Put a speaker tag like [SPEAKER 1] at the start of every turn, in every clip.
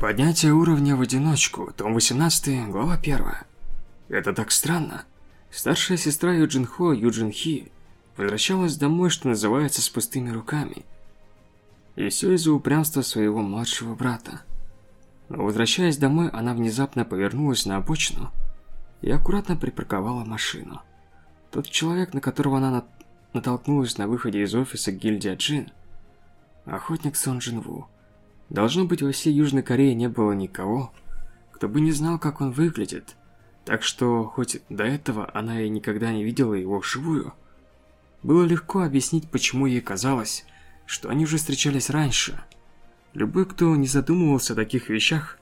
[SPEAKER 1] Поднятие уровня в одиночку, том 18, глава 1. Это так странно. Старшая сестра Юджин Хо, Юджин Хи, возвращалась домой, что называется, с пустыми руками. И все из-за упрямства своего младшего брата. Но возвращаясь домой, она внезапно повернулась на обочину и аккуратно припарковала машину. Тот человек, на которого она натолкнулась на выходе из офиса гильдии Джин, охотник Сон Джин Ву. Должно быть, во всей Южной Корее не было никого, кто бы не знал, как он выглядит. Так что, хоть до этого она и никогда не видела его вживую, было легко объяснить, почему ей казалось, что они уже встречались раньше. Любой, кто не задумывался о таких вещах,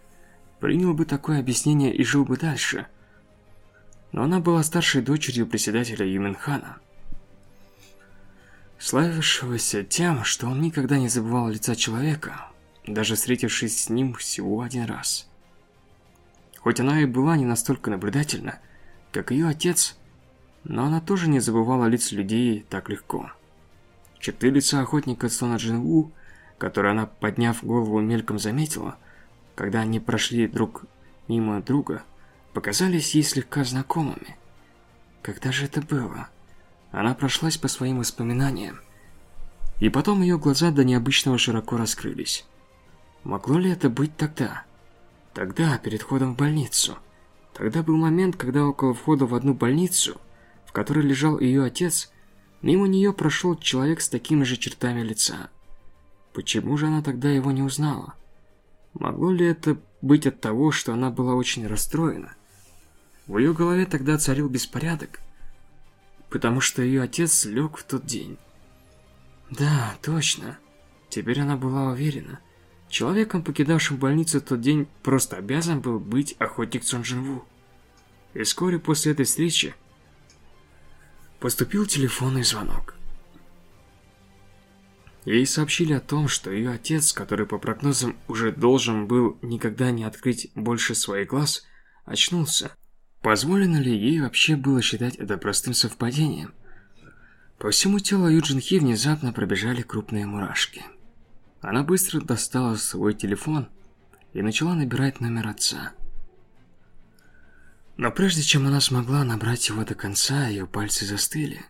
[SPEAKER 1] принял бы такое объяснение и жил бы дальше. Но она была старшей дочерью председателя Юминхана, славившегося тем, что он никогда не забывал лица человека, даже встретившись с ним всего один раз. Хоть она и была не настолько наблюдательна, как ее отец, но она тоже не забывала лиц людей так легко. Черты лица охотника Сона Джинву, которые она, подняв голову, мельком заметила, когда они прошли друг мимо друга, показались ей слегка знакомыми. Когда же это было? Она прошлась по своим воспоминаниям, и потом ее глаза до необычного широко раскрылись. Могло ли это быть тогда? Тогда, перед входом в больницу. Тогда был момент, когда около входа в одну больницу, в которой лежал ее отец, мимо нее прошел человек с такими же чертами лица. Почему же она тогда его не узнала? Могло ли это быть от того, что она была очень расстроена? В ее голове тогда царил беспорядок, потому что ее отец лег в тот день. Да, точно. Теперь она была уверена. Человеком, покидавшим больницу тот день, просто обязан был быть охотник Джинву. И вскоре после этой встречи поступил телефонный звонок. Ей сообщили о том, что ее отец, который по прогнозам уже должен был никогда не открыть больше своих глаз, очнулся. Позволено ли ей вообще было считать это простым совпадением? По всему телу Юджин Хи внезапно пробежали крупные мурашки. Она быстро достала свой телефон и начала набирать номер отца. Но прежде чем она смогла набрать его до конца, ее пальцы застыли.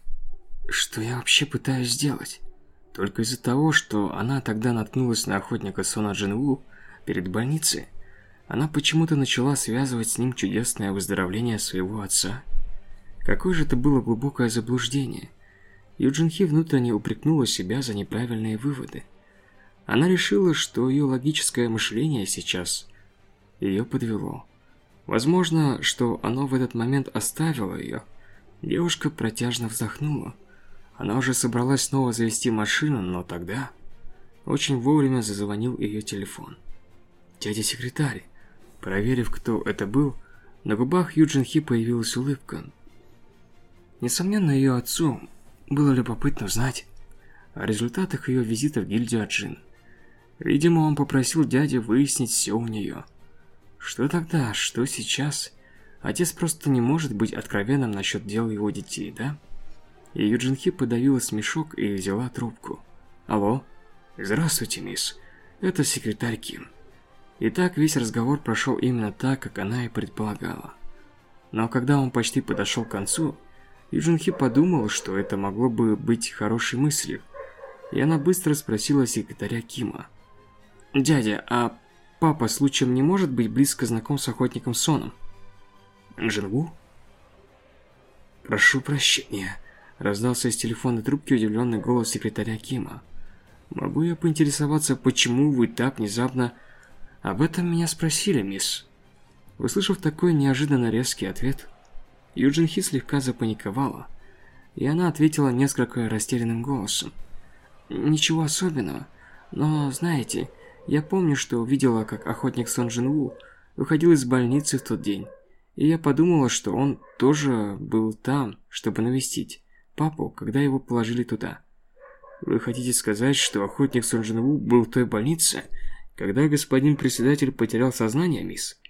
[SPEAKER 1] Что я вообще пытаюсь сделать? Только из-за того, что она тогда наткнулась на охотника Сона Джинву перед больницей, она почему-то начала связывать с ним чудесное выздоровление своего отца. Какое же это было глубокое заблуждение. Юджин Хи внутренне упрекнула себя за неправильные выводы. Она решила, что ее логическое мышление сейчас ее подвело. Возможно, что оно в этот момент оставило ее. Девушка протяжно вздохнула. Она уже собралась снова завести машину, но тогда... Очень вовремя зазвонил ее телефон. Дядя-секретарь. Проверив, кто это был, на губах Юджин Хи появилась улыбка. Несомненно, ее отцу было любопытно знать о результатах ее визита в гильдию Аджин. Видимо, он попросил дядю выяснить все у нее. Что тогда, что сейчас? Отец просто не может быть откровенным насчет дел его детей, да? И Юджинхи подавила смешок и взяла трубку. Алло? Здравствуйте, мисс. Это секретарь Ким. Итак, весь разговор прошел именно так, как она и предполагала. Но когда он почти подошел к концу, Юджинхи подумал, что это могло бы быть хорошей мыслью, и она быстро спросила секретаря Кима. «Дядя, а папа случаем не может быть близко знаком с охотником Соном?» «Джингу?» «Прошу прощения», – раздался из телефонной трубки удивленный голос секретаря Кима. «Могу я поинтересоваться, почему вы так внезапно...» «Об этом меня спросили, мисс». Услышав такой неожиданно резкий ответ, Юджин Хи слегка запаниковала, и она ответила несколько растерянным голосом. «Ничего особенного, но, знаете, я помню, что увидела, как охотник Сон Джин Ву выходил из больницы в тот день. И я подумала, что он тоже был там, чтобы навестить папу, когда его положили туда. Вы хотите сказать, что охотник Сон Джин Ву был в той больнице, когда господин председатель потерял сознание, мисс?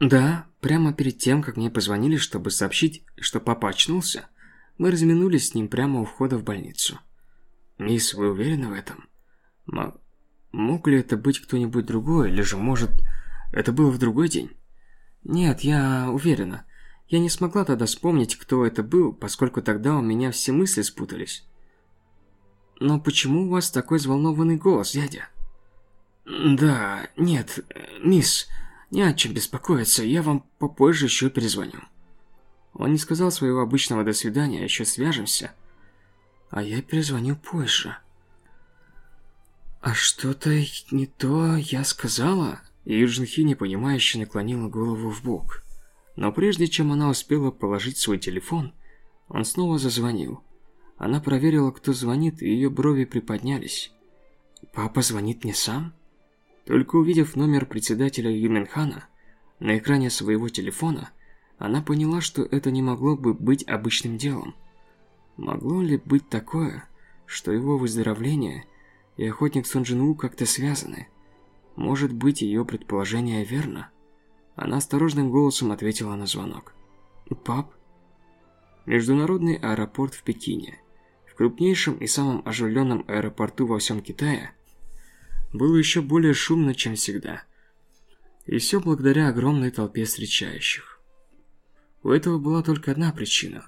[SPEAKER 1] Да, прямо перед тем, как мне позвонили, чтобы сообщить, что папа очнулся, мы разминулись с ним прямо у входа в больницу. Мисс, вы уверены в этом? Мог ли это быть кто-нибудь другой, или же, может, Это было в другой день? Нет, я уверена. Я не смогла тогда вспомнить, кто это был, поскольку тогда у меня все мысли спутались. Но почему у вас такой взволнованный голос, дядя? Да, нет, мисс, не о чем беспокоиться, я вам попозже еще перезвоню. Он не сказал своего обычного «до свидания», еще свяжемся. А я перезвоню позже. А что-то не то я сказала? Юджин Хи непонимающе наклонила голову в бок. Но прежде чем она успела положить свой телефон, он снова зазвонил. Она проверила, кто звонит, и ее брови приподнялись. «Папа звонит мне сам?» Только увидев номер председателя Юминхана на экране своего телефона, она поняла, что это не могло бы быть обычным делом. Могло ли быть такое, что его выздоровление и охотник Сунжину как-то связаны? Может быть, ее предположение верно? Она осторожным голосом ответила на звонок. «Пап?» Международный аэропорт в Пекине. В крупнейшем и самом оживленном аэропорту во всем Китае было еще более шумно, чем всегда. И все благодаря огромной толпе встречающих. У этого была только одна причина.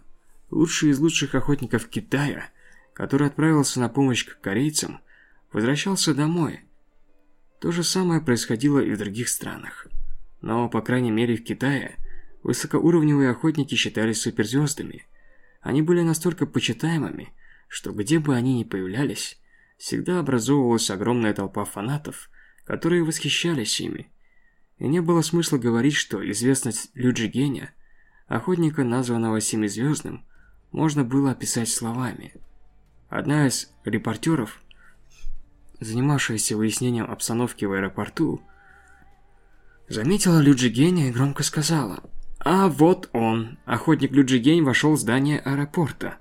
[SPEAKER 1] Лучший из лучших охотников Китая, который отправился на помощь к корейцам, возвращался домой. То же самое происходило и в других странах. Но, по крайней мере, в Китае высокоуровневые охотники считались суперзвездами. Они были настолько почитаемыми, что где бы они ни появлялись, всегда образовывалась огромная толпа фанатов, которые восхищались ими. И не было смысла говорить, что известность Люджи Геня, охотника, названного Семизвездным, можно было описать словами. Одна из репортеров, занимавшаяся выяснением обстановки в аэропорту, заметила Люджи Геня и громко сказала «А вот он!» Охотник Люджи Гень вошел в здание аэропорта.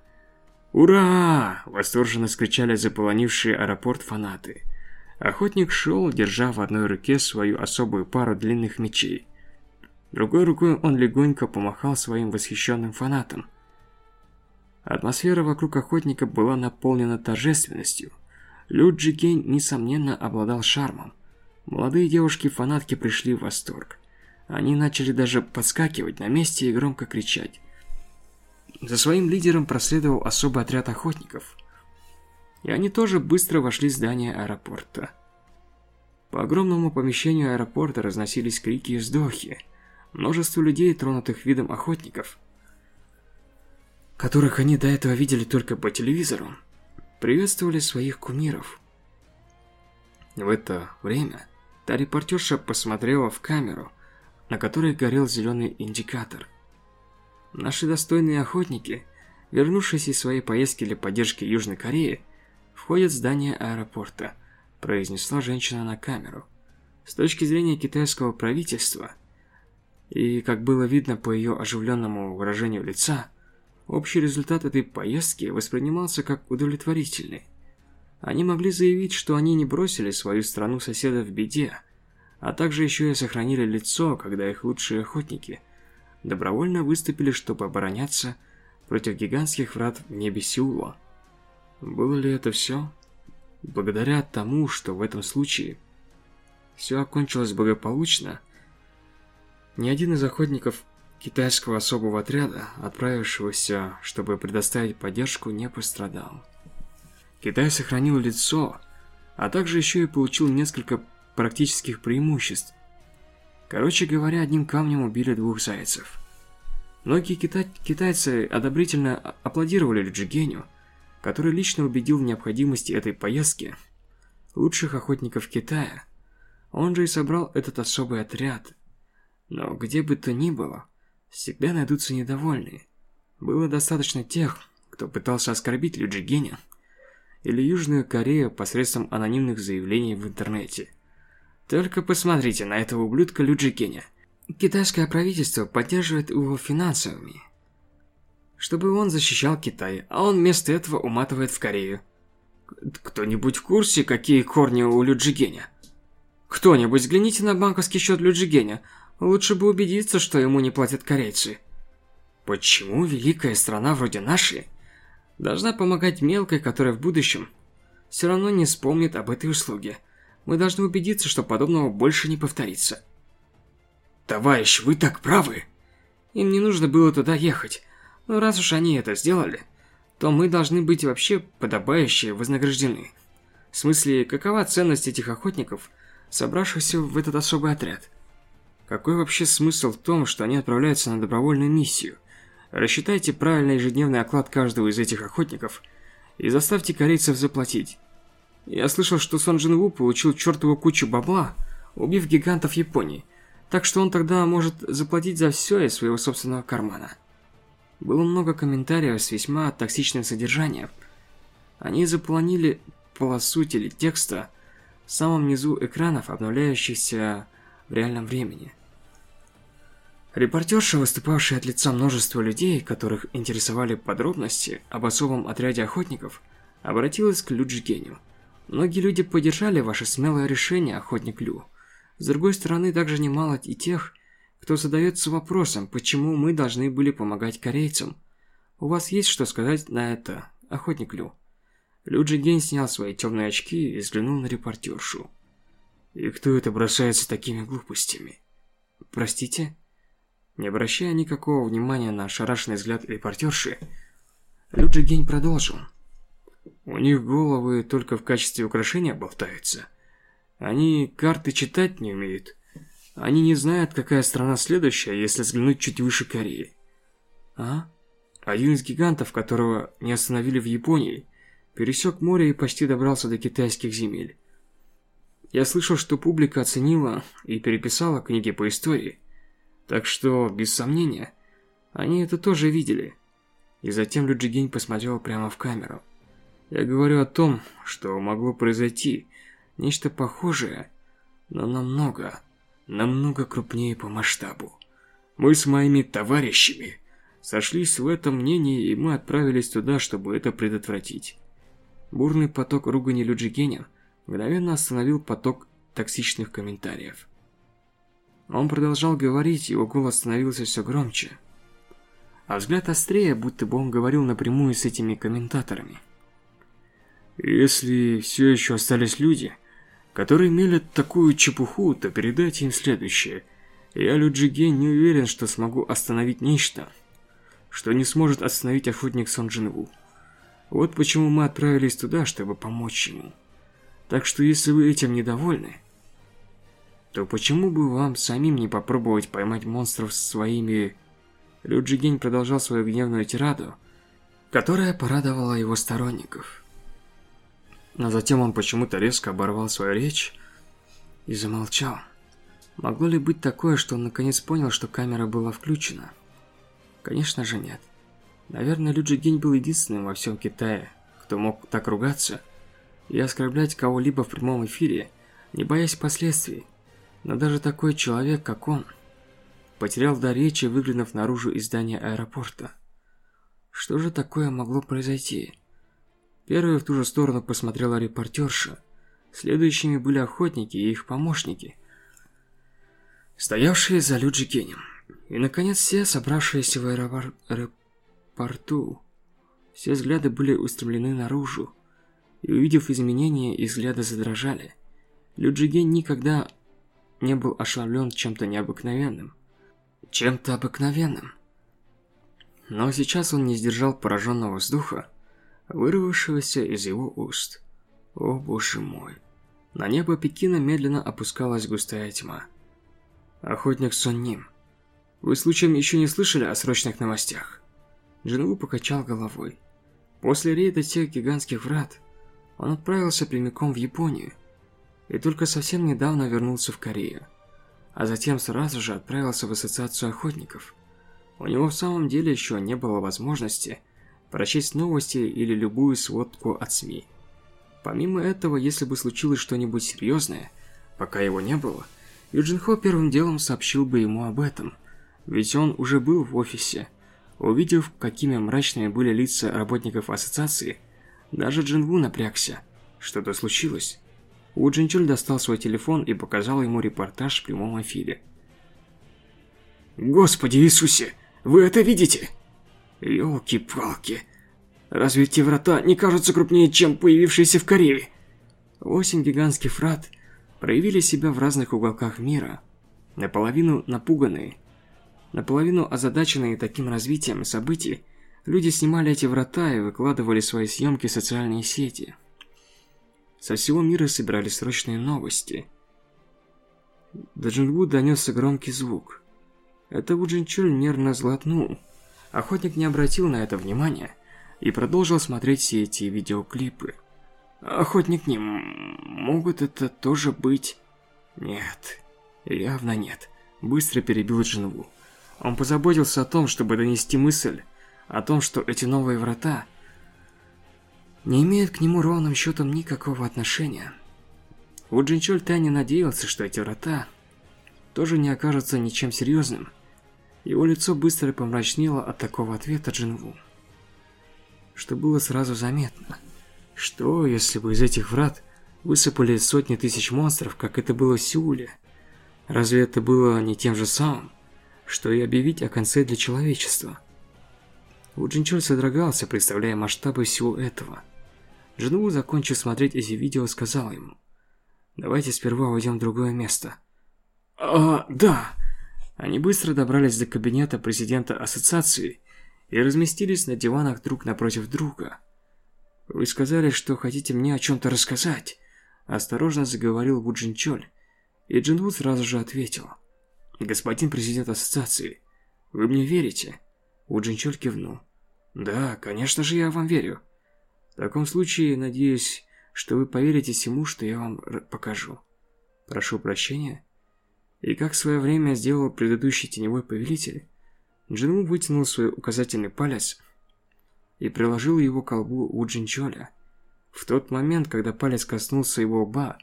[SPEAKER 1] «Ура!» – восторженно скричали заполонившие аэропорт фанаты. Охотник шел, держа в одной руке свою особую пару длинных мечей. Другой рукой он легонько помахал своим восхищенным фанатам. Атмосфера вокруг охотника была наполнена торжественностью. Лю Джикен, несомненно, обладал шармом. Молодые девушки-фанатки пришли в восторг. Они начали даже подскакивать на месте и громко кричать. За своим лидером проследовал особый отряд охотников. И они тоже быстро вошли в здание аэропорта. По огромному помещению аэропорта разносились крики и вздохи. Множество людей, тронутых видом охотников, которых они до этого видели только по телевизору, приветствовали своих кумиров. В это время та репортерша посмотрела в камеру, на которой горел зеленый индикатор – Наши достойные охотники, вернувшись из своей поездки для поддержки Южной Кореи, входят в здание аэропорта, произнесла женщина на камеру. С точки зрения китайского правительства, и как было видно по ее оживленному выражению лица, общий результат этой поездки воспринимался как удовлетворительный. Они могли заявить, что они не бросили свою страну соседа в беде, а также еще и сохранили лицо, когда их лучшие охотники – добровольно выступили, чтобы обороняться против гигантских врат в небе Сеула. Было ли это все? Благодаря тому, что в этом случае все окончилось благополучно, ни один из охотников китайского особого отряда, отправившегося, чтобы предоставить поддержку, не пострадал. Китай сохранил лицо, а также еще и получил несколько практических преимуществ, Короче говоря, одним камнем убили двух зайцев. Многие кита китайцы одобрительно аплодировали Люджигеню, который лично убедил в необходимости этой поездки лучших охотников Китая. Он же и собрал этот особый отряд. Но где бы то ни было, всегда найдутся недовольные. Было достаточно тех, кто пытался оскорбить Люджигеня или Южную Корею посредством анонимных заявлений в интернете. Только посмотрите на этого ублюдка Люджикеня. Китайское правительство поддерживает его финансовыми, чтобы он защищал Китай, а он вместо этого уматывает в Корею. Кто-нибудь в курсе, какие корни у Люджигеня? Кто-нибудь взгляните на банковский счет Люджигеня. Лучше бы убедиться, что ему не платят корейцы. Почему великая страна вроде нашей должна помогать мелкой, которая в будущем все равно не вспомнит об этой услуге? Мы должны убедиться, что подобного больше не повторится. Товарищ, вы так правы. Им не нужно было туда ехать. Но раз уж они это сделали, то мы должны быть вообще подобающе вознаграждены. В смысле, какова ценность этих охотников, собравшихся в этот особый отряд? Какой вообще смысл в том, что они отправляются на добровольную миссию? Рассчитайте правильный ежедневный оклад каждого из этих охотников и заставьте корейцев заплатить. Я слышал, что Сон Джин Ву получил чертову кучу бабла, убив гигантов Японии, так что он тогда может заплатить за все из своего собственного кармана. Было много комментариев с весьма токсичным содержанием. Они заполонили полосу телетекста в самом низу экранов, обновляющихся в реальном времени. Репортерша, выступавшая от лица множества людей, которых интересовали подробности об особом отряде охотников, обратилась к Лю Джигеню. Многие люди поддержали ваше смелое решение, охотник Лю. С другой стороны, также немало и тех, кто задается вопросом, почему мы должны были помогать корейцам. У вас есть что сказать на это, охотник Лю? Лю Джиген снял свои темные очки и взглянул на репортершу. И кто это бросается такими глупостями? Простите? Не обращая никакого внимания на ошарашенный взгляд репортерши, Лю Джиген продолжил. У них головы только в качестве украшения болтаются. Они карты читать не умеют. Они не знают, какая страна следующая, если взглянуть чуть выше Кореи. А? Один из гигантов, которого не остановили в Японии, пересек море и почти добрался до китайских земель. Я слышал, что публика оценила и переписала книги по истории. Так что, без сомнения, они это тоже видели. И затем Люджигень посмотрел прямо в камеру. Я говорю о том, что могло произойти, нечто похожее, но намного, намного крупнее по масштабу. Мы с моими товарищами сошлись в этом мнении, и мы отправились туда, чтобы это предотвратить. Бурный поток ругани Люджигеня мгновенно остановил поток токсичных комментариев. Он продолжал говорить, его голос становился все громче. А взгляд острее, будто бы он говорил напрямую с этими комментаторами. Если все еще остались люди, которые мелят такую чепуху, то передайте им следующее. Я, Люджиге, не уверен, что смогу остановить нечто, что не сможет остановить охотник Сон Джинву. Вот почему мы отправились туда, чтобы помочь ему. Так что если вы этим недовольны, то почему бы вам самим не попробовать поймать монстров своими... Люджигень продолжал свою гневную тираду, которая порадовала его сторонников. Но затем он почему-то резко оборвал свою речь и замолчал. Могло ли быть такое, что он наконец понял, что камера была включена? Конечно же нет. Наверное, Лю Джигень был единственным во всем Китае, кто мог так ругаться и оскорблять кого-либо в прямом эфире, не боясь последствий. Но даже такой человек, как он, потерял до речи, выглянув наружу из здания аэропорта. Что же такое могло произойти? Первой в ту же сторону посмотрела репортерша. Следующими были охотники и их помощники, стоявшие за Люджи Кенем. И, наконец, все собравшиеся в аэропорту. Все взгляды были устремлены наружу, и, увидев изменения, их взгляды задрожали. Люджиген никогда не был ошеломлен чем-то необыкновенным. Чем-то обыкновенным. Но сейчас он не сдержал пораженного вздоха, вырвавшегося из его уст. О боже мой. На небо Пекина медленно опускалась густая тьма. Охотник Сон Ним. Вы случаем еще не слышали о срочных новостях? Джинву покачал головой. После рейда тех гигантских врат, он отправился прямиком в Японию. И только совсем недавно вернулся в Корею. А затем сразу же отправился в ассоциацию охотников. У него в самом деле еще не было возможности прочесть новости или любую сводку от СМИ. Помимо этого, если бы случилось что-нибудь серьезное, пока его не было, Юджин Хо первым делом сообщил бы ему об этом, ведь он уже был в офисе. Увидев, какими мрачными были лица работников ассоциации, даже Джин Ву напрягся. Что-то случилось. У Джинчуль достал свой телефон и показал ему репортаж в прямом эфире. «Господи Иисусе, вы это видите?» Ёлки-палки. Разве эти врата не кажутся крупнее, чем появившиеся в Корее? Восемь гигантских врат проявили себя в разных уголках мира. Наполовину напуганные, наполовину озадаченные таким развитием событий, люди снимали эти врата и выкладывали свои съемки в социальные сети. Со всего мира собирались срочные новости. До Джинву донесся громкий звук. Это Вуджинчуль нервно злотнул. Охотник не обратил на это внимания и продолжил смотреть все эти видеоклипы. Охотник не могут это тоже быть... Нет, явно нет. Быстро перебил Джинву. Он позаботился о том, чтобы донести мысль о том, что эти новые врата не имеют к нему ровным счетом никакого отношения. У Джинчоль тайне надеялся, что эти врата тоже не окажутся ничем серьезным. Его лицо быстро помрачнело от такого ответа Джинву. Что было сразу заметно. Что, если бы из этих врат высыпали сотни тысяч монстров, как это было в Сеуле? Разве это было не тем же самым, что и объявить о конце для человечества? У Джинчоль содрогался, представляя масштабы всего этого. Джинву, закончив смотреть эти видео, сказал ему, «Давайте сперва уйдем в другое место». «А, да!» Они быстро добрались до кабинета президента ассоциации и разместились на диванах друг напротив друга. «Вы сказали, что хотите мне о чем-то рассказать?» Осторожно заговорил Ву и Джинву сразу же ответил. «Господин президент ассоциации, вы мне верите?» Ву кивнул. «Да, конечно же я вам верю. В таком случае, надеюсь, что вы поверите всему, что я вам покажу. Прошу прощения». И как в свое время сделал предыдущий теневой повелитель, Джинву вытянул свой указательный палец и приложил его к колбу у Джинчоля. В тот момент, когда палец коснулся его лба,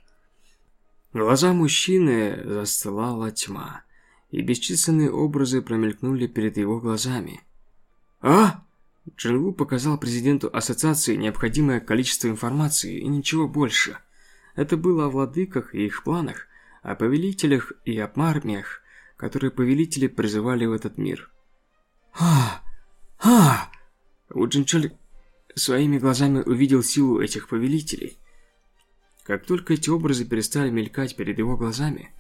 [SPEAKER 1] глаза мужчины застылала тьма, и бесчисленные образы промелькнули перед его глазами. «А?» Джинву показал президенту ассоциации необходимое количество информации и ничего больше. Это было о владыках и их планах, о повелителях и об армиях, которые повелители призывали в этот мир. «А! А!» Уджинчаль своими глазами увидел силу этих повелителей. Как только эти образы перестали мелькать перед его глазами,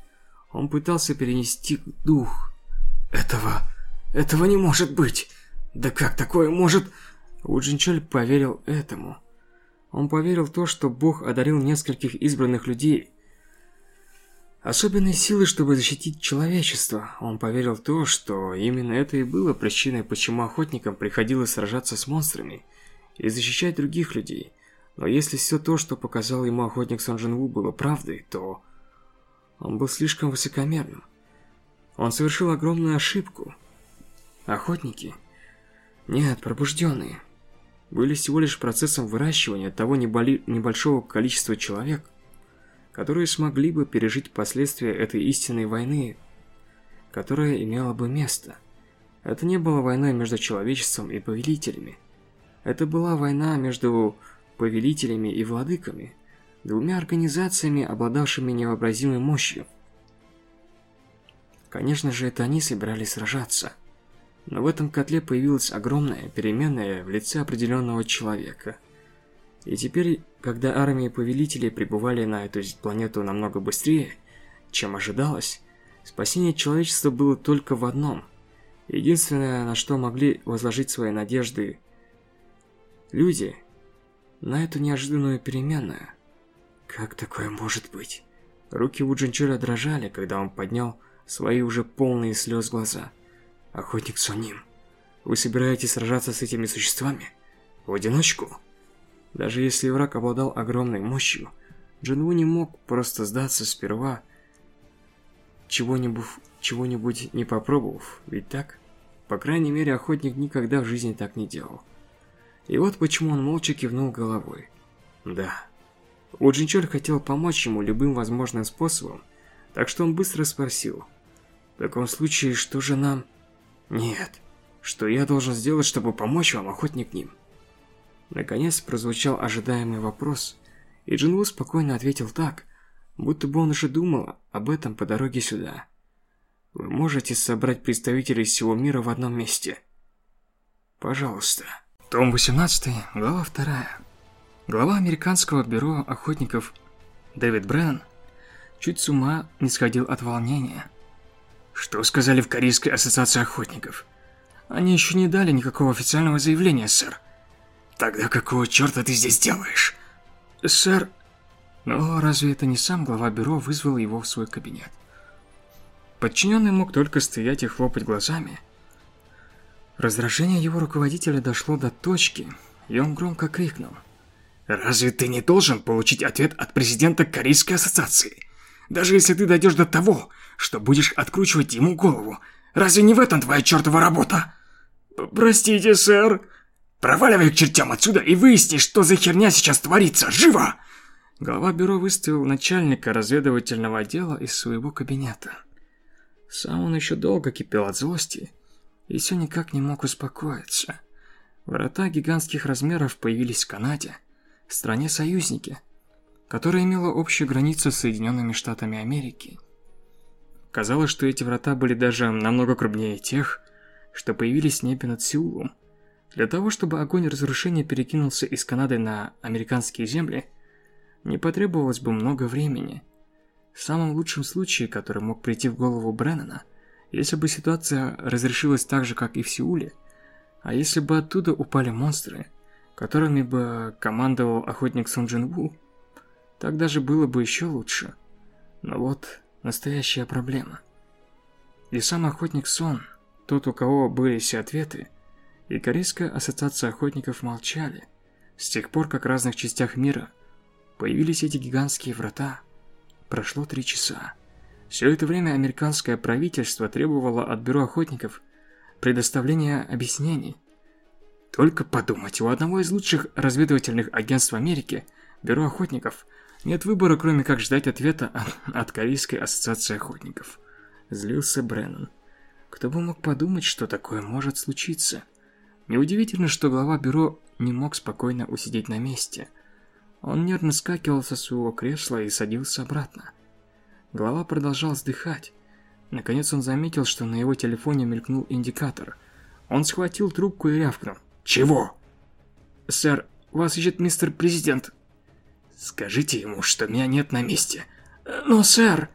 [SPEAKER 1] он пытался перенести дух. «Этого... этого не может быть! Да как такое может...» Уджинчаль поверил этому. Он поверил то, что Бог одарил нескольких избранных людей особенной силы, чтобы защитить человечество. Он поверил то, что именно это и было причиной, почему охотникам приходилось сражаться с монстрами и защищать других людей. Но если все то, что показал ему охотник Сон Джин Ву, было правдой, то он был слишком высокомерным. Он совершил огромную ошибку. Охотники, нет, пробужденные, были всего лишь процессом выращивания того небольшого количества человек, которые смогли бы пережить последствия этой истинной войны, которая имела бы место. Это не была война между человечеством и повелителями. Это была война между повелителями и владыками, двумя организациями, обладавшими невообразимой мощью. Конечно же, это они собирались сражаться. Но в этом котле появилась огромная переменная в лице определенного человека – и теперь, когда армии повелителей прибывали на эту планету намного быстрее, чем ожидалось, спасение человечества было только в одном. Единственное, на что могли возложить свои надежды люди, на эту неожиданную переменную. Как такое может быть? Руки у Джинчуля дрожали, когда он поднял свои уже полные слез глаза. Охотник Соним, вы собираетесь сражаться с этими существами? В одиночку? Даже если враг обладал огромной мощью, Джинву не мог просто сдаться сперва, чего-нибудь чего не попробовав, ведь так? По крайней мере, охотник никогда в жизни так не делал. И вот почему он молча кивнул головой. Да. Уджинчоль хотел помочь ему любым возможным способом, так что он быстро спросил. В таком случае, что же нам... Нет. Что я должен сделать, чтобы помочь вам, охотник ним? Наконец прозвучал ожидаемый вопрос, и Джинву спокойно ответил так, будто бы он уже думал об этом по дороге сюда. Вы можете собрать представителей всего мира в одном месте? Пожалуйста. Том 18, глава 2. Глава американского бюро охотников Дэвид Бреннан чуть с ума не сходил от волнения. Что сказали в Корейской ассоциации охотников? Они еще не дали никакого официального заявления, сэр. Тогда какого черта ты здесь делаешь? Сэр... Но разве это не сам глава бюро вызвал его в свой кабинет? Подчиненный мог только стоять и хлопать глазами. Раздражение его руководителя дошло до точки, и он громко крикнул. «Разве ты не должен получить ответ от президента Корейской ассоциации? Даже если ты дойдешь до того, что будешь откручивать ему голову, разве не в этом твоя чертова работа?» «Простите, сэр». «Проваливай к чертям отсюда и выясни, что за херня сейчас творится! Живо!» Глава бюро выставил начальника разведывательного отдела из своего кабинета. Сам он еще долго кипел от злости и все никак не мог успокоиться. Врата гигантских размеров появились в Канаде, стране-союзнике, которая имела общую границу с Соединенными Штатами Америки. Казалось, что эти врата были даже намного крупнее тех, что появились в небе над Сеулом. Для того, чтобы огонь разрушения перекинулся из Канады на американские земли, не потребовалось бы много времени – в самом лучшем случае, который мог прийти в голову Бреннана, если бы ситуация разрешилась так же, как и в Сеуле, а если бы оттуда упали монстры, которыми бы командовал охотник Сон Джин Ву, так даже было бы еще лучше. Но вот настоящая проблема. И сам охотник Сон, тот, у кого были все ответы, и Корейская ассоциация охотников молчали, с тех пор, как в разных частях мира появились эти гигантские врата – Прошло три часа. Все это время американское правительство требовало от бюро охотников предоставления объяснений. Только подумать, у одного из лучших разведывательных агентств Америки, бюро охотников, нет выбора, кроме как ждать ответа от Корейской ассоциации охотников. Злился Бреннан. Кто бы мог подумать, что такое может случиться? Неудивительно, что глава бюро не мог спокойно усидеть на месте – он нервно скакивал со своего кресла и садился обратно. Голова продолжал вздыхать. Наконец он заметил, что на его телефоне мелькнул индикатор. Он схватил трубку и рявкнул. «Чего?» «Сэр, вас ищет мистер Президент». «Скажите ему, что меня нет на месте». «Но, сэр...»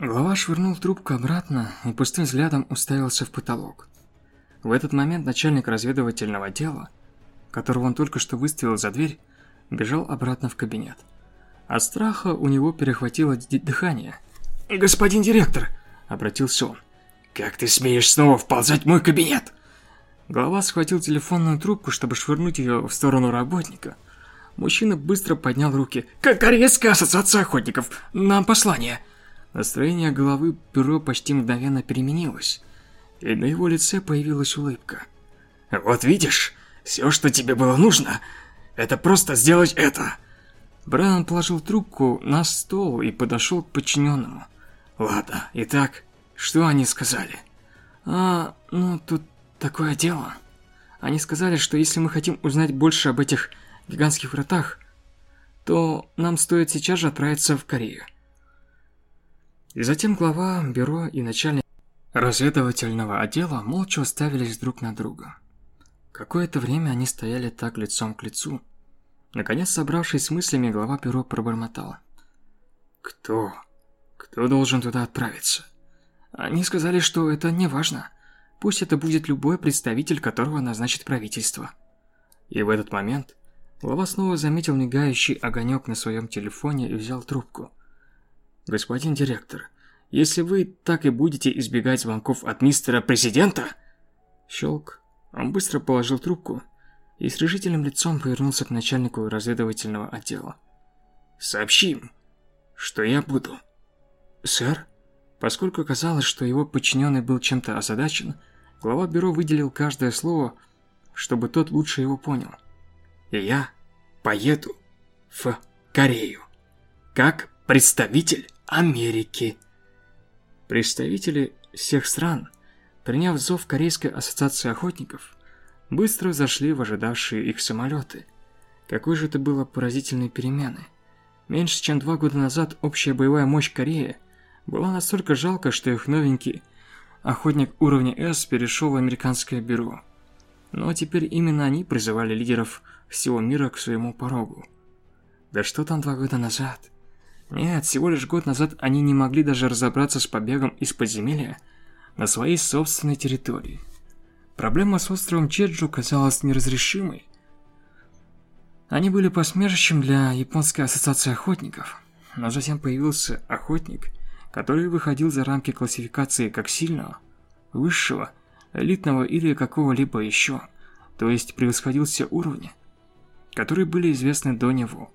[SPEAKER 1] Глава швырнул трубку обратно и пустым взглядом уставился в потолок. В этот момент начальник разведывательного отдела, которого он только что выставил за дверь, бежал обратно в кабинет. От страха у него перехватило дыхание. «Господин директор!» – обратился он. «Как ты смеешь снова вползать в мой кабинет?» Глава схватил телефонную трубку, чтобы швырнуть ее в сторону работника. Мужчина быстро поднял руки. «Как Корейская ассоциация охотников! Нам послание!» Настроение головы бюро почти мгновенно переменилось, и на его лице появилась улыбка. «Вот видишь, все, что тебе было нужно, это просто сделать это!» Брайан положил трубку на стол и подошел к подчиненному. «Ладно, итак, что они сказали?» «А, ну, тут такое дело. Они сказали, что если мы хотим узнать больше об этих гигантских вратах, то нам стоит сейчас же отправиться в Корею». И затем глава бюро и начальник разведывательного отдела молча уставились друг на друга. Какое-то время они стояли так лицом к лицу. Наконец, собравшись с мыслями, глава бюро пробормотал. «Кто? Кто должен туда отправиться?» Они сказали, что это не важно. Пусть это будет любой представитель, которого назначит правительство. И в этот момент глава снова заметил мигающий огонек на своем телефоне и взял трубку. «Господин директор, если вы так и будете избегать звонков от мистера президента...» Щелк. Он быстро положил трубку и с решительным лицом повернулся к начальнику разведывательного отдела. «Сообщи им, что я буду». «Сэр?» Поскольку казалось, что его подчиненный был чем-то озадачен, глава бюро выделил каждое слово, чтобы тот лучше его понял. «И я поеду в Корею, как представитель Америки». Представители всех стран Приняв зов Корейской ассоциации охотников, быстро зашли в ожидавшие их самолеты. Какой же это было поразительной перемены. Меньше чем два года назад общая боевая мощь Кореи была настолько жалко, что их новенький охотник уровня С перешел в американское бюро. Но теперь именно они призывали лидеров всего мира к своему порогу. Да что там два года назад? Нет, всего лишь год назад они не могли даже разобраться с побегом из подземелья на своей собственной территории. Проблема с островом Чеджу казалась неразрешимой. Они были посмешищем для Японской ассоциации охотников, но затем появился охотник, который выходил за рамки классификации как сильного, высшего, элитного или какого-либо еще, то есть превосходил все уровни, которые были известны до него.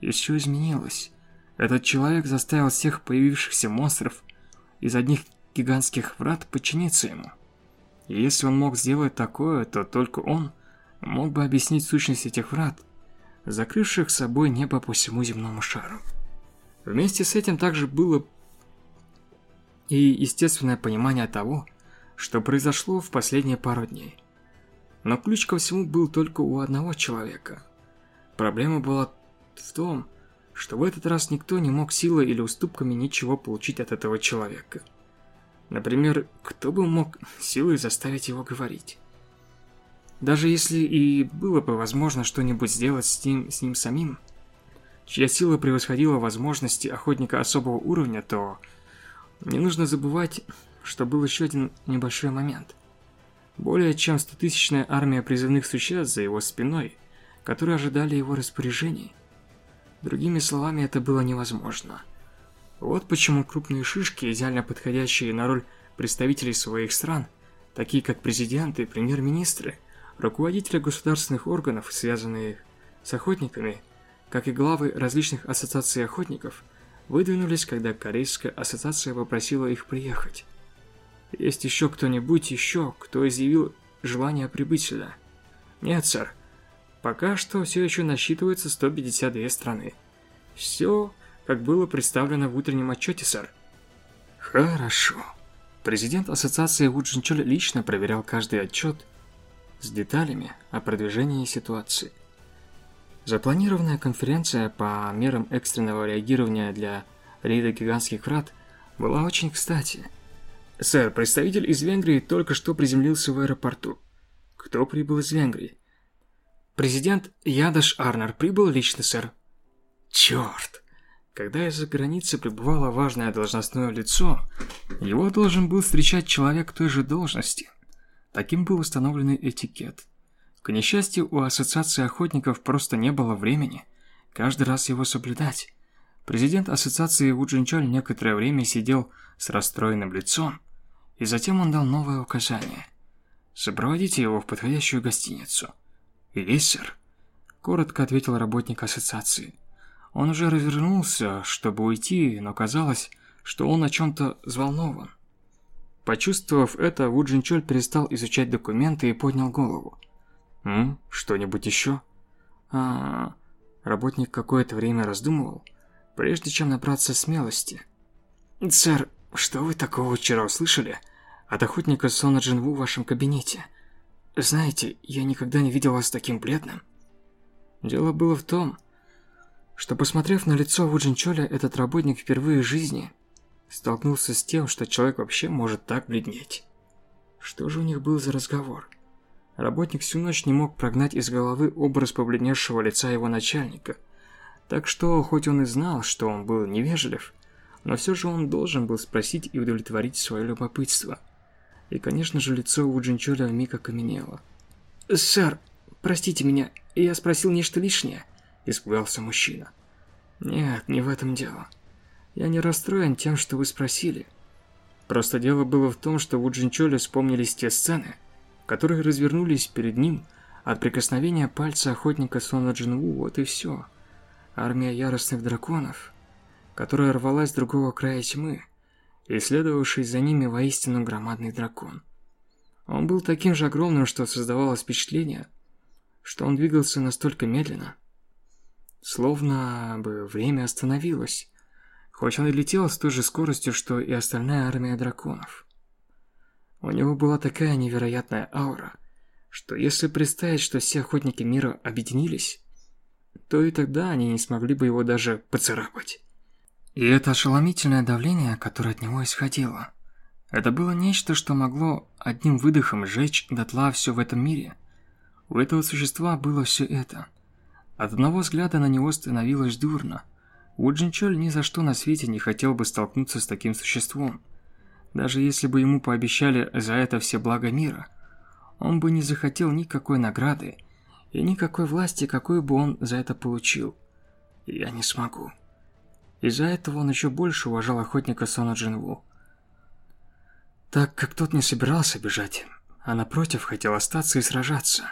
[SPEAKER 1] И все изменилось. Этот человек заставил всех появившихся монстров из одних гигантских врат подчиниться ему. И если он мог сделать такое, то только он мог бы объяснить сущность этих врат, закрывших собой небо по всему земному шару. Вместе с этим также было и естественное понимание того, что произошло в последние пару дней. Но ключ ко всему был только у одного человека. Проблема была в том, что в этот раз никто не мог силой или уступками ничего получить от этого человека. Например, кто бы мог силой заставить его говорить? Даже если и было бы возможно что-нибудь сделать с ним, с ним самим, чья сила превосходила возможности охотника особого уровня, то не нужно забывать, что был еще один небольшой момент. Более чем стотысячная армия призывных существ за его спиной, которые ожидали его распоряжений. Другими словами, это было невозможно. Вот почему крупные шишки, идеально подходящие на роль представителей своих стран, такие как президенты, премьер-министры, руководители государственных органов, связанные с охотниками, как и главы различных ассоциаций охотников, выдвинулись, когда Корейская ассоциация попросила их приехать. Есть еще кто-нибудь еще, кто изъявил желание прибыть сюда? Нет, сэр. Пока что все еще насчитывается 152 страны. Все, как было представлено в утреннем отчете, сэр. Хорошо. Президент ассоциации Ву лично проверял каждый отчет с деталями о продвижении ситуации. Запланированная конференция по мерам экстренного реагирования для рейда гигантских врат была очень кстати. Сэр, представитель из Венгрии только что приземлился в аэропорту. Кто прибыл из Венгрии? Президент Ядаш Арнер прибыл лично, сэр. Черт! Когда из-за границы прибывало важное должностное лицо, его должен был встречать человек той же должности. Таким был установленный этикет. К несчастью, у Ассоциации охотников просто не было времени каждый раз его соблюдать. Президент Ассоциации Ву Джинчоль некоторое время сидел с расстроенным лицом, и затем он дал новое указание. «Сопроводите его в подходящую гостиницу». «Есть, сэр», – коротко ответил работник Ассоциации. Он уже развернулся, чтобы уйти, но казалось, что он о чем-то взволнован. Почувствовав это, Ву Джинчоль перестал изучать документы и поднял голову. «М? Что-нибудь еще?» а, -а, -а. Работник какое-то время раздумывал, прежде чем набраться смелости. «Сэр, что вы такого вчера услышали от охотника Сона Джинву в вашем кабинете? Знаете, я никогда не видел вас таким бледным». Дело было в том, что, посмотрев на лицо Ву Джинчоля, этот работник впервые в жизни столкнулся с тем, что человек вообще может так бледнеть. Что же у них был за разговор? Работник всю ночь не мог прогнать из головы образ побледневшего лица его начальника. Так что, хоть он и знал, что он был невежлив, но все же он должен был спросить и удовлетворить свое любопытство. И, конечно же, лицо у Джинчоля вмиг окаменело. «Сэр, простите меня, я спросил нечто лишнее», – испугался мужчина. «Нет, не в этом дело. Я не расстроен тем, что вы спросили. Просто дело было в том, что у Джинчоля вспомнились те сцены, которые развернулись перед ним от прикосновения пальца охотника Сона Джинву, вот и все. Армия яростных драконов, которая рвалась с другого края тьмы, и следовавший за ними воистину громадный дракон. Он был таким же огромным, что создавалось впечатление, что он двигался настолько медленно, словно бы время остановилось, хоть он и летел с той же скоростью, что и остальная армия драконов. У него была такая невероятная аура, что если представить, что все охотники мира объединились, то и тогда они не смогли бы его даже поцарапать. И это ошеломительное давление, которое от него исходило. Это было нечто, что могло одним выдохом сжечь дотла все в этом мире. У этого существа было все это. От одного взгляда на него становилось дурно. Уджинчоль ни за что на свете не хотел бы столкнуться с таким существом. Даже если бы ему пообещали за это все блага мира, он бы не захотел никакой награды и никакой власти, какой бы он за это получил. Я не смогу. Из-за этого он еще больше уважал охотника Сона Джинву. Так как тот не собирался бежать, а напротив хотел остаться и сражаться.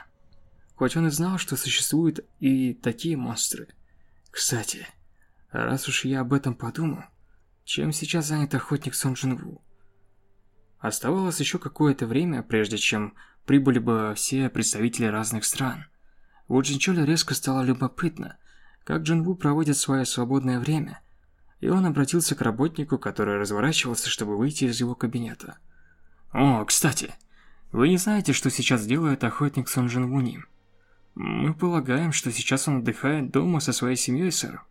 [SPEAKER 1] Хоть он и знал, что существуют и такие монстры. Кстати, раз уж я об этом подумал, чем сейчас занят охотник Сон Джинву? Оставалось еще какое-то время, прежде чем прибыли бы все представители разных стран. У Джинчоля резко стало любопытно, как Джинву проводит свое свободное время, и он обратился к работнику, который разворачивался, чтобы выйти из его кабинета. «О, кстати, вы не знаете, что сейчас делает охотник Сон Джинвуни?» «Мы полагаем, что сейчас он отдыхает дома со своей семьей, сэр».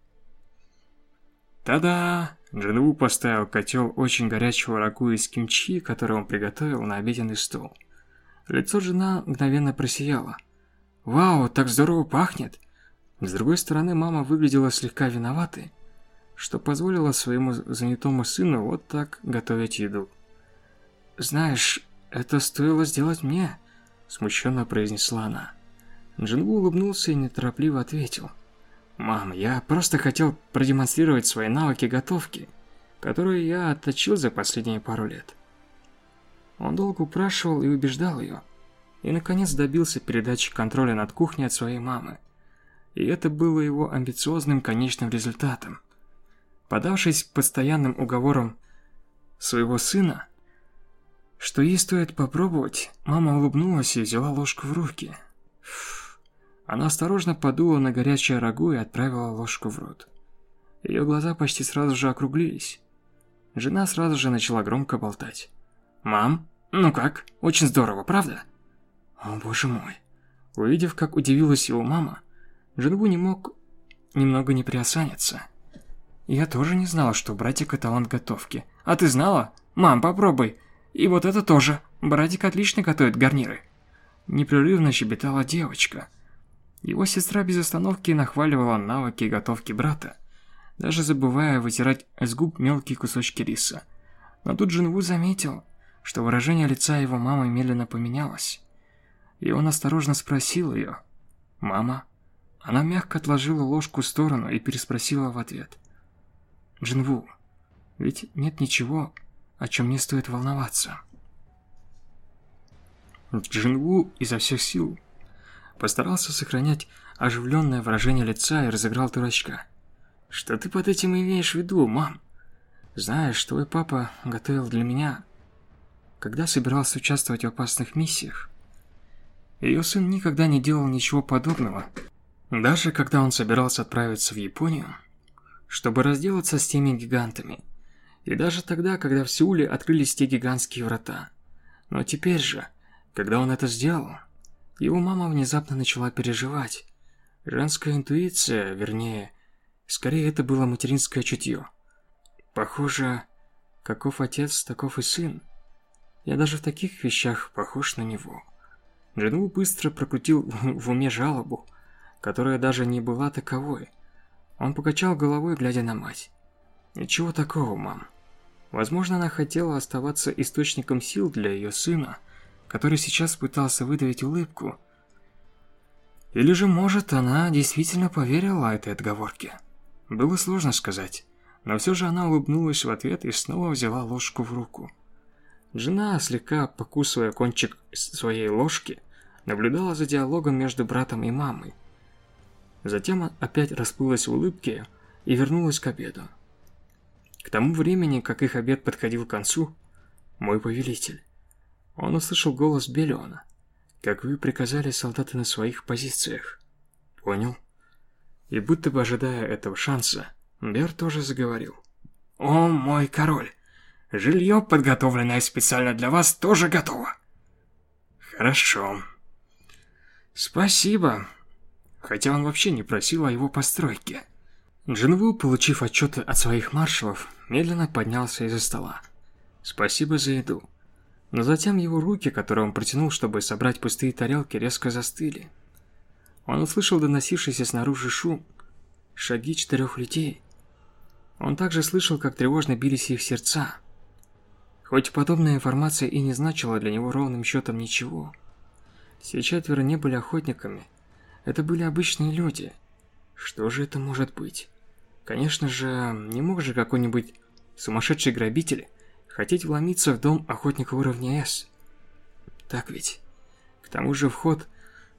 [SPEAKER 1] «Та-да!» Джинву поставил котел очень горячего рагу из кимчи, который он приготовил на обеденный стол. Лицо жена мгновенно просияло. «Вау, так здорово пахнет!» С другой стороны, мама выглядела слегка виноватой, что позволила своему занятому сыну вот так готовить еду. «Знаешь, это стоило сделать мне», – смущенно произнесла она. Джингу улыбнулся и неторопливо ответил. «Мам, я просто хотел продемонстрировать свои навыки готовки, которые я отточил за последние пару лет». Он долго упрашивал и убеждал ее, и наконец добился передачи контроля над кухней от своей мамы. И это было его амбициозным конечным результатом. Подавшись постоянным уговорам своего сына, что ей стоит попробовать, мама улыбнулась и взяла ложку в руки. Она осторожно подула на горячее рагу и отправила ложку в рот. Ее глаза почти сразу же округлились. Жена сразу же начала громко болтать. «Мам, ну как? Очень здорово, правда?» «О, боже мой!» Увидев, как удивилась его мама, Джинбу не мог немного не приосаниться. «Я тоже не знала, что у братика талант готовки. А ты знала? Мам, попробуй. И вот это тоже. Братик отлично готовит гарниры». Непрерывно щебетала девочка. Его сестра без остановки нахваливала навыки готовки брата, даже забывая вытирать с губ мелкие кусочки риса. Но тут Джинву заметил, что выражение лица его мамы медленно поменялось. И он осторожно спросил ее. «Мама?» Она мягко отложила ложку в сторону и переспросила в ответ. «Джинву, ведь нет ничего, о чем не стоит волноваться». Джинву изо всех сил Постарался сохранять оживленное выражение лица и разыграл дурачка. «Что ты под этим имеешь в виду, мам? Знаешь, твой папа готовил для меня, когда собирался участвовать в опасных миссиях. Ее сын никогда не делал ничего подобного, даже когда он собирался отправиться в Японию, чтобы разделаться с теми гигантами. И даже тогда, когда в Сеуле открылись те гигантские врата. Но теперь же, когда он это сделал, его мама внезапно начала переживать. Женская интуиция, вернее, скорее это было материнское чутье. Похоже, каков отец, таков и сын. Я даже в таких вещах похож на него. Джинву быстро прокрутил в уме жалобу, которая даже не была таковой. Он покачал головой, глядя на мать. «Ничего такого, мам. Возможно, она хотела оставаться источником сил для ее сына, который сейчас пытался выдавить улыбку. Или же, может, она действительно поверила этой отговорке. Было сложно сказать, но все же она улыбнулась в ответ и снова взяла ложку в руку. Жена, слегка покусывая кончик своей ложки, наблюдала за диалогом между братом и мамой. Затем опять расплылась в улыбке и вернулась к обеду. К тому времени, как их обед подходил к концу, мой повелитель, он услышал голос Белиона. «Как вы приказали солдаты на своих позициях». «Понял». И будто бы ожидая этого шанса, Бер тоже заговорил. «О, мой король! Жилье, подготовленное специально для вас, тоже готово!» «Хорошо». «Спасибо». Хотя он вообще не просил о его постройке. Джинву, получив отчеты от своих маршалов, медленно поднялся из-за стола. «Спасибо за еду». Но затем его руки, которые он протянул, чтобы собрать пустые тарелки, резко застыли. Он услышал доносившийся снаружи шум, шаги четырех людей, Он также слышал, как тревожно бились их сердца. Хоть подобная информация и не значила для него ровным счетом ничего. Все четверо не были охотниками. Это были обычные люди. Что же это может быть? Конечно же, не мог же какой-нибудь сумасшедший грабитель хотеть вломиться в дом охотника уровня С. Так ведь? К тому же вход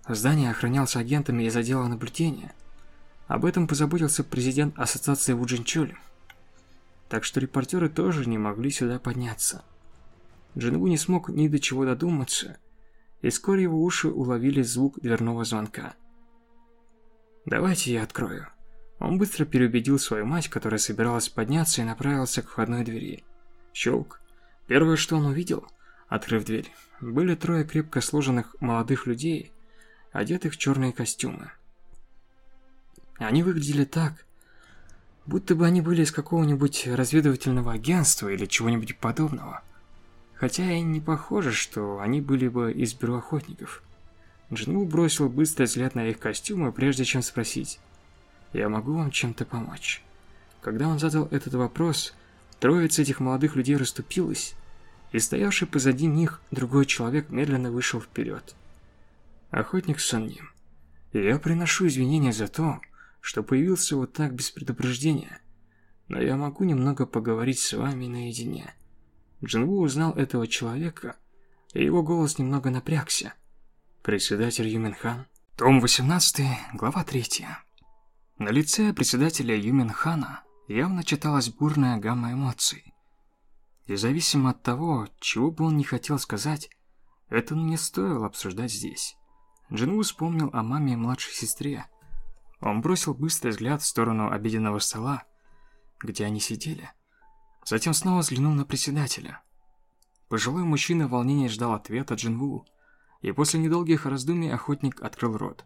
[SPEAKER 1] в здание охранялся агентами из отдела наблюдения. Об этом позаботился президент ассоциации Вуджинчоли. Так что репортеры тоже не могли сюда подняться. Джинву не смог ни до чего додуматься, и вскоре его уши уловили звук дверного звонка. «Давайте я открою». Он быстро переубедил свою мать, которая собиралась подняться и направился к входной двери. Щелк. Первое, что он увидел, открыв дверь, были трое крепко сложенных молодых людей, одетых в черные костюмы. Они выглядели так, будто бы они были из какого-нибудь разведывательного агентства или чего-нибудь подобного. Хотя и не похоже, что они были бы из бюро охотников. Джинву бросил быстрый взгляд на их костюмы, прежде чем спросить, «Я могу вам чем-то помочь?» Когда он задал этот вопрос, троица этих молодых людей расступилась, и стоявший позади них другой человек медленно вышел вперед. Охотник Санним, я приношу извинения за то, что появился вот так без предупреждения, но я могу немного поговорить с вами наедине. Джинву узнал этого человека, и его голос немного напрягся. Председатель Юминхан. Том 18, глава 3. На лице председателя Юминхана явно читалась бурная гамма эмоций. Независимо от того, чего бы он не хотел сказать, это не стоило обсуждать здесь. Джинву вспомнил о маме и младшей сестре. Он бросил быстрый взгляд в сторону обеденного стола, где они сидели. Затем снова взглянул на председателя. Пожилой мужчина в волнении ждал ответа Джинву, и после недолгих раздумий охотник открыл рот.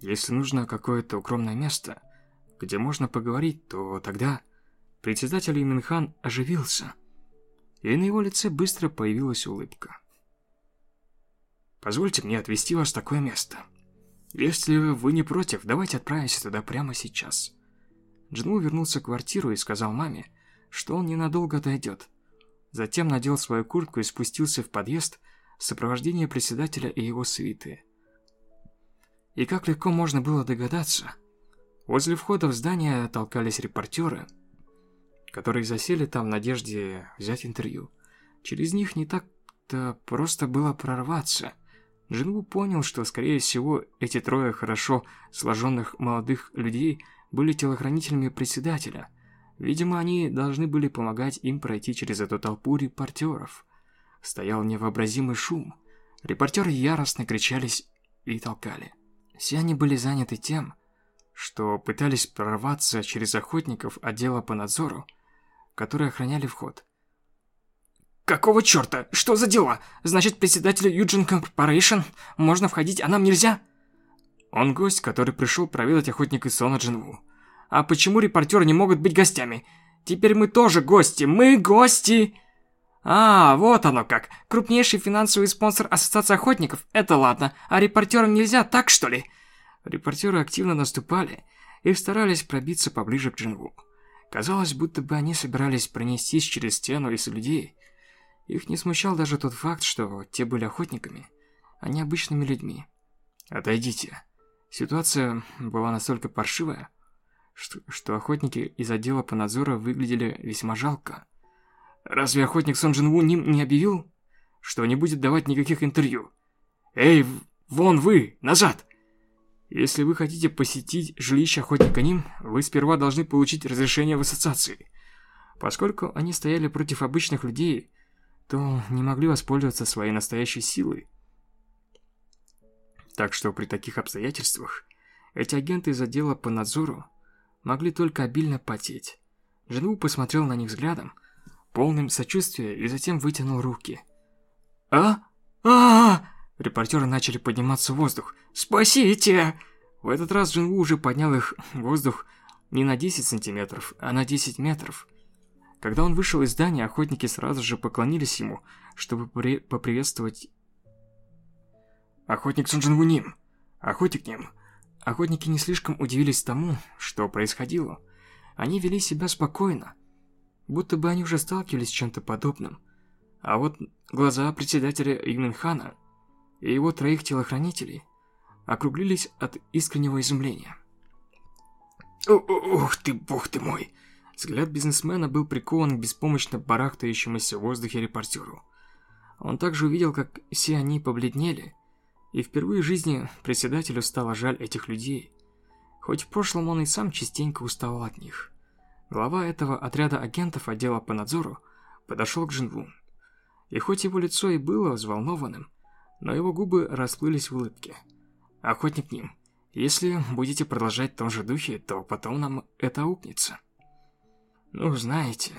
[SPEAKER 1] Если нужно какое-то укромное место, где можно поговорить, то тогда председатель Иминхан оживился – и на его лице быстро появилась улыбка. «Позвольте мне отвезти вас в такое место. Если вы не против, давайте отправимся туда прямо сейчас». Джинву вернулся в квартиру и сказал маме, что он ненадолго отойдет. Затем надел свою куртку и спустился в подъезд в сопровождении председателя и его свиты. И как легко можно было догадаться, возле входа в здание толкались репортеры – которые засели там в надежде взять интервью. Через них не так-то просто было прорваться. Джинву понял, что, скорее всего, эти трое хорошо сложенных молодых людей были телохранителями председателя. Видимо, они должны были помогать им пройти через эту толпу репортеров. Стоял невообразимый шум. Репортеры яростно кричались и толкали. Все они были заняты тем, что пытались прорваться через охотников отдела по надзору, которые охраняли вход. «Какого черта? Что за дела? Значит, председателю Юджин Корпорейшн можно входить, а нам нельзя?» Он гость, который пришел проведать охотника Сона Джинву. «А почему репортеры не могут быть гостями? Теперь мы тоже гости! Мы гости!» «А, вот оно как. Крупнейший финансовый спонсор Ассоциации охотников. Это ладно. А репортерам нельзя, так что ли?» Репортеры активно наступали и старались пробиться поближе к Джинву. Казалось, будто бы они собирались пронестись через стену из людей. Их не смущал даже тот факт, что те были охотниками, а не обычными людьми. «Отойдите». Ситуация была настолько паршивая, что, что охотники из отдела по надзору выглядели весьма жалко. «Разве охотник Сон Джин Ву ним не объявил, что не будет давать никаких интервью? Эй, вон вы, назад!» Если вы хотите посетить жилище охотника Ним, вы сперва должны получить разрешение в ассоциации. Поскольку они стояли против обычных людей, то не могли воспользоваться своей настоящей силой. Так что при таких обстоятельствах эти агенты из отдела по надзору могли только обильно потеть. Жену посмотрел на них взглядом, полным сочувствия, и затем вытянул руки. «А? а, -а, -а Репортеры начали подниматься в воздух. «Спасите!» В этот раз Джинву уже поднял их в воздух не на 10 сантиметров, а на 10 метров. Когда он вышел из здания, охотники сразу же поклонились ему, чтобы поприветствовать... Охотник Сунжин Ним. Охотник Ним. Охотники не слишком удивились тому, что происходило. они вели себя спокойно, будто бы они уже сталкивались с чем-то подобным. А вот глаза председателя Игменхана и его троих телохранителей округлились от искреннего изумления. «Ух ты, бог ты мой!» Взгляд бизнесмена был прикован к беспомощно барахтающемуся в воздухе репортеру. Он также увидел, как все они побледнели, и впервые в жизни председателю стало жаль этих людей, хоть в прошлом он и сам частенько уставал от них. Глава этого отряда агентов отдела по надзору подошел к Джинву. И хоть его лицо и было взволнованным, но его губы расплылись в улыбке. Охотник ним. Если будете продолжать в том же духе, то потом нам это аукнется. Ну, знаете,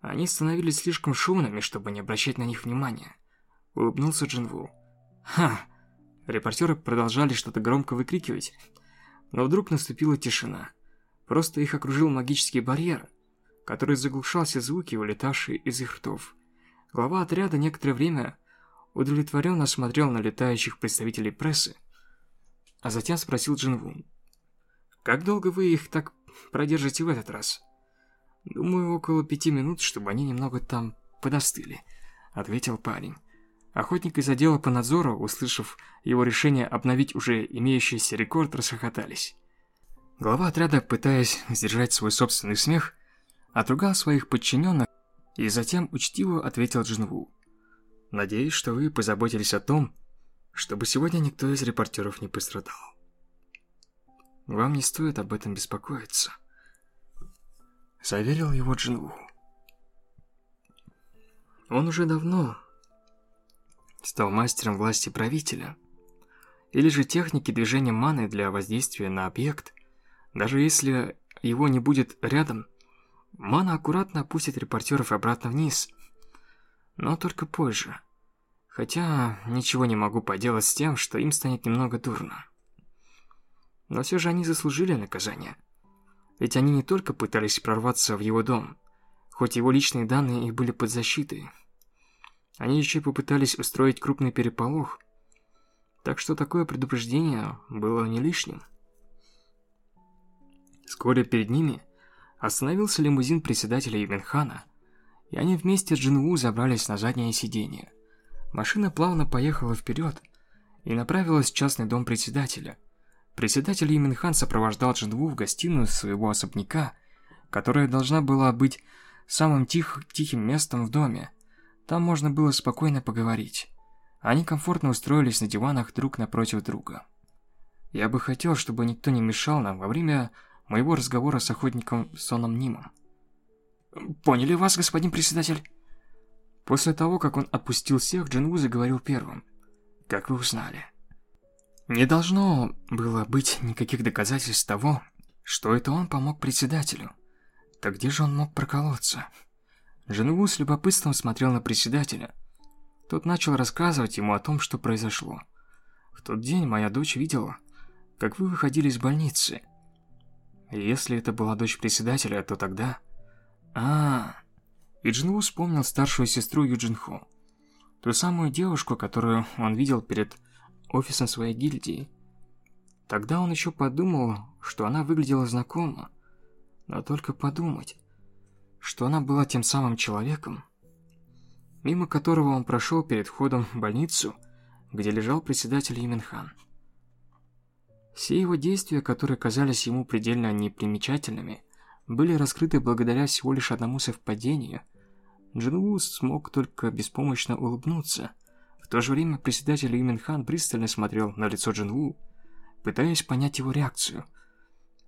[SPEAKER 1] они становились слишком шумными, чтобы не обращать на них внимания. Улыбнулся Джинву. Ха! Репортеры продолжали что-то громко выкрикивать, но вдруг наступила тишина. Просто их окружил магический барьер, который заглушал все звуки, вылетавшие из их ртов. Глава отряда некоторое время удовлетворенно смотрел на летающих представителей прессы, а затем спросил Джинву. «Как долго вы их так продержите в этот раз?» «Думаю, около пяти минут, чтобы они немного там подостыли», — ответил парень. Охотник из отдела по надзору, услышав его решение обновить уже имеющийся рекорд, расхохотались. Глава отряда, пытаясь сдержать свой собственный смех, отругал своих подчиненных и затем учтиво ответил Джинву. «Надеюсь, что вы позаботились о том, чтобы сегодня никто из репортеров не пострадал. Вам не стоит об этом беспокоиться. Заверил его Джинву. Он уже давно стал мастером власти правителя, или же техники движения маны для воздействия на объект. Даже если его не будет рядом, мана аккуратно опустит репортеров обратно вниз, но только позже. Хотя ничего не могу поделать с тем, что им станет немного дурно. Но все же они заслужили наказание. Ведь они не только пытались прорваться в его дом, хоть его личные данные и были под защитой. Они еще и попытались устроить крупный переполох. Так что такое предупреждение было не лишним. Вскоре перед ними остановился лимузин председателя Ивенхана, и они вместе с Джинву забрались на заднее сиденье. Машина плавно поехала вперед и направилась в частный дом председателя. Председатель Иминхан сопровождал Джинву в гостиную своего особняка, которая должна была быть самым тих, тихим местом в доме. Там можно было спокойно поговорить. Они комфортно устроились на диванах друг напротив друга. Я бы хотел, чтобы никто не мешал нам во время моего разговора с охотником Соном Нимом. «Поняли вас, господин председатель?» После того, как он отпустил всех, Джинву заговорил первым. «Как вы узнали?» Не должно было быть никаких доказательств того, что это он помог председателю. Так где же он мог проколоться? Джинву с любопытством смотрел на председателя. Тот начал рассказывать ему о том, что произошло. В тот день моя дочь видела, как вы выходили из больницы. Если это была дочь председателя, то тогда... А, -а, -а и Джинву вспомнил старшую сестру Юджинхо. Ту самую девушку, которую он видел перед офисом своей гильдии. Тогда он еще подумал, что она выглядела знакомо. Но только подумать, что она была тем самым человеком, мимо которого он прошел перед входом в больницу, где лежал председатель Именхан. Все его действия, которые казались ему предельно непримечательными, были раскрыты благодаря всего лишь одному совпадению – Джинву смог только беспомощно улыбнуться. В то же время председатель Юмин Хан пристально смотрел на лицо Джинву, пытаясь понять его реакцию.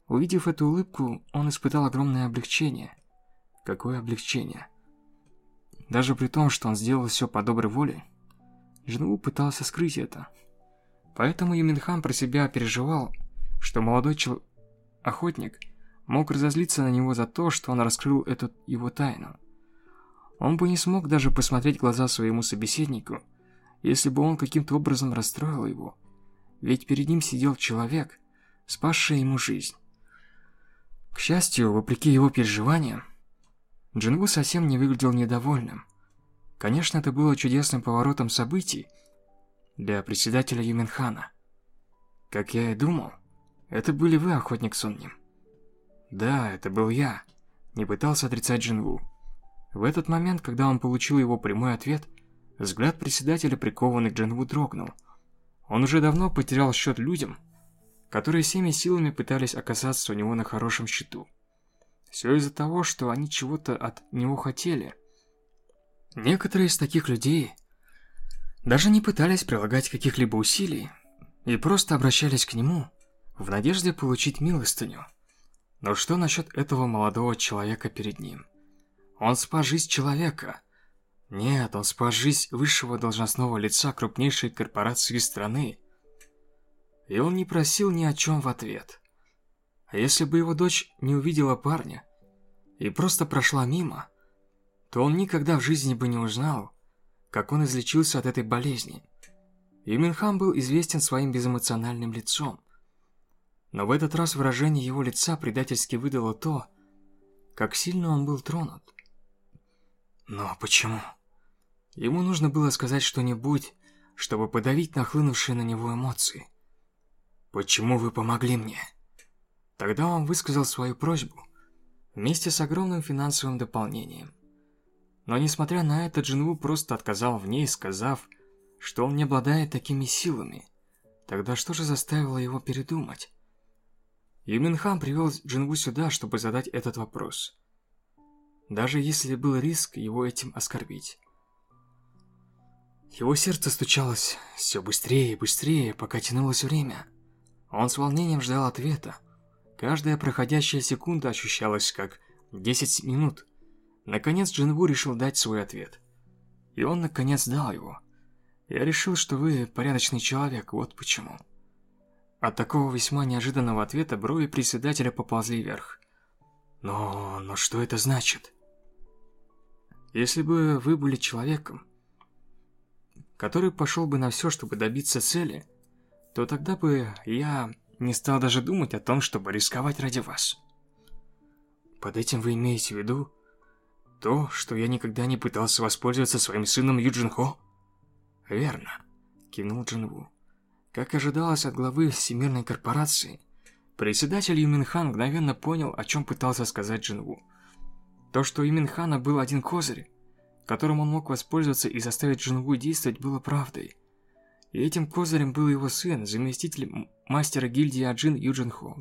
[SPEAKER 1] Увидев эту улыбку, он испытал огромное облегчение. Какое облегчение? Даже при том, что он сделал все по доброй воле, Джинву пытался скрыть это. Поэтому Юминхан про себя переживал, что молодой чел... охотник мог разозлиться на него за то, что он раскрыл эту его тайну. Он бы не смог даже посмотреть глаза своему собеседнику, если бы он каким-то образом расстроил его. Ведь перед ним сидел человек, спасший ему жизнь. К счастью, вопреки его переживаниям, Джингу совсем не выглядел недовольным. Конечно, это было чудесным поворотом событий для председателя Юминхана. Как я и думал, это были вы, охотник Сунним. Да, это был я. Не пытался отрицать Джинву. В этот момент, когда он получил его прямой ответ, взгляд председателя, прикованный к Джинву, дрогнул. Он уже давно потерял счет людям, которые всеми силами пытались оказаться у него на хорошем счету. Все из-за того, что они чего-то от него хотели. Некоторые из таких людей даже не пытались прилагать каких-либо усилий и просто обращались к нему в надежде получить милостыню. Но что насчет этого молодого человека перед ним? Он спас жизнь человека. Нет, он спас жизнь высшего должностного лица крупнейшей корпорации страны. И он не просил ни о чем в ответ. А если бы его дочь не увидела парня и просто прошла мимо, то он никогда в жизни бы не узнал, как он излечился от этой болезни. Юминхам был известен своим безэмоциональным лицом. Но в этот раз выражение его лица предательски выдало то, как сильно он был тронут. Но почему? Ему нужно было сказать что-нибудь, чтобы подавить нахлынувшие на него эмоции. «Почему вы помогли мне?» Тогда он высказал свою просьбу вместе с огромным финансовым дополнением. Но несмотря на это, Джинву просто отказал в ней, сказав, что он не обладает такими силами. Тогда что же заставило его передумать? Юминхан привел Джинву сюда, чтобы задать этот вопрос. Даже если был риск его этим оскорбить. Его сердце стучалось все быстрее и быстрее, пока тянулось время. Он с волнением ждал ответа, Каждая проходящая секунда ощущалась как 10 минут. Наконец Джинву решил дать свой ответ. И он наконец дал его. Я решил, что вы порядочный человек, вот почему. От такого весьма неожиданного ответа брови председателя поползли вверх. Но... но что это значит? Если бы вы были человеком, который пошел бы на все, чтобы добиться цели, то тогда бы я не стал даже думать о том, чтобы рисковать ради вас. Под этим вы имеете в виду то, что я никогда не пытался воспользоваться своим сыном Юджин Хо? Верно, кивнул Джинву. Как ожидалось от главы Всемирной корпорации, председатель Юминхан мгновенно понял, о чем пытался сказать Джинву. То, что у Юминхана был один козырь, которым он мог воспользоваться и заставить Джинву действовать, было правдой. И этим козырем был его сын, заместитель мастера гильдии Аджин Юджин Хо.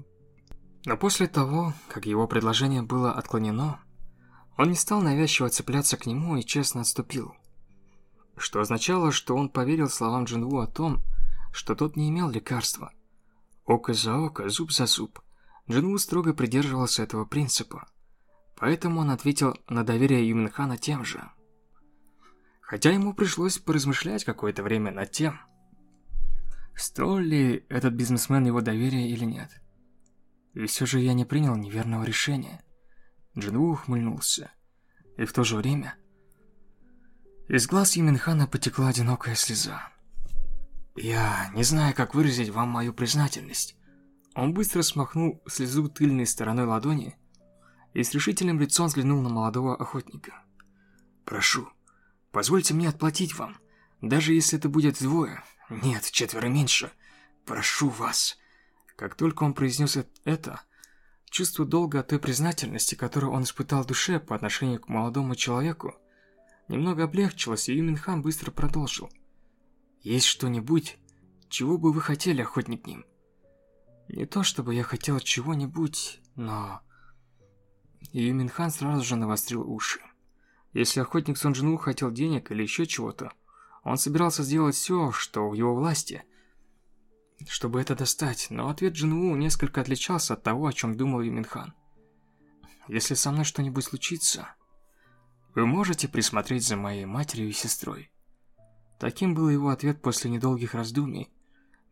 [SPEAKER 1] Но после того, как его предложение было отклонено, он не стал навязчиво цепляться к нему и честно отступил. Что означало, что он поверил словам Джинву о том, что тот не имел лекарства. Око за око, зуб за зуб. Джинву строго придерживался этого принципа. Поэтому он ответил на доверие Юминхана тем же. Хотя ему пришлось поразмышлять какое-то время над тем, Стоил ли этот бизнесмен его доверия или нет? И все же я не принял неверного решения. Джинву ухмыльнулся. И в то же время... Из глаз Юминхана потекла одинокая слеза. Я не знаю, как выразить вам мою признательность. Он быстро смахнул слезу тыльной стороной ладони и с решительным лицом взглянул на молодого охотника. «Прошу, позвольте мне отплатить вам, даже если это будет двое, нет, четверо меньше. Прошу вас. Как только он произнес это, чувство долга от той признательности, которую он испытал в душе по отношению к молодому человеку, немного облегчилось, и Юминхан быстро продолжил. Есть что-нибудь, чего бы вы хотели, охотник ним? Не то чтобы я хотел чего-нибудь, но... Юминхан сразу же навострил уши. Если охотник Сонджину хотел денег или еще чего-то, он собирался сделать все, что в его власти, чтобы это достать, но ответ Джинву несколько отличался от того, о чем думал Юминхан. «Если со мной что-нибудь случится, вы можете присмотреть за моей матерью и сестрой». Таким был его ответ после недолгих раздумий.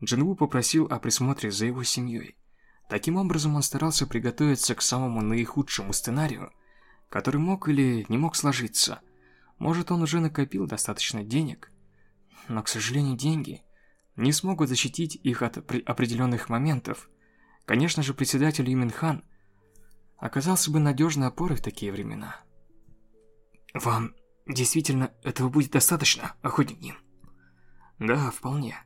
[SPEAKER 1] Джинву попросил о присмотре за его семьей. Таким образом, он старался приготовиться к самому наихудшему сценарию, который мог или не мог сложиться. Может, он уже накопил достаточно денег, но, к сожалению, деньги не смогут защитить их от определенных моментов. Конечно же, председатель Юминхан оказался бы надежной опорой в такие времена. Вам действительно этого будет достаточно, охотник Нин? Да, вполне.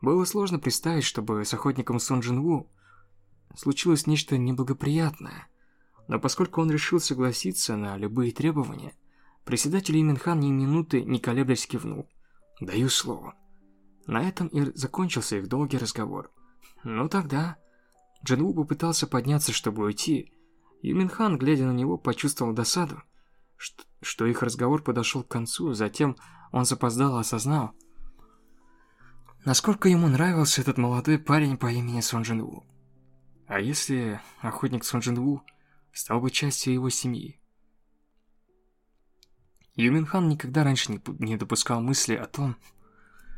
[SPEAKER 1] Было сложно представить, чтобы с охотником Сон Джин Ву случилось нечто неблагоприятное. Но поскольку он решил согласиться на любые требования, председатель Иминхан ни минуты не колеблясь кивнул. «Даю слово». На этом и закончился их долгий разговор. Ну тогда... Джинву попытался подняться, чтобы уйти. Юминхан, глядя на него, почувствовал досаду, что, что их разговор подошел к концу, затем он запоздало осознал, насколько ему нравился этот молодой парень по имени Сон Джинву. А если охотник Сон Джинву стал бы частью его семьи? Юминхан никогда раньше не, не допускал мысли о том,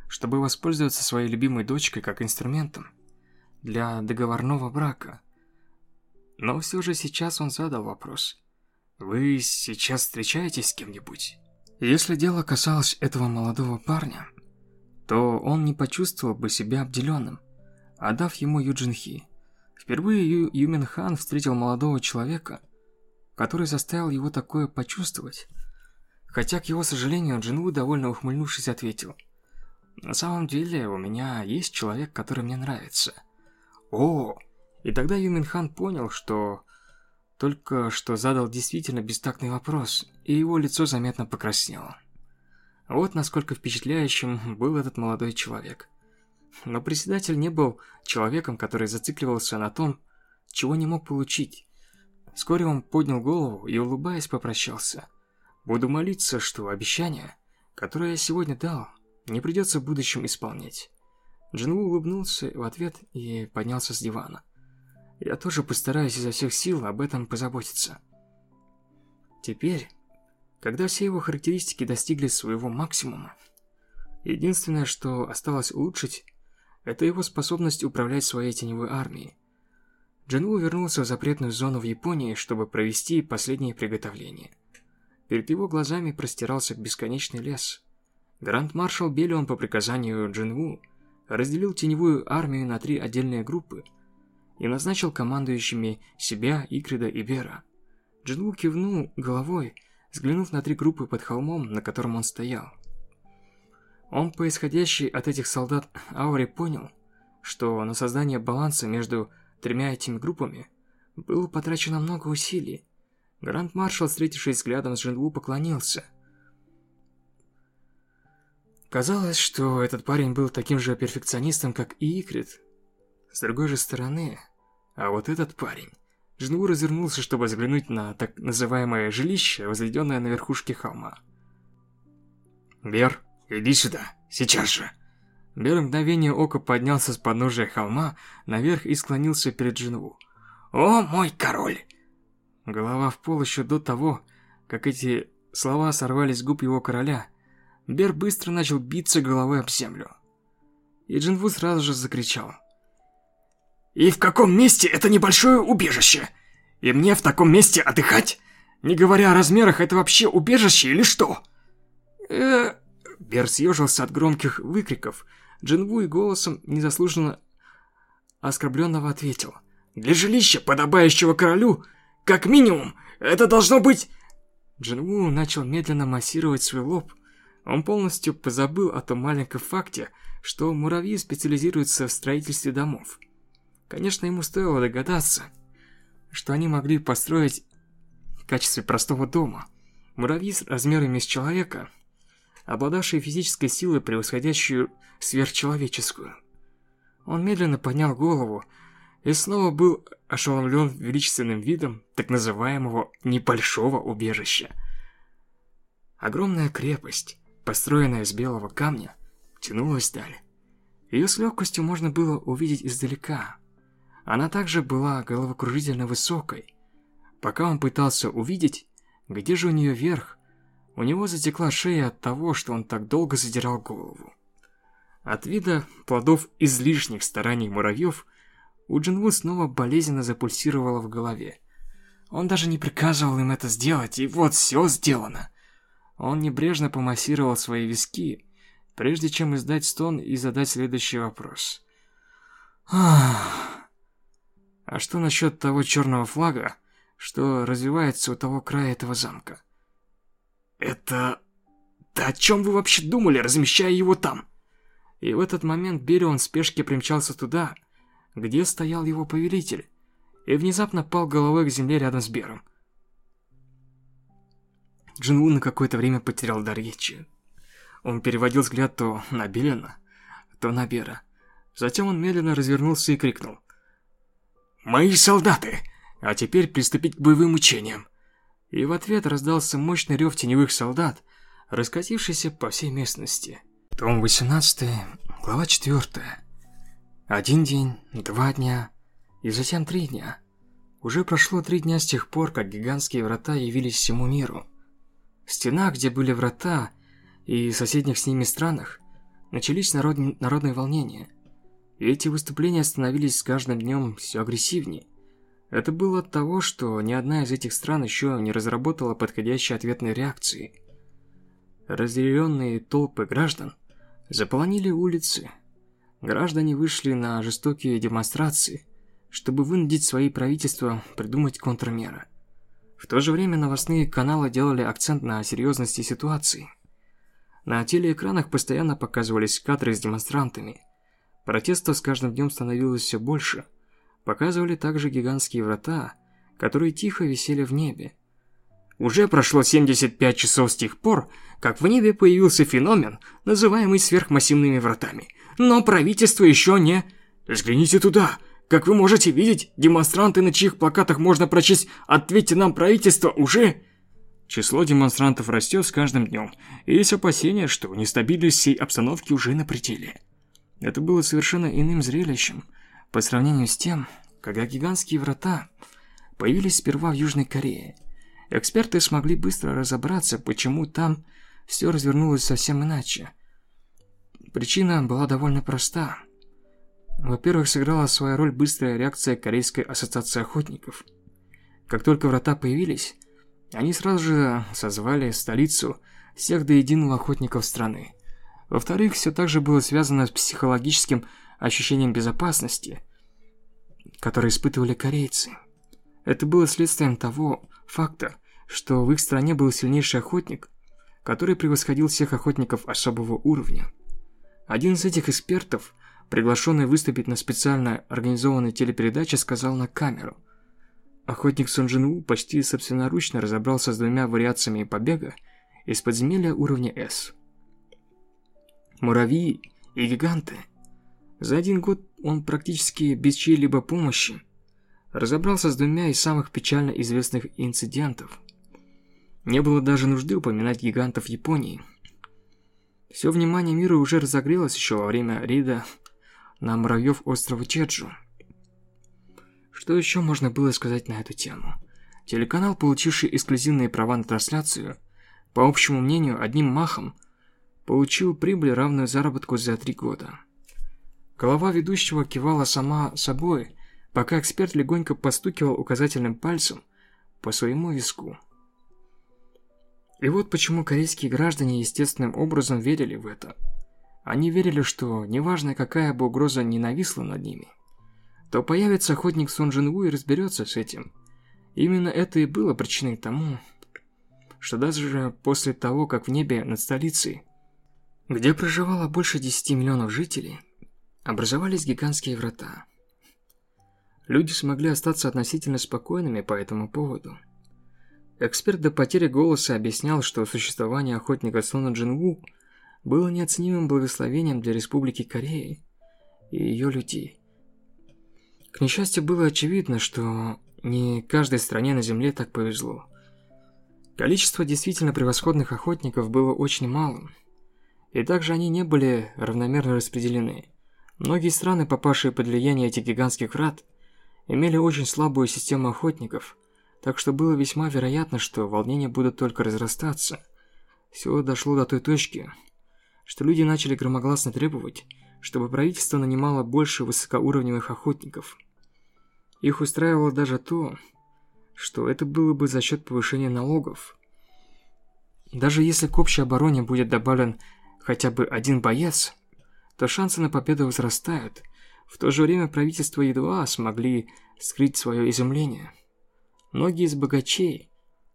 [SPEAKER 1] чтобы воспользоваться своей любимой дочкой как инструментом для договорного брака. Но все же сейчас он задал вопрос. «Вы сейчас встречаетесь с кем-нибудь?» Если дело касалось этого молодого парня, то он не почувствовал бы себя обделенным, отдав ему Юджин Хи. Впервые Ю Юмин Хан встретил молодого человека, который заставил его такое почувствовать. Хотя, к его сожалению, Джинву, довольно ухмыльнувшись, ответил – на самом деле, у меня есть человек, который мне нравится. О! И тогда Юминхан понял, что только что задал действительно бестактный вопрос, и его лицо заметно покраснело. Вот насколько впечатляющим был этот молодой человек. Но председатель не был человеком, который зацикливался на том, чего не мог получить. Вскоре он поднял голову и, улыбаясь, попрощался. «Буду молиться, что обещание, которое я сегодня дал, не придется в будущем исполнять. Джинву улыбнулся в ответ и поднялся с дивана. Я тоже постараюсь изо всех сил об этом позаботиться. Теперь, когда все его характеристики достигли своего максимума, единственное, что осталось улучшить, это его способность управлять своей теневой армией. Джинву вернулся в запретную зону в Японии, чтобы провести последние приготовления. Перед его глазами простирался бесконечный лес – Гранд-маршал Белион по приказанию Джинву разделил теневую армию на три отдельные группы и назначил командующими себя, Икрида и Бера. Джинву кивнул головой, взглянув на три группы под холмом, на котором он стоял. Он по исходящей от этих солдат ауре понял, что на создание баланса между тремя этими группами было потрачено много усилий. Гранд-маршал, встретившись взглядом с Джинву, поклонился – Казалось, что этот парень был таким же перфекционистом, как и Икрит. С другой же стороны, а вот этот парень... Джинву развернулся, чтобы взглянуть на так называемое жилище, возведенное на верхушке холма. «Бер, иди сюда, сейчас же!» Бер мгновение ока поднялся с подножия холма наверх и склонился перед Джинву. «О, мой король!» Голова в пол еще до того, как эти слова сорвались с губ его короля, Бер быстро начал биться головой об землю. И Джинву сразу же закричал. «И в каком месте это небольшое убежище? И мне в таком месте отдыхать? Не говоря о размерах, это вообще убежище или что?» э Бер съежился от громких выкриков. Джинву и голосом незаслуженно оскорбленного ответил. «Для жилища, подобающего королю, как минимум, это должно быть...» Джинву начал медленно массировать свой лоб, он полностью позабыл о том маленьком факте, что муравьи специализируются в строительстве домов. Конечно, ему стоило догадаться, что они могли построить в качестве простого дома. Муравьи с размерами с человека, обладавшие физической силой, превосходящую сверхчеловеческую. Он медленно поднял голову и снова был ошеломлен величественным видом так называемого «небольшого убежища». Огромная крепость, построенная из белого камня, тянулась вдаль. Ее с легкостью можно было увидеть издалека. Она также была головокружительно высокой. Пока он пытался увидеть, где же у нее верх, у него затекла шея от того, что он так долго задирал голову. От вида плодов излишних стараний муравьев у Джинву снова болезненно запульсировало в голове. Он даже не приказывал им это сделать, и вот все сделано. Он небрежно помассировал свои виски, прежде чем издать стон и задать следующий вопрос. «Ах... А что насчет того черного флага, что развивается у того края этого замка?» «Это... Да о чем вы вообще думали, размещая его там?» И в этот момент Берион в спешке примчался туда, где стоял его повелитель, и внезапно пал головой к земле рядом с Бером. Джинву на какое-то время потерял дар речи. Он переводил взгляд то на Белена, то на Бера. Затем он медленно развернулся и крикнул. «Мои солдаты! А теперь приступить к боевым учениям!» И в ответ раздался мощный рев теневых солдат, раскатившийся по всей местности. Том 18, глава 4. Один день, два дня и затем три дня. Уже прошло три дня с тех пор, как гигантские врата явились всему миру. В стенах, где были врата, и соседних с ними странах, начались народ... народные волнения. Эти выступления становились с каждым днем все агрессивнее. Это было от того, что ни одна из этих стран еще не разработала подходящей ответной реакции. Разделенные толпы граждан заполонили улицы. Граждане вышли на жестокие демонстрации, чтобы вынудить свои правительства придумать контрмеры. В то же время новостные каналы делали акцент на серьезности ситуации. На телеэкранах постоянно показывались кадры с демонстрантами. Протестов с каждым днем становилось все больше – Показывали также гигантские врата, которые тихо висели в небе. Уже прошло 75 часов с тех пор, как в небе появился феномен, называемый сверхмассивными вратами. Но правительство еще не... Взгляните туда! Как вы можете видеть, демонстранты, на чьих плакатах можно прочесть «Ответьте нам, правительство, уже...» Число демонстрантов растет с каждым днем, и есть опасения, что нестабильность всей обстановки уже на пределе. Это было совершенно иным зрелищем – по сравнению с тем, когда гигантские врата появились сперва в Южной Корее, эксперты смогли быстро разобраться, почему там все развернулось совсем иначе. Причина была довольно проста. Во-первых, сыграла свою роль быстрая реакция Корейской ассоциации охотников. Как только врата появились, они сразу же созвали столицу всех до единого охотников страны. Во-вторых, все также было связано с психологическим ощущением безопасности, которое испытывали корейцы. Это было следствием того факта, что в их стране был сильнейший охотник, который превосходил всех охотников особого уровня. Один из этих экспертов, приглашенный выступить на специально организованной телепередаче, сказал на камеру. Охотник Ву почти собственноручно разобрался с двумя вариациями побега из подземелья уровня S. Муравьи и гиганты – за один год он практически без чьей-либо помощи разобрался с двумя из самых печально известных инцидентов. Не было даже нужды упоминать гигантов Японии. Все внимание мира уже разогрелось еще во время рейда на муравьев острова Чеджу. Что еще можно было сказать на эту тему? Телеканал, получивший эксклюзивные права на трансляцию, по общему мнению, одним махом, получил прибыль, равную заработку за три года. Голова ведущего кивала сама собой, пока эксперт легонько постукивал указательным пальцем по своему виску. И вот почему корейские граждане естественным образом верили в это. Они верили, что неважно какая бы угроза не нависла над ними, то появится охотник Сон Джин Ву и разберется с этим. Именно это и было причиной тому, что даже после того, как в небе над столицей, где проживало больше 10 миллионов жителей, образовались гигантские врата. Люди смогли остаться относительно спокойными по этому поводу. Эксперт до потери голоса объяснял, что существование охотника Сона Джинву было неоценимым благословением для Республики Кореи и ее людей. К несчастью, было очевидно, что не каждой стране на Земле так повезло. Количество действительно превосходных охотников было очень малым, и также они не были равномерно распределены. Многие страны, попавшие под влияние этих гигантских врат, имели очень слабую систему охотников, так что было весьма вероятно, что волнения будут только разрастаться. Все дошло до той точки, что люди начали громогласно требовать, чтобы правительство нанимало больше высокоуровневых охотников. Их устраивало даже то, что это было бы за счет повышения налогов. Даже если к общей обороне будет добавлен хотя бы один боец – то шансы на победу возрастают. В то же время правительство едва смогли скрыть свое изумление. Многие из богачей,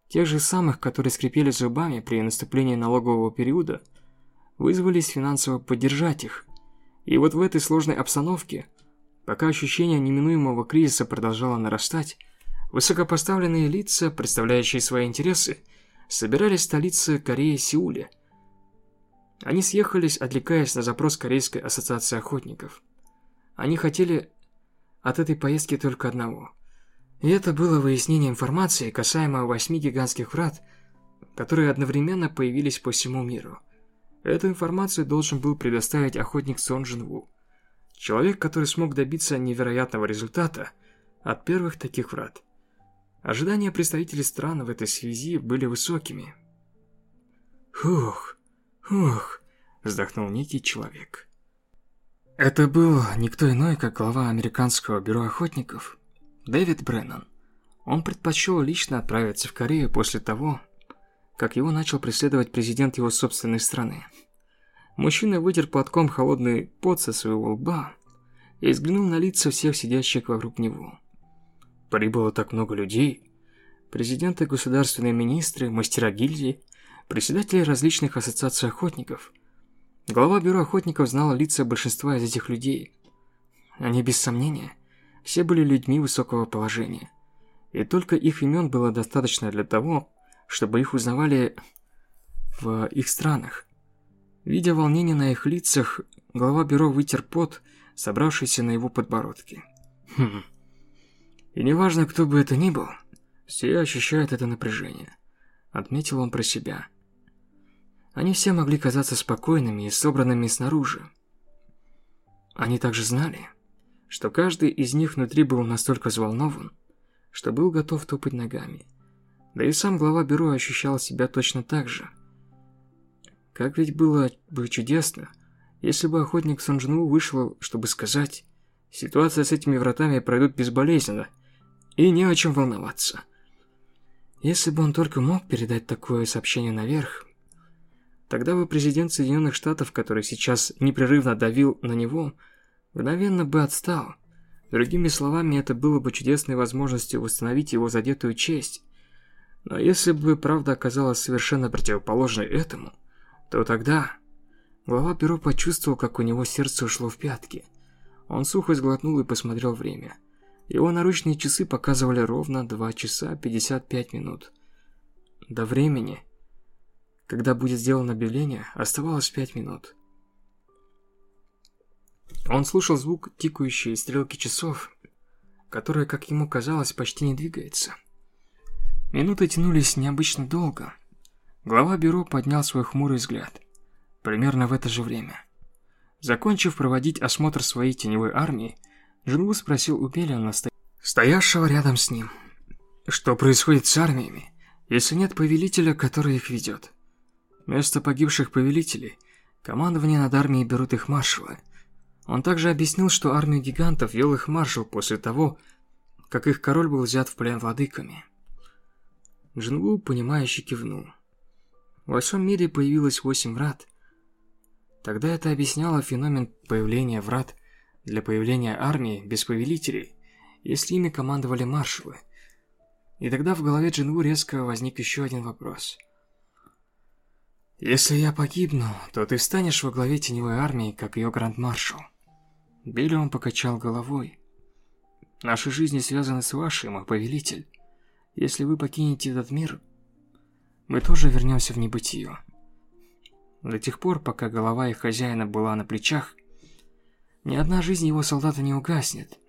[SPEAKER 1] тех же самых, которые скрипели зубами при наступлении налогового периода, вызвались финансово поддержать их. И вот в этой сложной обстановке Пока ощущение неминуемого кризиса продолжало нарастать, высокопоставленные лица, представляющие свои интересы, собирались в столице Кореи Сеуле. Они съехались, отвлекаясь на запрос Корейской ассоциации охотников. Они хотели от этой поездки только одного. И это было выяснение информации касаемо восьми гигантских врат, которые одновременно появились по всему миру. Эту информацию должен был предоставить охотник Сон Джин. Человек, который смог добиться невероятного результата от первых таких врат. Ожидания представителей стран в этой связи были высокими. «Хух, хух», – вздохнул некий человек. Это был никто иной, как глава американского бюро охотников, Дэвид Бреннан. Он предпочел лично отправиться в Корею после того, как его начал преследовать президент его собственной страны. Мужчина вытер платком холодный пот со своего лба и взглянул на лица всех сидящих вокруг него. Прибыло так много людей. Президенты, государственные министры, мастера гильдии, председатели различных ассоциаций охотников – Глава бюро охотников знала лица большинства из этих людей. Они, без сомнения, все были людьми высокого положения. И только их имен было достаточно для того, чтобы их узнавали в их странах. Видя волнение на их лицах, глава бюро вытер пот, собравшийся на его подбородке. Хм. И неважно, кто бы это ни был, все ощущают это напряжение. Отметил он про себя. Они все могли казаться спокойными и собранными снаружи. Они также знали, что каждый из них внутри был настолько взволнован, что был готов топать ногами. Да и сам глава бюро ощущал себя точно так же. Как ведь было бы чудесно, если бы охотник Сонджину вышел, чтобы сказать, ситуация с этими вратами пройдет безболезненно, и не о чем волноваться. Если бы он только мог передать такое сообщение наверх, Тогда бы президент Соединенных Штатов, который сейчас непрерывно давил на него, мгновенно бы отстал. Другими словами, это было бы чудесной возможностью восстановить его задетую честь. Но если бы правда оказалась совершенно противоположной этому, то тогда... Глава бюро почувствовал, как у него сердце ушло в пятки. Он сухо сглотнул и посмотрел время. Его наручные часы показывали ровно 2 часа 55 минут. До времени, когда будет сделано объявление, оставалось пять минут. Он слушал звук тикающей стрелки часов, которая, как ему казалось, почти не двигается. Минуты тянулись необычно долго. Глава бюро поднял свой хмурый взгляд. Примерно в это же время. Закончив проводить осмотр своей теневой армии, Джинву спросил у Пелиана, стоявшего рядом с ним, что происходит с армиями, если нет повелителя, который их ведет. Вместо погибших повелителей, командование над армией берут их маршалы. Он также объяснил, что армию гигантов вел их маршал после того, как их король был взят в плен владыками. Джинву, понимающе кивнул. В всем мире появилось восемь врат. Тогда это объясняло феномен появления врат для появления армии без повелителей, если ими командовали маршалы. И тогда в голове Джинву резко возник еще один вопрос – «Если я погибну, то ты станешь во главе теневой армии, как ее гранд-маршал». Биллион покачал головой. «Наши жизни связаны с вашей, мой повелитель. Если вы покинете этот мир, мы тоже вернемся в небытие. До тех пор, пока голова их хозяина была на плечах, ни одна жизнь его солдата не угаснет.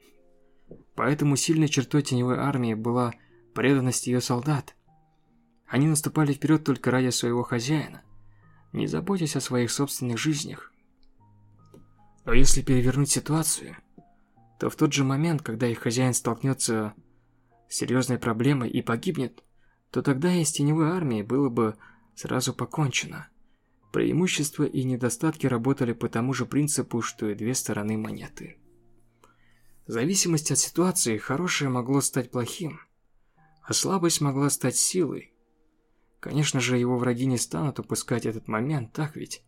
[SPEAKER 1] Поэтому сильной чертой теневой армии была преданность ее солдат. Они наступали вперед только ради своего хозяина – не заботясь о своих собственных жизнях. Но если перевернуть ситуацию, то в тот же момент, когда их хозяин столкнется с серьезной проблемой и погибнет, то тогда и с теневой армией было бы сразу покончено. Преимущества и недостатки работали по тому же принципу, что и две стороны монеты. В зависимости от ситуации, хорошее могло стать плохим, а слабость могла стать силой. Конечно же, его враги не станут упускать этот момент, так ведь?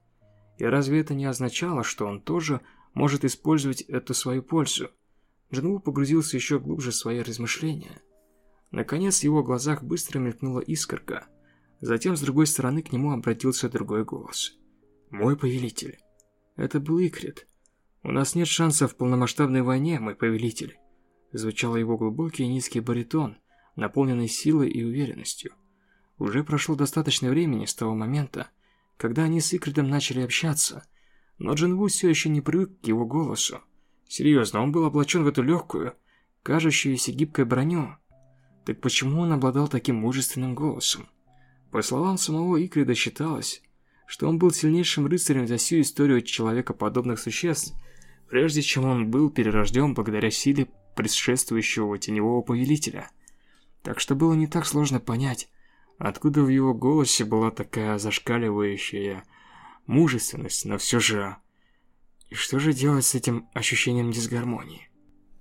[SPEAKER 1] И разве это не означало, что он тоже может использовать эту свою пользу? Джинву погрузился еще глубже в свои размышления. Наконец, в его глазах быстро мелькнула искорка. Затем, с другой стороны, к нему обратился другой голос. «Мой повелитель». Это был Икрит. «У нас нет шансов в полномасштабной войне, мой повелитель», звучал его глубокий низкий баритон, наполненный силой и уверенностью. Уже прошло достаточно времени с того момента, когда они с Икридом начали общаться, но Джинву все еще не привык к его голосу. Серьезно, он был облачен в эту легкую, кажущуюся гибкой броню. Так почему он обладал таким мужественным голосом? По словам самого Икрида считалось, что он был сильнейшим рыцарем за всю историю человекоподобных существ, прежде чем он был перерожден благодаря силе предшествующего теневого повелителя. Так что было не так сложно понять, откуда в его голосе была такая зашкаливающая мужественность, но все же... И что же делать с этим ощущением дисгармонии?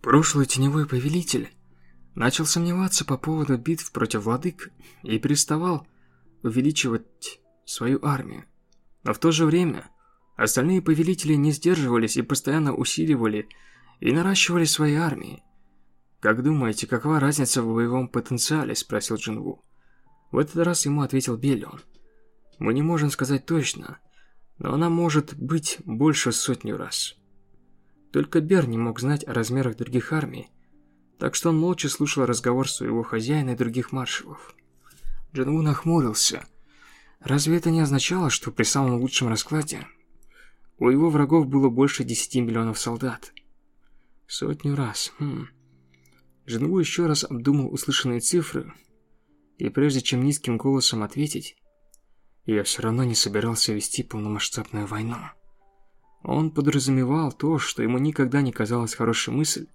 [SPEAKER 1] Прошлый теневой повелитель начал сомневаться по поводу битв против владык и переставал увеличивать свою армию. Но в то же время остальные повелители не сдерживались и постоянно усиливали и наращивали свои армии. «Как думаете, какова разница в боевом потенциале?» – спросил Джинву. В этот раз ему ответил Белион. «Мы не можем сказать точно, но она может быть больше сотню раз». Только Бер не мог знать о размерах других армий, так что он молча слушал разговор своего хозяина и других маршалов. Джинву нахмурился. Разве это не означало, что при самом лучшем раскладе у его врагов было больше 10 миллионов солдат? Сотню раз. Хм. Джинву еще раз обдумал услышанные цифры, и прежде чем низким голосом ответить, я все равно не собирался вести полномасштабную войну. Он подразумевал то, что ему никогда не казалось хорошей мысль,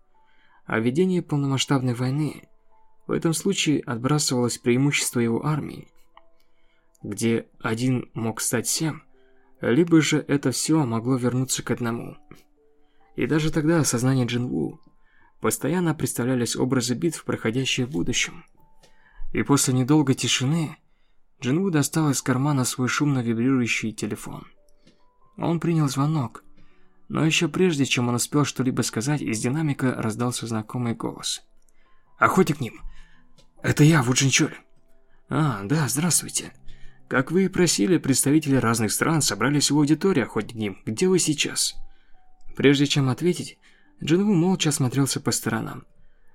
[SPEAKER 1] а ведение полномасштабной войны в этом случае отбрасывалось преимущество его армии, где один мог стать всем, либо же это все могло вернуться к одному. И даже тогда сознание Джинву постоянно представлялись образы битв, проходящие в будущем. И после недолгой тишины Джинву достал из кармана свой шумно вибрирующий телефон. Он принял звонок, но еще прежде, чем он успел что-либо сказать, из динамика раздался знакомый голос. «Охотник ним! Это я, Вуджинчоль!» «А, да, здравствуйте!» «Как вы и просили, представители разных стран собрались в аудитории, охотник ним. Где вы сейчас?» Прежде чем ответить, Джинву молча осмотрелся по сторонам.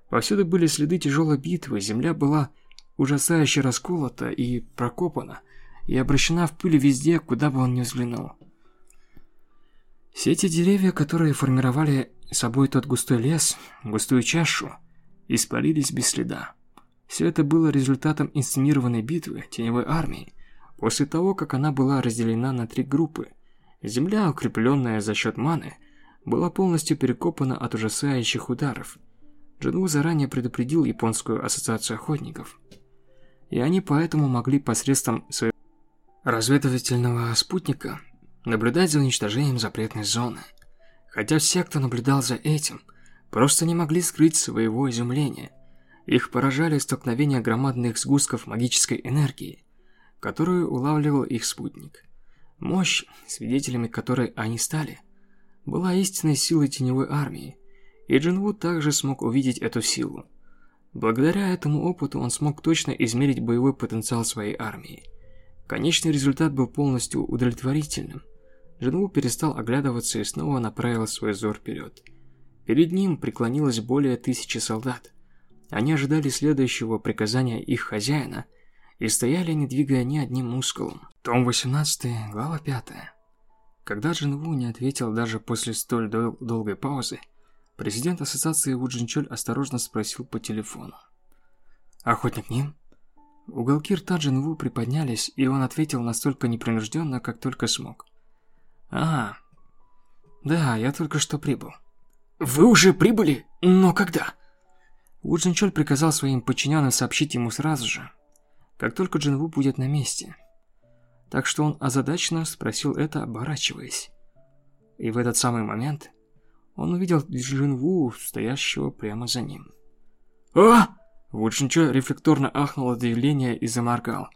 [SPEAKER 1] Повсюду были следы тяжелой битвы, земля была ужасающе расколота и прокопана, и обращена в пыль везде, куда бы он ни взглянул. Все эти деревья, которые формировали собой тот густой лес, густую чашу, испарились без следа. Все это было результатом инсценированной битвы теневой армии, после того, как она была разделена на три группы. Земля, укрепленная за счет маны, была полностью перекопана от ужасающих ударов. Джинву заранее предупредил японскую ассоциацию охотников. И они поэтому могли посредством своего разведывательного спутника наблюдать за уничтожением запретной зоны. Хотя все, кто наблюдал за этим, просто не могли скрыть своего изумления. Их поражали столкновения громадных сгустков магической энергии, которую улавливал их спутник. Мощь, свидетелями которой они стали, была истинной силой теневой армии, и Джинвуд также смог увидеть эту силу. Благодаря этому опыту он смог точно измерить боевой потенциал своей армии. Конечный результат был полностью удовлетворительным – Джинву перестал оглядываться и снова направил свой взор вперед. Перед ним преклонилось более тысячи солдат. Они ожидали следующего приказания их хозяина и стояли, не двигая ни одним мускулом. Том 18, глава 5. Когда Джинву не ответил даже после столь дол долгой паузы, президент ассоциации Ву Джинчоль осторожно спросил по телефону. «Охотник Ним?» Уголки рта Джинву приподнялись, и он ответил настолько непринужденно, как только смог. «Ага. Да, я только что прибыл». «Вы уже прибыли? Но когда?» Уджинчоль приказал своим подчиненным сообщить ему сразу же, как только Джинву будет на месте. Так что он озадаченно спросил это, оборачиваясь. И в этот самый момент он увидел Джинву, стоящего прямо за ним. «А!» Вуджинчоль рефлекторно ахнул от удивления и заморгал.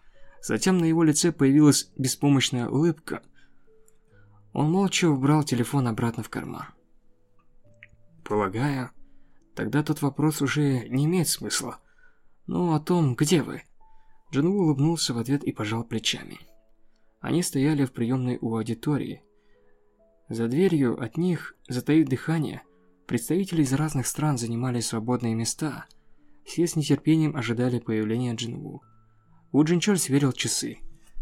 [SPEAKER 1] Затем на его лице появилась беспомощная улыбка – он молча убрал телефон обратно в карман. Полагаю, тогда тот вопрос уже не имеет смысла. Ну, о том, где вы? Джинву улыбнулся в ответ и пожал плечами. Они стояли в приемной у аудитории. За дверью от них, затаив дыхание, представители из разных стран занимали свободные места. Все с нетерпением ожидали появления Джинву. У Джинчоль сверил часы.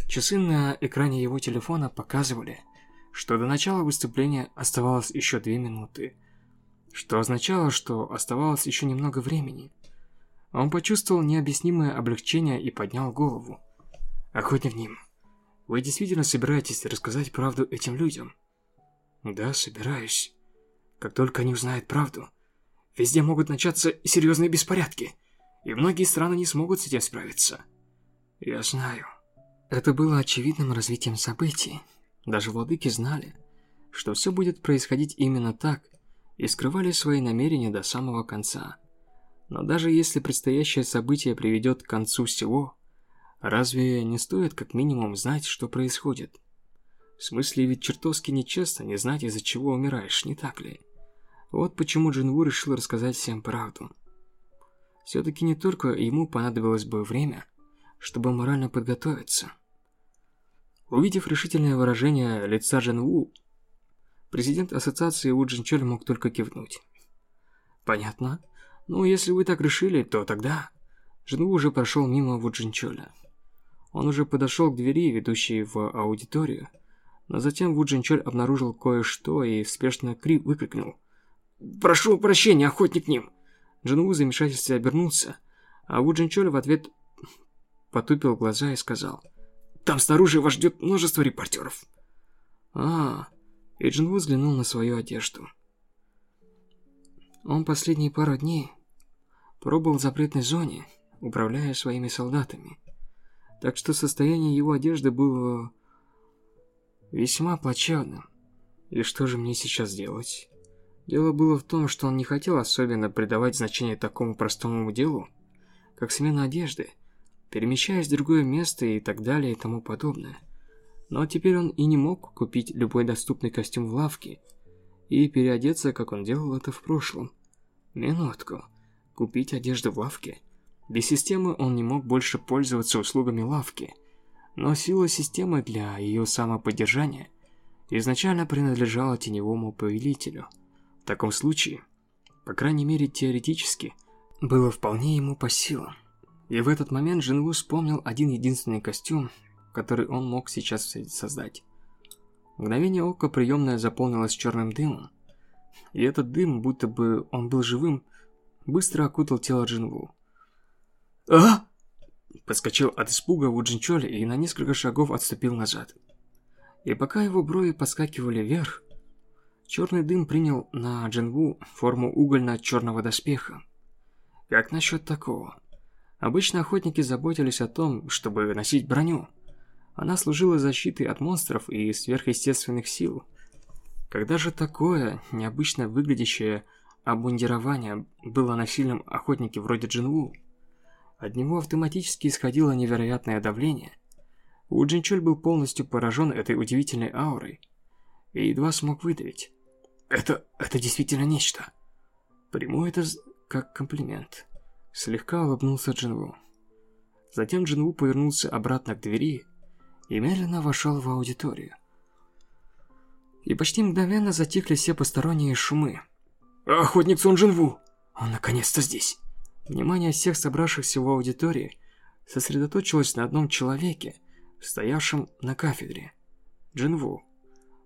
[SPEAKER 1] Часы на экране его телефона показывали, что до начала выступления оставалось еще две минуты, что означало, что оставалось еще немного времени. Он почувствовал необъяснимое облегчение и поднял голову. «Охотник Ним, вы действительно собираетесь рассказать правду этим людям?» «Да, собираюсь. Как только они узнают правду, везде могут начаться серьезные беспорядки, и многие страны не смогут с этим справиться». «Я знаю». Это было очевидным развитием событий. Даже владыки знали, что все будет происходить именно так, и скрывали свои намерения до самого конца. Но даже если предстоящее событие приведет к концу всего, разве не стоит как минимум знать, что происходит? В смысле, ведь чертовски нечестно не знать, из-за чего умираешь, не так ли? Вот почему Джинву решил рассказать всем правду. Все-таки не только ему понадобилось бы время, чтобы морально подготовиться. Увидев решительное выражение лица Джинву, президент ассоциации Ву Джинчоль мог только кивнуть. «Понятно. Ну, если вы так решили, то тогда...» Джинву уже прошел мимо Ву Джинчоля. Он уже подошел к двери, ведущей в аудиторию, но затем Ву Джинчоль обнаружил кое-что и спешно кри выкрикнул. «Прошу прощения, охотник ним!» Джинву в замешательстве обернулся, а Ву Джинчоль в ответ потупил глаза и сказал. «Там снаружи вас ждет множество репортеров». «А, и Джинву взглянул на свою одежду. Он последние пару дней пробыл в запретной зоне, управляя своими солдатами. Так что состояние его одежды было весьма плачевным. И что же мне сейчас делать? Дело было в том, что он не хотел особенно придавать значение такому простому делу, как смена одежды, перемещаясь в другое место и так далее и тому подобное. Но теперь он и не мог купить любой доступный костюм в лавке и переодеться, как он делал это в прошлом. Минутку. Купить одежду в лавке? Без системы он не мог больше пользоваться услугами лавки, но сила системы для ее самоподдержания изначально принадлежала теневому повелителю. В таком случае, по крайней мере теоретически, было вполне ему по силам. И в этот момент Джинву вспомнил один единственный костюм, который он мог сейчас создать. В мгновение ока приемная заполнилась черным дымом, и этот дым, будто бы он был живым, быстро окутал тело Джинву. «А!» Подскочил от испуга Ву Джинчоли и на несколько шагов отступил назад. И пока его брови подскакивали вверх, черный дым принял на Джинву форму угольно-черного доспеха. Как насчет такого? Обычно охотники заботились о том, чтобы носить броню. Она служила защитой от монстров и сверхъестественных сил. Когда же такое необычно выглядящее обмундирование было на сильном охотнике вроде Джинву? От него автоматически исходило невероятное давление. У Джинчоль был полностью поражен этой удивительной аурой и едва смог выдавить. «Это... это действительно нечто!» Приму это как комплимент. Слегка улыбнулся Джинву. Затем Джинву повернулся обратно к двери и медленно вошел в аудиторию. И почти мгновенно затихли все посторонние шумы. «Охотник Сон Джинву! Он наконец-то здесь!» Внимание всех собравшихся в аудитории сосредоточилось на одном человеке, стоявшем на кафедре. Джинву.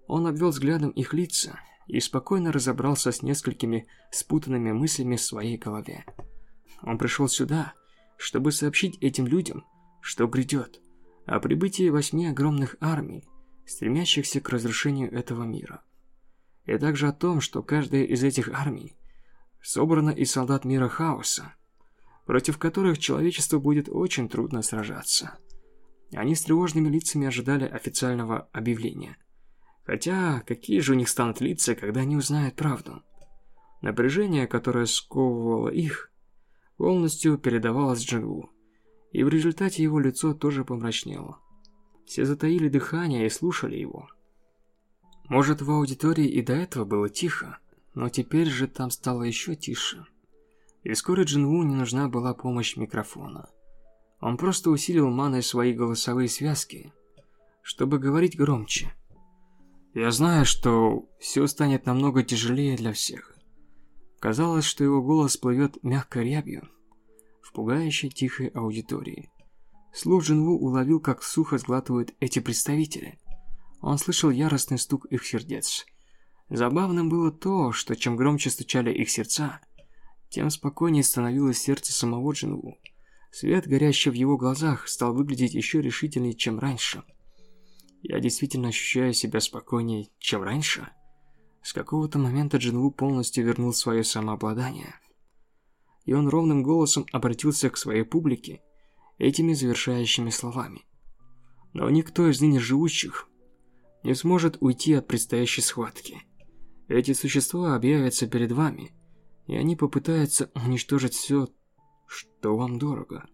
[SPEAKER 1] Он обвел взглядом их лица и спокойно разобрался с несколькими спутанными мыслями в своей голове. Он пришел сюда, чтобы сообщить этим людям, что грядет, о прибытии восьми огромных армий, стремящихся к разрушению этого мира. И также о том, что каждая из этих армий собрана из солдат мира хаоса, против которых человечеству будет очень трудно сражаться. Они с тревожными лицами ожидали официального объявления. Хотя, какие же у них станут лица, когда они узнают правду? Напряжение, которое сковывало их, полностью передавалось Джингу и в результате его лицо тоже помрачнело. Все затаили дыхание и слушали его. Может, в аудитории и до этого было тихо, но теперь же там стало еще тише. И вскоре Джинву не нужна была помощь микрофона. Он просто усилил маной свои голосовые связки, чтобы говорить громче. Я знаю, что все станет намного тяжелее для всех. Казалось, что его голос плывет мягкой рябью в пугающей тихой аудитории. Слух Джинву уловил, как сухо сглатывают эти представители. Он слышал яростный стук их сердец. Забавным было то, что чем громче стучали их сердца, тем спокойнее становилось сердце самого Джинву. Свет, горящий в его глазах, стал выглядеть еще решительнее, чем раньше. Я действительно ощущаю себя спокойнее, чем раньше. С какого-то момента Джинву полностью вернул свое самообладание. И он ровным голосом обратился к своей публике этими завершающими словами. Но никто из ныне живущих не сможет уйти от предстоящей схватки. Эти существа объявятся перед вами, и они попытаются уничтожить все, что вам дорого.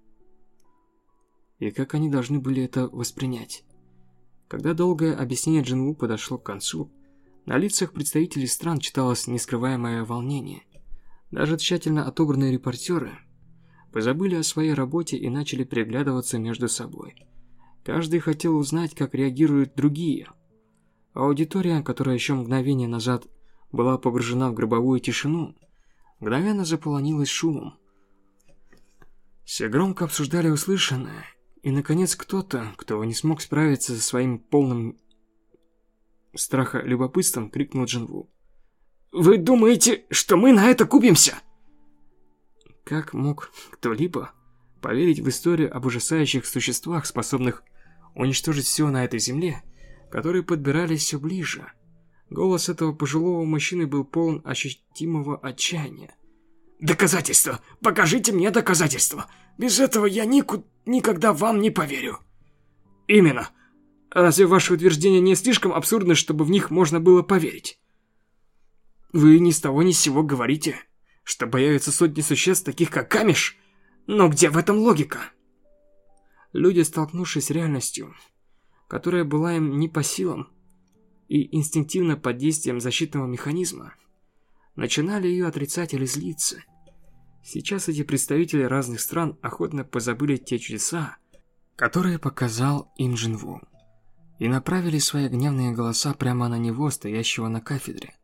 [SPEAKER 1] И как они должны были это воспринять? Когда долгое объяснение Джинву подошло к концу, на лицах представителей стран читалось нескрываемое волнение. Даже тщательно отобранные репортеры позабыли о своей работе и начали переглядываться между собой. Каждый хотел узнать, как реагируют другие. Аудитория, которая еще мгновение назад была погружена в гробовую тишину, мгновенно заполонилась шумом. Все громко обсуждали услышанное, и, наконец, кто-то, кто не смог справиться со своим полным страха любопытством, крикнул Джинву. «Вы думаете, что мы на это купимся?» Как мог кто-либо поверить в историю об ужасающих существах, способных уничтожить все на этой земле, которые подбирались все ближе? Голос этого пожилого мужчины был полон ощутимого отчаяния. «Доказательства! Покажите мне доказательства! Без этого я никуда, никогда вам не поверю!» «Именно! Разве ваши утверждения не слишком абсурдны, чтобы в них можно было поверить?» «Вы ни с того ни с сего говорите, что появятся сотни существ, таких как Камиш. Но где в этом логика? Люди, столкнувшись с реальностью, которая была им не по силам, и инстинктивно под действием защитного механизма, начинали ее отрицать или злиться. Сейчас эти представители разных стран охотно позабыли те чудеса, которые показал им Джинву, и направили свои гневные голоса прямо на него, стоящего на кафедре.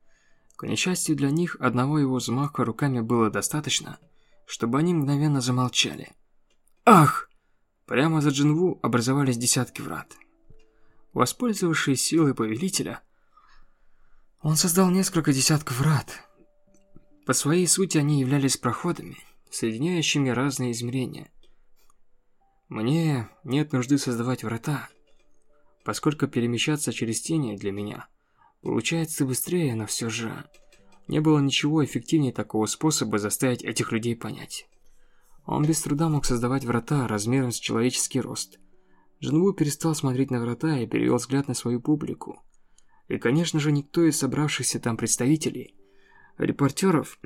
[SPEAKER 1] К несчастью для них, одного его взмаха руками было достаточно, чтобы они мгновенно замолчали. «Ах!» Прямо за Джинву образовались десятки врат. Воспользовавшись силой повелителя, он создал несколько десятков врат. По своей сути они являлись проходами, соединяющими разные измерения. Мне нет нужды создавать врата, поскольку перемещаться через тени для меня – Получается быстрее, но все же... Не было ничего эффективнее такого способа заставить этих людей понять. Он без труда мог создавать врата размером с человеческий рост. Джинву перестал смотреть на врата и перевел взгляд на свою публику. И, конечно же, никто из собравшихся там представителей, репортеров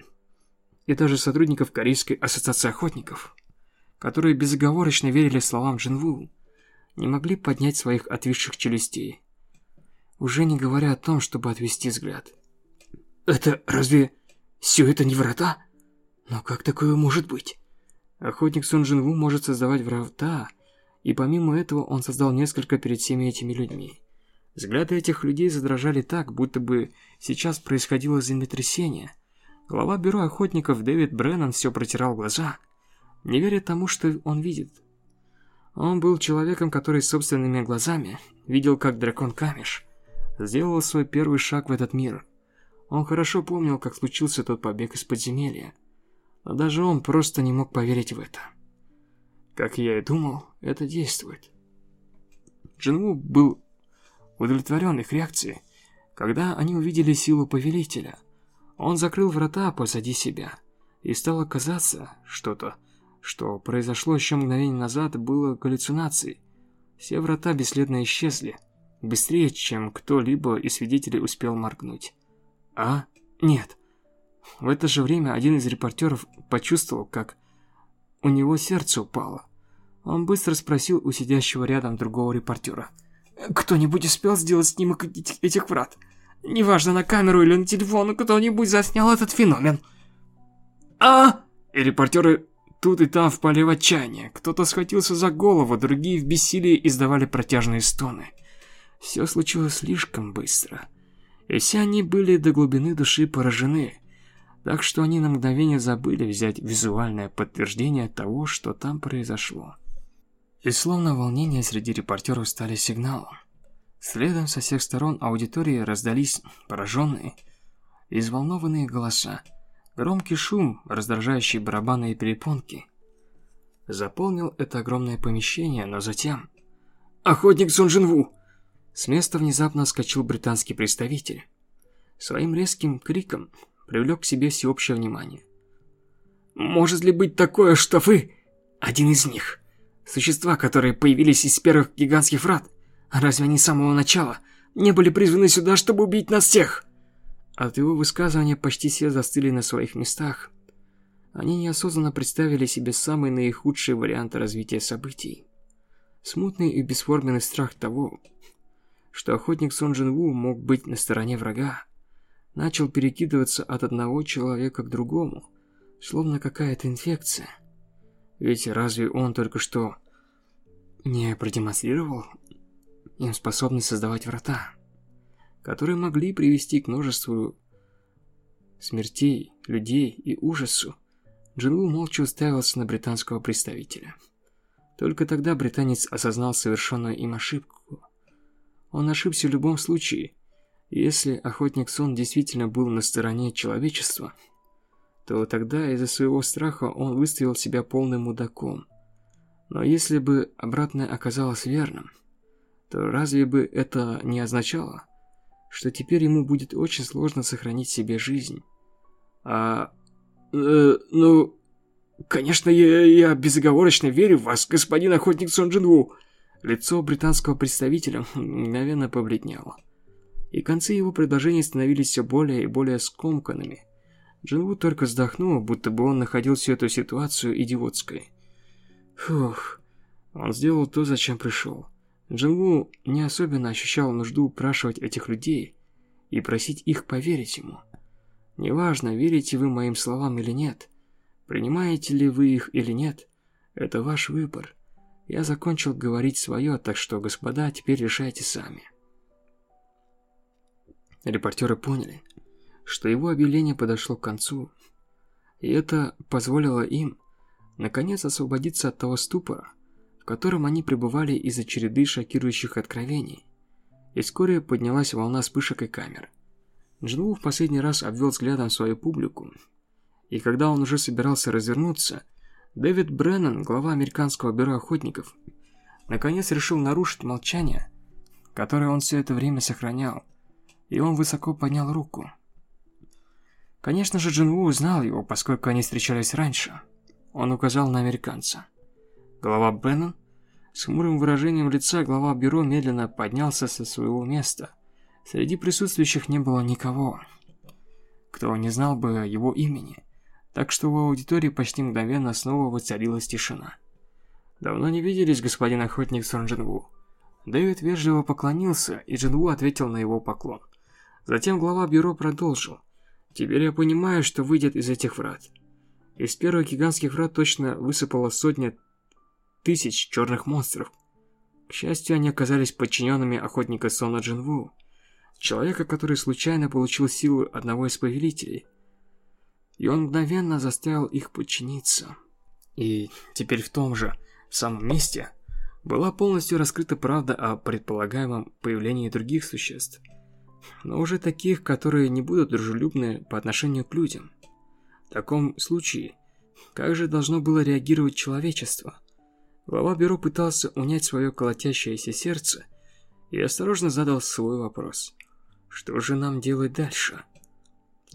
[SPEAKER 1] и даже сотрудников Корейской ассоциации охотников, которые безоговорочно верили словам Джинву, не могли поднять своих отвисших челюстей уже не говоря о том, чтобы отвести взгляд. «Это разве все это не врата? Но как такое может быть?» Охотник Сон Джин Ву может создавать врата, и помимо этого он создал несколько перед всеми этими людьми. Взгляды этих людей задрожали так, будто бы сейчас происходило землетрясение. Глава бюро охотников Дэвид Бреннан все протирал глаза, не веря тому, что он видит. Он был человеком, который собственными глазами видел, как дракон Камеш сделал свой первый шаг в этот мир. Он хорошо помнил, как случился тот побег из подземелья. Но даже он просто не мог поверить в это. Как я и думал, это действует. Джинву был удовлетворен их реакцией, когда они увидели силу Повелителя. Он закрыл врата позади себя, и стало казаться что-то, что произошло еще мгновение назад, было галлюцинацией. Все врата бесследно исчезли, Быстрее, чем кто-либо из свидетелей успел моргнуть. А? Нет. В это же время один из репортеров почувствовал, как у него сердце упало. Он быстро спросил у сидящего рядом другого репортера. «Кто-нибудь успел сделать снимок этих врат? Неважно, на камеру или на телефон, кто-нибудь заснял этот феномен?» «А?» И репортеры тут и там впали в отчаяние. Кто-то схватился за голову, другие в бессилии издавали протяжные стоны. Все случилось слишком быстро. И все они были до глубины души поражены, так что они на мгновение забыли взять визуальное подтверждение того, что там произошло. И словно волнение среди репортеров стали сигналом. Следом со всех сторон аудитории раздались пораженные и взволнованные голоса. Громкий шум, раздражающий барабаны и перепонки, заполнил это огромное помещение, но затем... «Охотник Сунжинву!» С места внезапно скочил британский представитель. Своим резким криком привлек к себе всеобщее внимание. «Может ли быть такое, что вы один из них? Существа, которые появились из первых гигантских врат? Разве они с самого начала не были призваны сюда, чтобы убить нас всех?» От его высказывания почти все застыли на своих местах. Они неосознанно представили себе самый наихудший вариант развития событий. Смутный и бесформенный страх того, что охотник Сон Джин Ву мог быть на стороне врага, начал перекидываться от одного человека к другому, словно какая-то инфекция. Ведь разве он только что не продемонстрировал им способность создавать врата, которые могли привести к множеству смертей, людей и ужасу. Джинву молча уставился на британского представителя. Только тогда британец осознал совершенную им ошибку. Он ошибся в любом случае. Если охотник Сон действительно был на стороне человечества, то тогда из-за своего страха он выставил себя полным мудаком. Но если бы обратное оказалось верным, то разве бы это не означало, что теперь ему будет очень сложно сохранить себе жизнь? А... Э, ну... Конечно, я, я безоговорочно верю в вас, господин охотник Сон Джинву. Лицо британского представителя мгновенно побледнело. И концы его предложений становились все более и более скомканными. Джинву только вздохнул, будто бы он находил всю эту ситуацию идиотской. Фух, он сделал то, зачем пришел. Джинву не особенно ощущал нужду упрашивать этих людей и просить их поверить ему. Неважно, верите вы моим словам или нет, принимаете ли вы их или нет, это ваш выбор. Я закончил говорить свое, так что, господа, теперь решайте сами. Репортеры поняли, что его объявление подошло к концу, и это позволило им, наконец, освободиться от того ступора, в котором они пребывали из-за череды шокирующих откровений. И вскоре поднялась волна вспышек и камер. Джинву в последний раз обвел взглядом свою публику, и когда он уже собирался развернуться, Дэвид Бреннан, глава американского бюро охотников, наконец решил нарушить молчание, которое он все это время сохранял, и он высоко поднял руку. Конечно же, Джинву узнал его, поскольку они встречались раньше. Он указал на американца. Глава Беннон? С хмурым выражением лица глава бюро медленно поднялся со своего места. Среди присутствующих не было никого, кто не знал бы его имени. Так что в аудитории почти мгновенно снова воцарилась тишина. «Давно не виделись, господин охотник Сон Джинву». Дэвид вежливо поклонился, и Джинву ответил на его поклон. Затем глава бюро продолжил. «Теперь я понимаю, что выйдет из этих врат». Из первых гигантских врат точно высыпала сотня тысяч черных монстров. К счастью, они оказались подчиненными охотника Сона Джинву, человека, который случайно получил силу одного из повелителей. И он мгновенно заставил их подчиниться. И теперь в том же самом месте была полностью раскрыта правда о предполагаемом появлении других существ, но уже таких, которые не будут дружелюбны по отношению к людям. В таком случае, как же должно было реагировать человечество? Глава бюро пытался унять свое колотящееся сердце и осторожно задал свой вопрос. Что же нам делать дальше?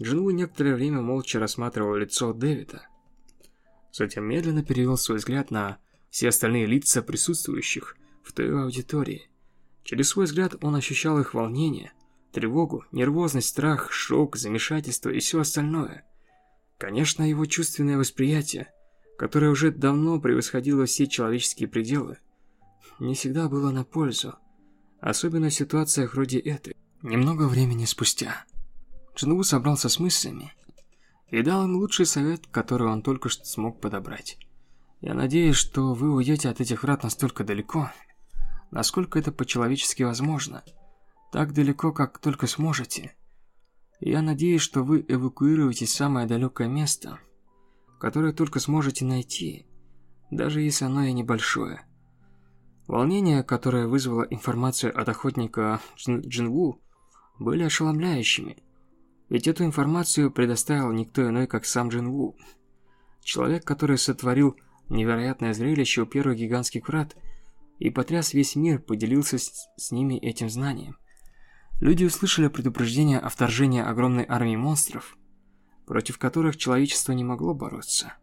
[SPEAKER 1] Джинву некоторое время молча рассматривал лицо Дэвида. Затем медленно перевел свой взгляд на все остальные лица присутствующих в той аудитории. Через свой взгляд он ощущал их волнение, тревогу, нервозность, страх, шок, замешательство и все остальное. Конечно, его чувственное восприятие – которое уже давно превосходило все человеческие пределы, не всегда было на пользу, особенно в ситуациях вроде этой. Немного времени спустя Джинву собрался с мыслями и дал им лучший совет, который он только что смог подобрать. Я надеюсь, что вы уйдете от этих врат настолько далеко, насколько это по-человечески возможно, так далеко, как только сможете – Я надеюсь, что вы эвакуируете самое далекое место, которое только сможете найти, даже если оно и небольшое. Волнение, которое вызвало информацию от охотника Джин Джинву, были ошеломляющими. Ведь эту информацию предоставил никто иной, как сам Джинву. Человек, который сотворил невероятное зрелище у первых гигантских врат и потряс весь мир, поделился с, с ними этим знанием. Люди услышали предупреждение о вторжении огромной армии монстров, против которых человечество не могло бороться.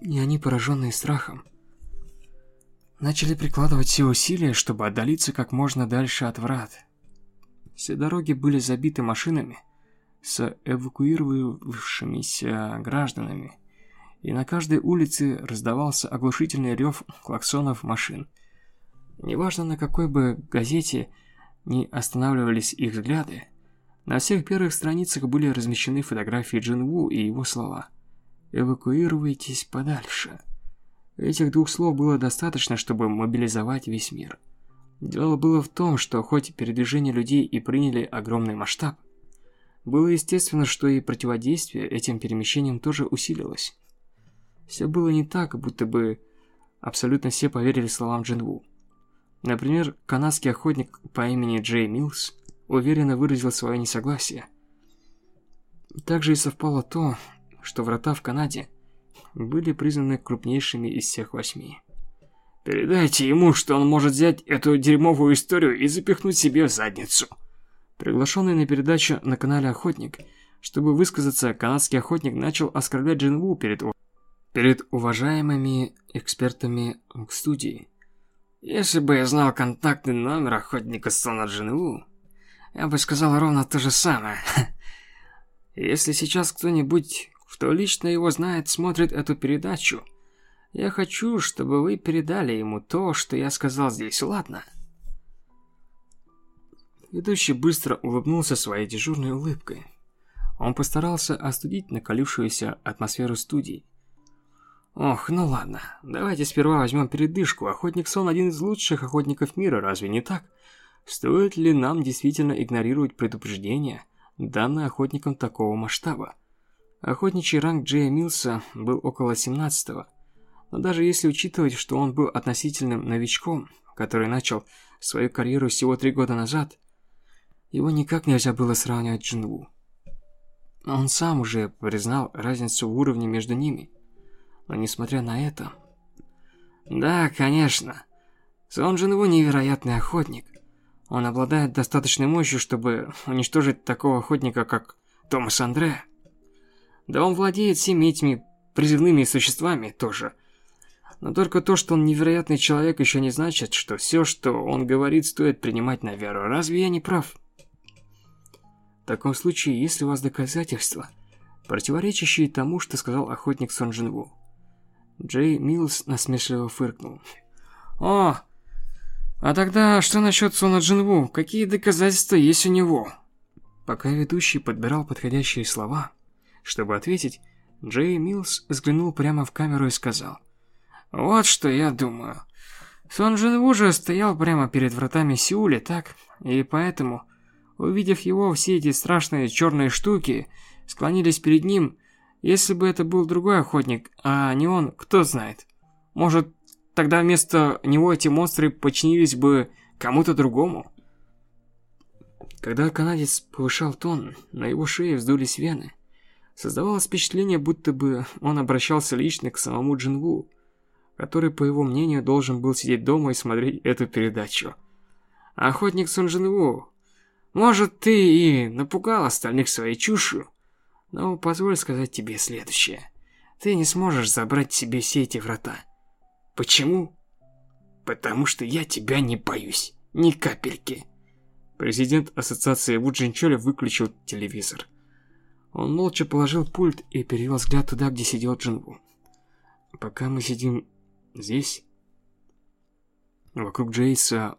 [SPEAKER 1] И они, пораженные страхом, начали прикладывать все усилия, чтобы отдалиться как можно дальше от врат. Все дороги были забиты машинами с эвакуировавшимися гражданами, и на каждой улице раздавался оглушительный рев клаксонов машин. Неважно, на какой бы газете не останавливались их взгляды, на всех первых страницах были размещены фотографии Джин Ву и его слова «Эвакуируйтесь подальше». Этих двух слов было достаточно, чтобы мобилизовать весь мир. Дело было в том, что хоть передвижение людей и приняли огромный масштаб, было естественно, что и противодействие этим перемещениям тоже усилилось. Все было не так, будто бы абсолютно все поверили словам Джинву. Например, канадский охотник по имени Джей Милс уверенно выразил свое несогласие. Также и совпало то, что врата в Канаде были признаны крупнейшими из всех восьми. «Передайте ему, что он может взять эту дерьмовую историю и запихнуть себе в задницу». Приглашенный на передачу на канале «Охотник», чтобы высказаться, канадский охотник начал оскорблять Джинву перед, перед уважаемыми экспертами студии. Если бы я знал контактный номер охотника Сона Джинву, я бы сказал ровно то же самое. Если сейчас кто-нибудь, кто лично его знает, смотрит эту передачу, я хочу, чтобы вы передали ему то, что я сказал здесь, ладно? Ведущий быстро улыбнулся своей дежурной улыбкой. Он постарался остудить накалившуюся атмосферу студии. Ох, ну ладно. Давайте сперва возьмем передышку. Охотник Сон один из лучших охотников мира, разве не так? Стоит ли нам действительно игнорировать предупреждение, данное охотникам такого масштаба? Охотничий ранг Джея Милса был около 17-го. Но даже если учитывать, что он был относительным новичком, который начал свою карьеру всего три года назад, его никак нельзя было сравнивать с Джинву. Он сам уже признал разницу в уровне между ними – но несмотря на это... Да, конечно. Сон Джинву невероятный охотник. Он обладает достаточной мощью, чтобы уничтожить такого охотника, как Томас Андре. Да он владеет всеми этими призывными существами тоже. Но только то, что он невероятный человек, еще не значит, что все, что он говорит, стоит принимать на веру. Разве я не прав? В таком случае, есть ли у вас доказательства, противоречащие тому, что сказал охотник Сон Джинву? Джей Милс насмешливо фыркнул. «О, а тогда что насчет Сона Джинву? Какие доказательства есть у него?» Пока ведущий подбирал подходящие слова, чтобы ответить, Джей Милс взглянул прямо в камеру и сказал. «Вот что я думаю. Сон Джинву же стоял прямо перед вратами Сеуля, так? И поэтому, увидев его, все эти страшные черные штуки склонились перед ним если бы это был другой охотник, а не он, кто знает. Может, тогда вместо него эти монстры подчинились бы кому-то другому? Когда канадец повышал тон, на его шее вздулись вены. Создавалось впечатление, будто бы он обращался лично к самому Джинву, который, по его мнению, должен был сидеть дома и смотреть эту передачу. Охотник Сон Джинву, может, ты и напугал остальных своей чушью, но позволь сказать тебе следующее. Ты не сможешь забрать себе все эти врата. Почему? Потому что я тебя не боюсь. Ни капельки. Президент ассоциации Ву Джинчоля выключил телевизор. Он молча положил пульт и перевел взгляд туда, где сидел Джинву. Пока мы сидим здесь, вокруг Джейса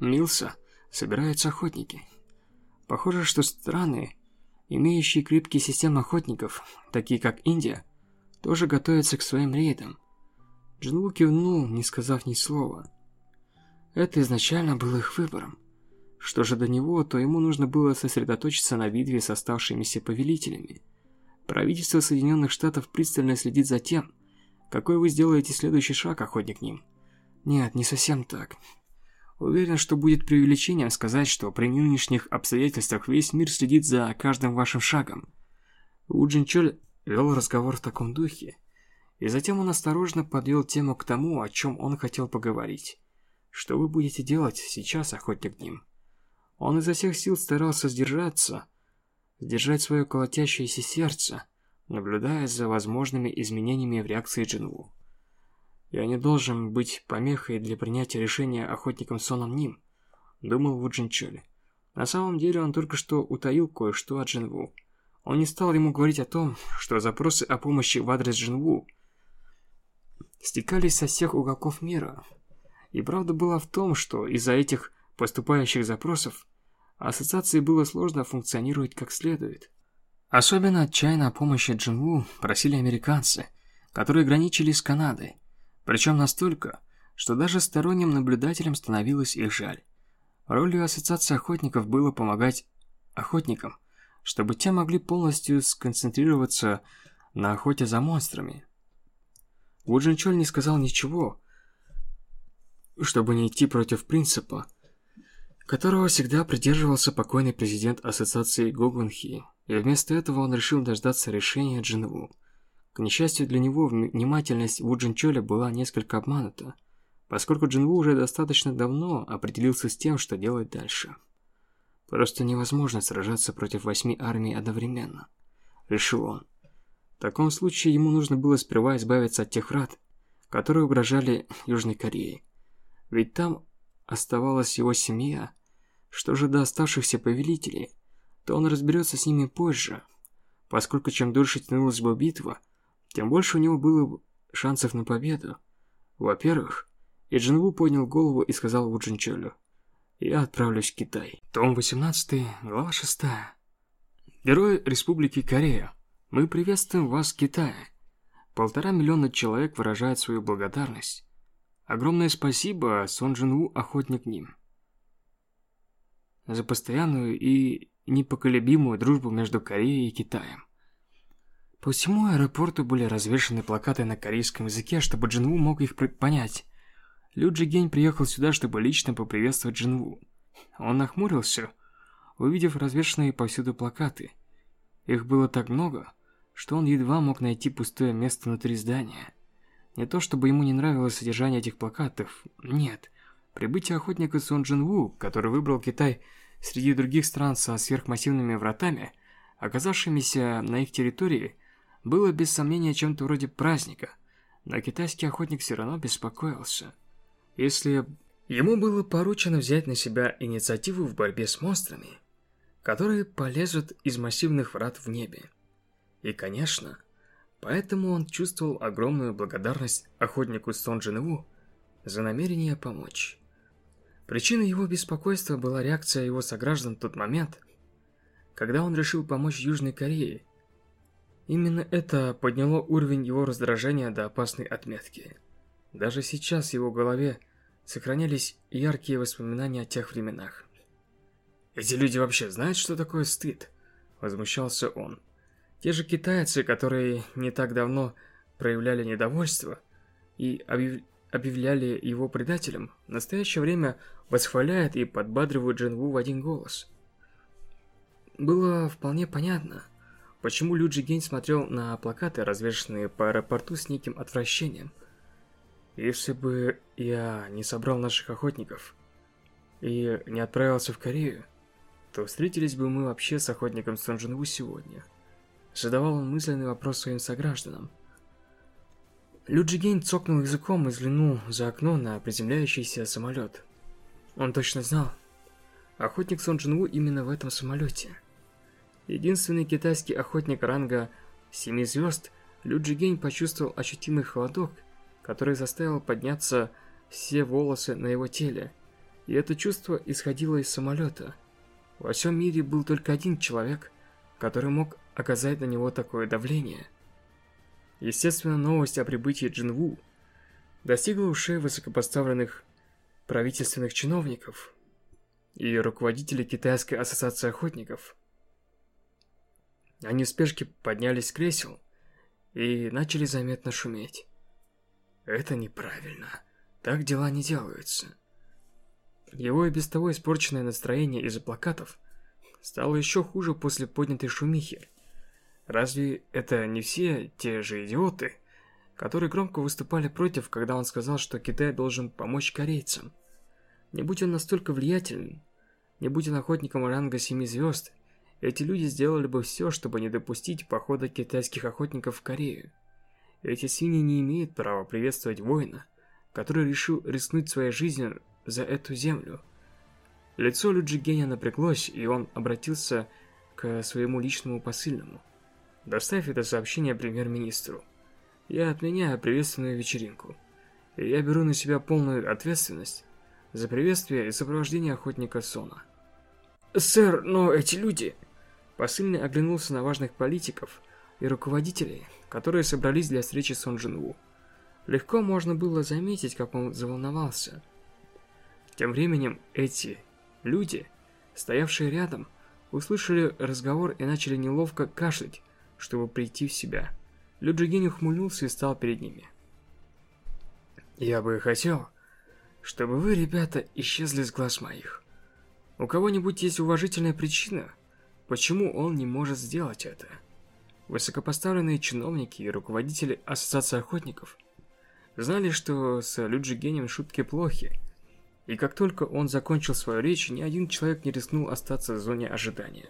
[SPEAKER 1] Милса собираются охотники. Похоже, что страны имеющие крепкие системы охотников, такие как Индия, тоже готовятся к своим рейдам. Джинву кивнул, не сказав ни слова. Это изначально было их выбором. Что же до него, то ему нужно было сосредоточиться на битве с оставшимися повелителями. Правительство Соединенных Штатов пристально следит за тем, какой вы сделаете следующий шаг, охотник ним. Нет, не совсем так. Уверен, что будет преувеличением сказать, что при нынешних обстоятельствах весь мир следит за каждым вашим шагом. Уджин Чоль вел разговор в таком духе, и затем он осторожно подвел тему к тому, о чем он хотел поговорить. Что вы будете делать сейчас, охотник Ним? Он изо всех сил старался сдержаться, сдержать свое колотящееся сердце, наблюдая за возможными изменениями в реакции Джинву. Я не должен быть помехой для принятия решения охотником Соном Ним, думал Ву Джинчоли. На самом деле он только что утаил кое-что от Джинву. Он не стал ему говорить о том, что запросы о помощи в адрес Джинву стекались со всех уголков мира. И правда была в том, что из-за этих поступающих запросов ассоциации было сложно функционировать как следует. Особенно отчаянно о помощи Джинву просили американцы, которые граничили с Канадой. Причем настолько, что даже сторонним наблюдателям становилось их жаль. Ролью Ассоциации охотников было помогать охотникам, чтобы те могли полностью сконцентрироваться на охоте за монстрами. Вуджин Чоль не сказал ничего, чтобы не идти против принципа, которого всегда придерживался покойный президент Ассоциации Гогунхи, и вместо этого он решил дождаться решения Джинву. К несчастью для него, внимательность Ву Джинчоля была несколько обманута, поскольку Джинву уже достаточно давно определился с тем, что делать дальше. Просто невозможно сражаться против восьми армий одновременно, решил он. В таком случае ему нужно было сперва избавиться от тех врат, которые угрожали Южной Корее. Ведь там оставалась его семья. Что же до оставшихся повелителей, то он разберется с ними позже, поскольку чем дольше тянулась бы битва, тем больше у него было шансов на победу. Во-первых, и Джинву поднял голову и сказал Ву Джинчолю, «Я отправлюсь в Китай». Том 18, глава 6. Герой Республики Корея, мы приветствуем вас в Китае. Полтора миллиона человек выражают свою благодарность. Огромное спасибо Сон Джинву, охотник ним. За постоянную и непоколебимую дружбу между Кореей и Китаем. По всему аэропорту были развешаны плакаты на корейском языке, чтобы Джинву мог их понять. Лю Джигень приехал сюда, чтобы лично поприветствовать Джинву. Он нахмурился, увидев развешанные повсюду плакаты. Их было так много, что он едва мог найти пустое место внутри здания. Не то чтобы ему не нравилось содержание этих плакатов, нет. Прибытие охотника Сон Джинву, который выбрал Китай среди других стран со сверхмассивными вратами, оказавшимися на их территории, было без сомнения чем-то вроде праздника, но китайский охотник все равно беспокоился. Если ему было поручено взять на себя инициативу в борьбе с монстрами, которые полезут из массивных врат в небе. И, конечно, поэтому он чувствовал огромную благодарность охотнику Сон Джинву за намерение помочь. Причиной его беспокойства была реакция его сограждан в тот момент, когда он решил помочь Южной Корее Именно это подняло уровень его раздражения до опасной отметки. Даже сейчас в его голове сохранялись яркие воспоминания о тех временах. «Эти люди вообще знают, что такое стыд?» – возмущался он. Те же китайцы, которые не так давно проявляли недовольство и объяв... объявляли его предателем, в настоящее время восхваляют и подбадривают Джинву в один голос. Было вполне понятно – Почему Лю Джигень смотрел на плакаты, развешанные по аэропорту с неким отвращением? Если бы я не собрал наших охотников и не отправился в Корею, то встретились бы мы вообще с охотником Сон Джин Ву сегодня. Задавал он мысленный вопрос своим согражданам. Лю Джигень цокнул языком и взглянул за окно на приземляющийся самолет. Он точно знал. Охотник Сон Джин Ву именно в этом самолете – Единственный китайский охотник ранга семи звезд, Лю Джигень почувствовал ощутимый холодок, который заставил подняться все волосы на его теле. И это чувство исходило из самолета. Во всем мире был только один человек, который мог оказать на него такое давление. Естественно, новость о прибытии Джинву достигла ушей высокопоставленных правительственных чиновников. и руководители Китайской ассоциации охотников. Они в спешке поднялись с кресел и начали заметно шуметь. Это неправильно. Так дела не делаются. Его и без того испорченное настроение из-за плакатов стало еще хуже после поднятой шумихи. Разве это не все те же идиоты, которые громко выступали против, когда он сказал, что Китай должен помочь корейцам? Не будь он настолько влиятельным, не будь он охотником ранга семи звезд, эти люди сделали бы все, чтобы не допустить похода китайских охотников в Корею. Эти свиньи не имеют права приветствовать воина, который решил рискнуть своей жизнью за эту землю. Лицо Люджигеня напряглось, и он обратился к своему личному посыльному. «Доставь это сообщение премьер-министру. Я отменяю приветственную вечеринку. И я беру на себя полную ответственность за приветствие и сопровождение охотника Сона». «Сэр, но эти люди...» Посыльный оглянулся на важных политиков и руководителей, которые собрались для встречи с Он Джин Легко можно было заметить, как он заволновался. Тем временем эти люди, стоявшие рядом, услышали разговор и начали неловко кашлять, чтобы прийти в себя. Люджигень ухмыльнулся и стал перед ними. «Я бы хотел, чтобы вы, ребята, исчезли с глаз моих. У кого-нибудь есть уважительная причина, почему он не может сделать это?» Высокопоставленные чиновники и руководители Ассоциации охотников знали, что с Люджигенем шутки плохи, и как только он закончил свою речь, ни один человек не рискнул остаться в зоне ожидания.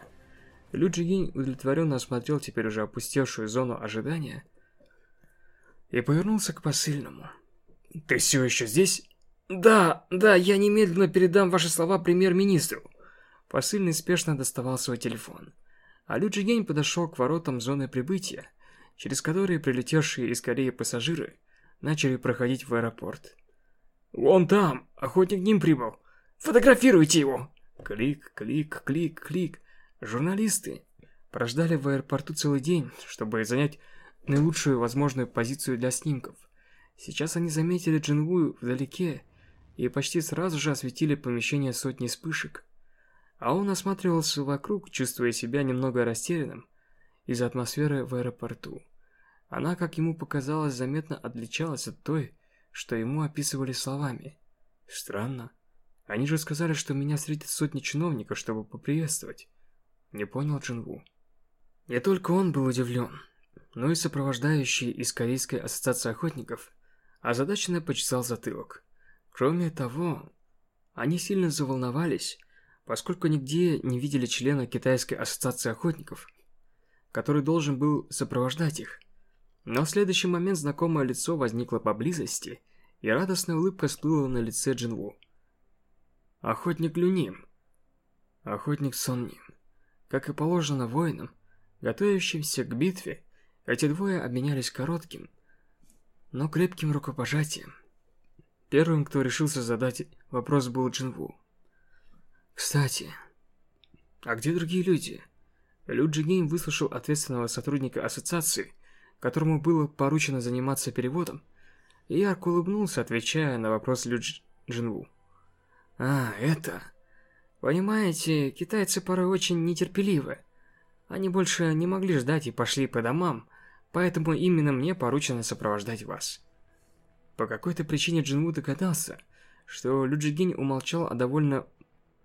[SPEAKER 1] Лю Джигинь удовлетворенно осмотрел теперь уже опустевшую зону ожидания и повернулся к посыльному. «Ты все еще здесь?» «Да, да, я немедленно передам ваши слова премьер-министру». Посыльный спешно доставал свой телефон. А Лю Джигень подошел к воротам зоны прибытия, через которые прилетевшие из Кореи пассажиры начали проходить в аэропорт. «Вон там! Охотник Ним прибыл! Фотографируйте его!» Клик, клик, клик, клик. Журналисты прождали в аэропорту целый день, чтобы занять наилучшую возможную позицию для снимков. Сейчас они заметили Джинву вдалеке и почти сразу же осветили помещение сотни вспышек. А он осматривался вокруг, чувствуя себя немного растерянным из-за атмосферы в аэропорту. Она, как ему показалось, заметно отличалась от той, что ему описывали словами. Странно. Они же сказали, что меня встретят сотни чиновников, чтобы поприветствовать. Не понял Джинву. Не только он был удивлен, но и сопровождающий из Корейской ассоциации охотников озадаченно почесал затылок. Кроме того, они сильно заволновались, поскольку нигде не видели члена Китайской ассоциации охотников, который должен был сопровождать их. Но в следующий момент знакомое лицо возникло поблизости, и радостная улыбка всплыла на лице Джинву. Охотник Люним. Охотник Сонним. Как и положено воинам, готовящимся к битве, эти двое обменялись коротким, но крепким рукопожатием. Первым, кто решился задать вопрос, был Джинву. «Кстати, а где другие люди?» Лю Джигейн выслушал ответственного сотрудника ассоциации которому было поручено заниматься переводом, и ярко улыбнулся, отвечая на вопрос Лю Джинву. «А, это... Понимаете, китайцы порой очень нетерпеливы. Они больше не могли ждать и пошли по домам, поэтому именно мне поручено сопровождать вас». По какой-то причине Джинву догадался, что Лю Джигинь умолчал о довольно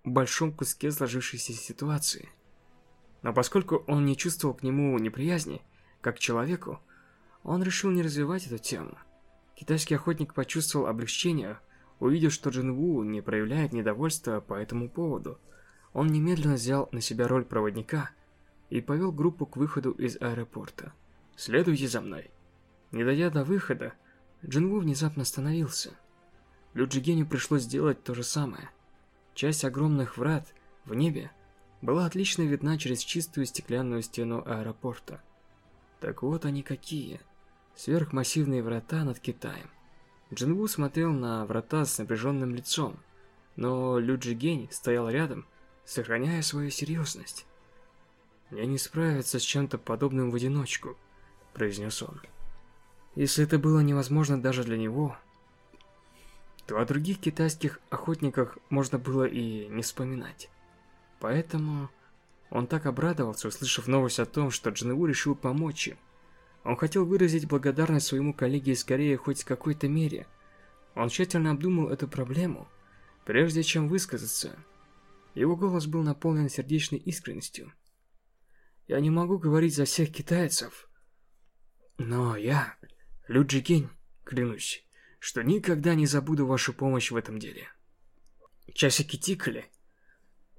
[SPEAKER 1] большом куске сложившейся ситуации. Но поскольку он не чувствовал к нему неприязни, как человеку, он решил не развивать эту тему. Китайский охотник почувствовал облегчение, увидев, что Джин Ву не проявляет недовольства по этому поводу. Он немедленно взял на себя роль проводника и повел группу к выходу из аэропорта. «Следуйте за мной». Не дойдя до выхода, Джин Ву внезапно остановился. Лю Джигеню пришлось сделать то же самое. Часть огромных врат в небе была отлично видна через чистую стеклянную стену аэропорта. Так вот они какие. Сверхмассивные врата над Китаем. Джинву смотрел на врата с напряженным лицом, но Лю Джигень стоял рядом, сохраняя свою серьезность. «Я не справиться с чем-то подобным в одиночку», – произнес он. Если это было невозможно даже для него, то о других китайских охотниках можно было и не вспоминать. Поэтому он так обрадовался, услышав новость о том, что Джинву решил помочь им. Он хотел выразить благодарность своему коллеге из Кореи хоть в какой-то мере. Он тщательно обдумал эту проблему, прежде чем высказаться. Его голос был наполнен сердечной искренностью. «Я не могу говорить за всех китайцев, но я, Лю Джигень, клянусь, что никогда не забуду вашу помощь в этом деле». Часики тикали.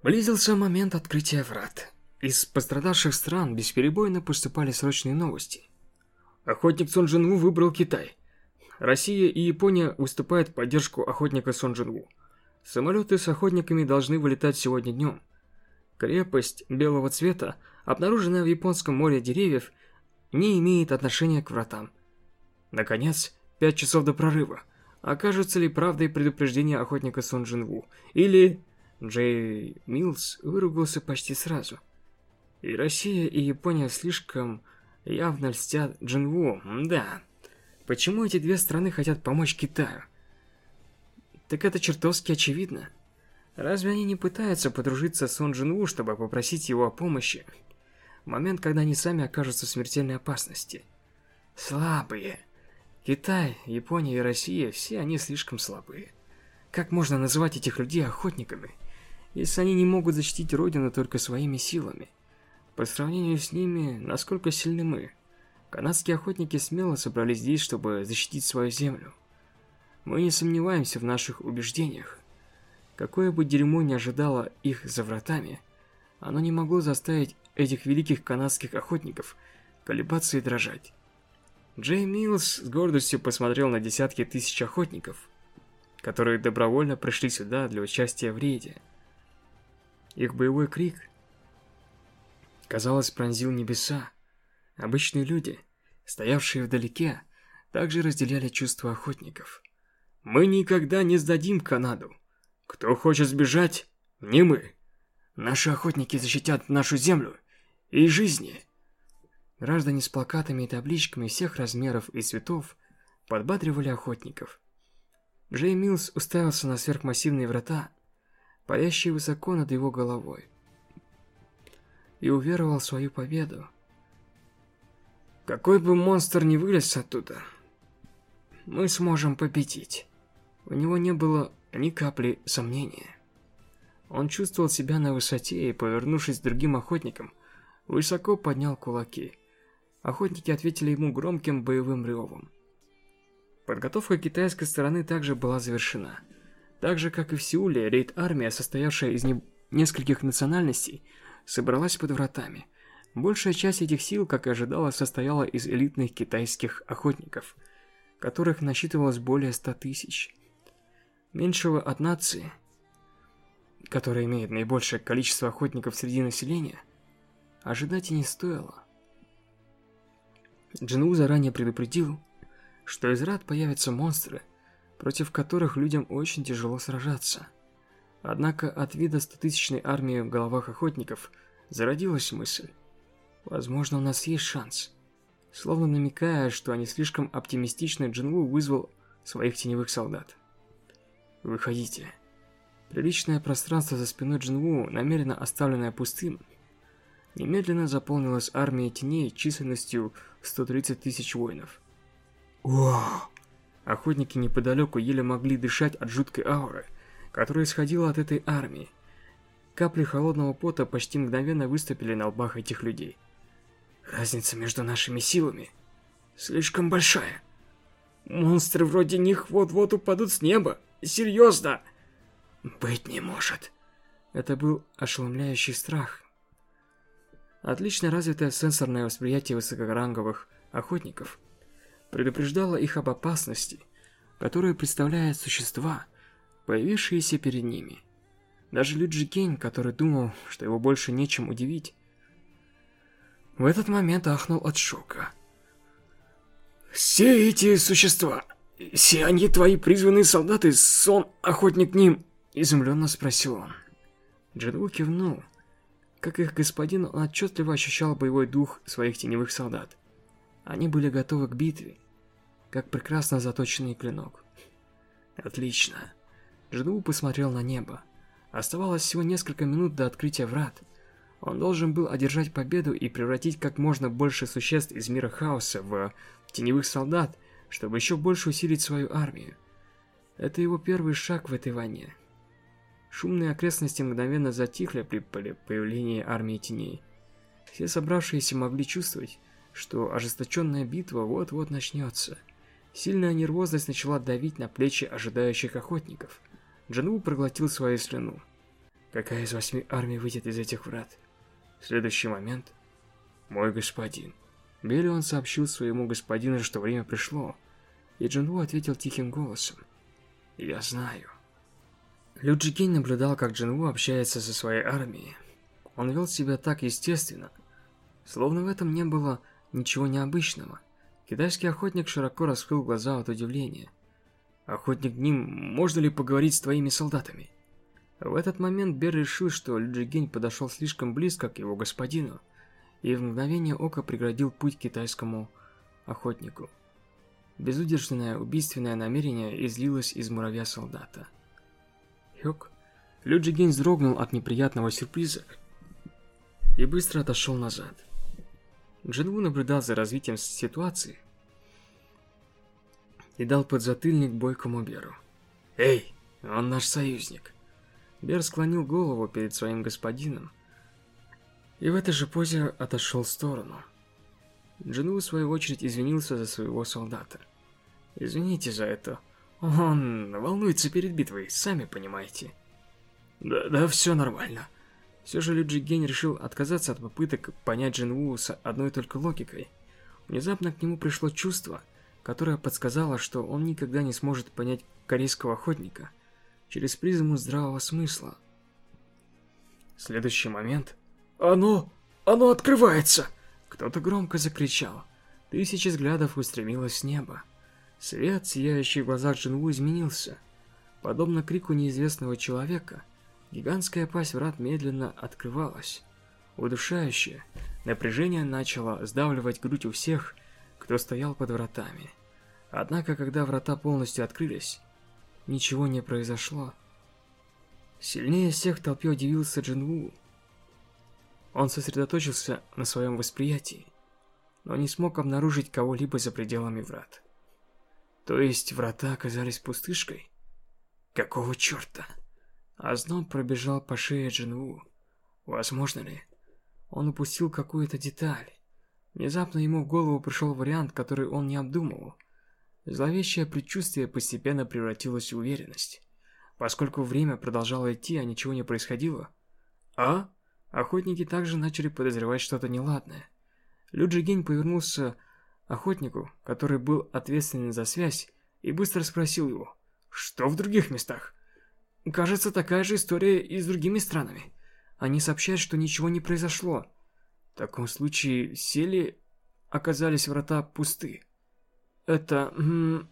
[SPEAKER 1] Близился момент открытия врат. Из пострадавших стран бесперебойно поступали срочные новости. Охотник Сон Джин выбрал Китай. Россия и Япония выступают в поддержку охотника Сон Джин Самолеты с охотниками должны вылетать сегодня днем. Крепость белого цвета, обнаруженная в Японском море деревьев, не имеет отношения к вратам. Наконец, пять часов до прорыва. Окажется ли правдой предупреждение охотника Сон Джин Или... Джей Милс выругался почти сразу. И Россия, и Япония слишком явно льстят Джинву, да. Почему эти две страны хотят помочь Китаю? Так это чертовски очевидно. Разве они не пытаются подружиться с Сон Джинву, чтобы попросить его о помощи? Момент, когда они сами окажутся в смертельной опасности. Слабые. Китай, Япония и Россия, все они слишком слабые. Как можно называть этих людей охотниками, если они не могут защитить Родину только своими силами? По сравнению с ними, насколько сильны мы? Канадские охотники смело собрались здесь, чтобы защитить свою землю. Мы не сомневаемся в наших убеждениях. Какое бы дерьмо ни ожидало их за вратами, оно не могло заставить этих великих канадских охотников колебаться и дрожать. Джей Милс с гордостью посмотрел на десятки тысяч охотников, которые добровольно пришли сюда для участия в рейде. Их боевой крик казалось, пронзил небеса. Обычные люди, стоявшие вдалеке, также разделяли чувства охотников. «Мы никогда не сдадим Канаду. Кто хочет сбежать, не мы. Наши охотники защитят нашу землю и жизни». Граждане с плакатами и табличками всех размеров и цветов подбадривали охотников. Джей Милс уставился на сверхмассивные врата, парящие высоко над его головой и уверовал в свою победу. Какой бы монстр ни вылез оттуда, мы сможем победить. У него не было ни капли сомнения. Он чувствовал себя на высоте и, повернувшись к другим охотникам, высоко поднял кулаки. Охотники ответили ему громким боевым ревом. Подготовка китайской стороны также была завершена. Так же, как и в Сеуле, рейд-армия, состоявшая из не... нескольких национальностей, собралась под вратами. Большая часть этих сил, как и ожидалось, состояла из элитных китайских охотников, которых насчитывалось более 100 тысяч. Меньшего от нации, которая имеет наибольшее количество охотников среди населения, ожидать и не стоило. Джину заранее предупредил, что из рад появятся монстры, против которых людям очень тяжело сражаться. Однако от вида стотысячной армии в головах охотников зародилась мысль. Возможно, у нас есть шанс. Словно намекая, что они слишком оптимистичны, Джинву вызвал своих теневых солдат. Выходите. Приличное пространство за спиной Джинву, намеренно оставленное пустым, немедленно заполнилось армией теней численностью 130 тысяч воинов. Вау! Охотники неподалеку еле могли дышать от жуткой ауры, которая исходила от этой армии. Капли холодного пота почти мгновенно выступили на лбах этих людей. Разница между нашими силами слишком большая. Монстры вроде них вот-вот упадут с неба. Серьезно? Быть не может. Это был ошеломляющий страх. Отлично развитое сенсорное восприятие высокоранговых охотников предупреждало их об опасности, которую представляют существа, появившиеся перед ними. Даже Лю Джикень, который думал, что его больше нечем удивить, в этот момент ахнул от шока. «Все эти существа, все они твои призванные солдаты, сон, охотник ним?» Изумленно спросил он. Джинву кивнул. Как их господин, он отчетливо ощущал боевой дух своих теневых солдат. Они были готовы к битве, как прекрасно заточенный клинок. Отлично. Джинву посмотрел на небо. Оставалось всего несколько минут до открытия врат. Он должен был одержать победу и превратить как можно больше существ из мира хаоса в теневых солдат, чтобы еще больше усилить свою армию. Это его первый шаг в этой войне. Шумные окрестности мгновенно затихли при появлении армии теней. Все собравшиеся могли чувствовать, что ожесточенная битва вот-вот начнется. Сильная нервозность начала давить на плечи ожидающих охотников. Джанву проглотил свою слюну. Какая из восьми армий выйдет из этих врат? В следующий момент... Мой господин. Белион сообщил своему господину, что время пришло, и Джанву ответил тихим голосом. Я знаю. Лю Джигень наблюдал, как Джинву общается со своей армией. Он вел себя так естественно, словно в этом не было ничего необычного. Китайский охотник широко раскрыл глаза от удивления. «Охотник Ним, можно ли поговорить с твоими солдатами?» В этот момент Бер решил, что Люджигень подошел слишком близко к его господину, и в мгновение ока преградил путь китайскому охотнику. Безудержное убийственное намерение излилось из муравья солдата. Хёк, Люджигень вздрогнул от неприятного сюрприза и быстро отошел назад. Джинву наблюдал за развитием ситуации и дал подзатыльник бойкому Беру. «Эй, он наш союзник!» Бер склонил голову перед своим господином и в этой же позе отошел в сторону. Джину, в свою очередь, извинился за своего солдата. «Извините за это. Он волнуется перед битвой, сами понимаете». «Да, да, все нормально». Все же Лю Джиген решил отказаться от попыток понять Джин с одной только логикой. Внезапно к нему пришло чувство, которое подсказало, что он никогда не сможет понять корейского охотника через призму здравого смысла. Следующий момент... «Оно... оно открывается!» Кто-то громко закричал. Тысячи взглядов устремилось с неба. Свет, сияющий в глазах Джинву, изменился. Подобно крику неизвестного человека, гигантская пасть врат медленно открывалась. Удушающее напряжение начало сдавливать грудь у всех, кто стоял под вратами. Однако, когда врата полностью открылись, ничего не произошло. Сильнее всех в толпе удивился Джинву. Он сосредоточился на своем восприятии, но не смог обнаружить кого-либо за пределами врат. То есть врата оказались пустышкой? Какого черта? Озноб пробежал по шее Джинву. Возможно ли? Он упустил какую-то деталь. Внезапно ему в голову пришел вариант, который он не обдумывал. Зловещее предчувствие постепенно превратилось в уверенность. Поскольку время продолжало идти, а ничего не происходило. А? Охотники также начали подозревать что-то неладное. Лю Джигень повернулся охотнику, который был ответственен за связь, и быстро спросил его, что в других местах? Кажется, такая же история и с другими странами. Они сообщают, что ничего не произошло. В таком случае, сели оказались врата пусты. Это...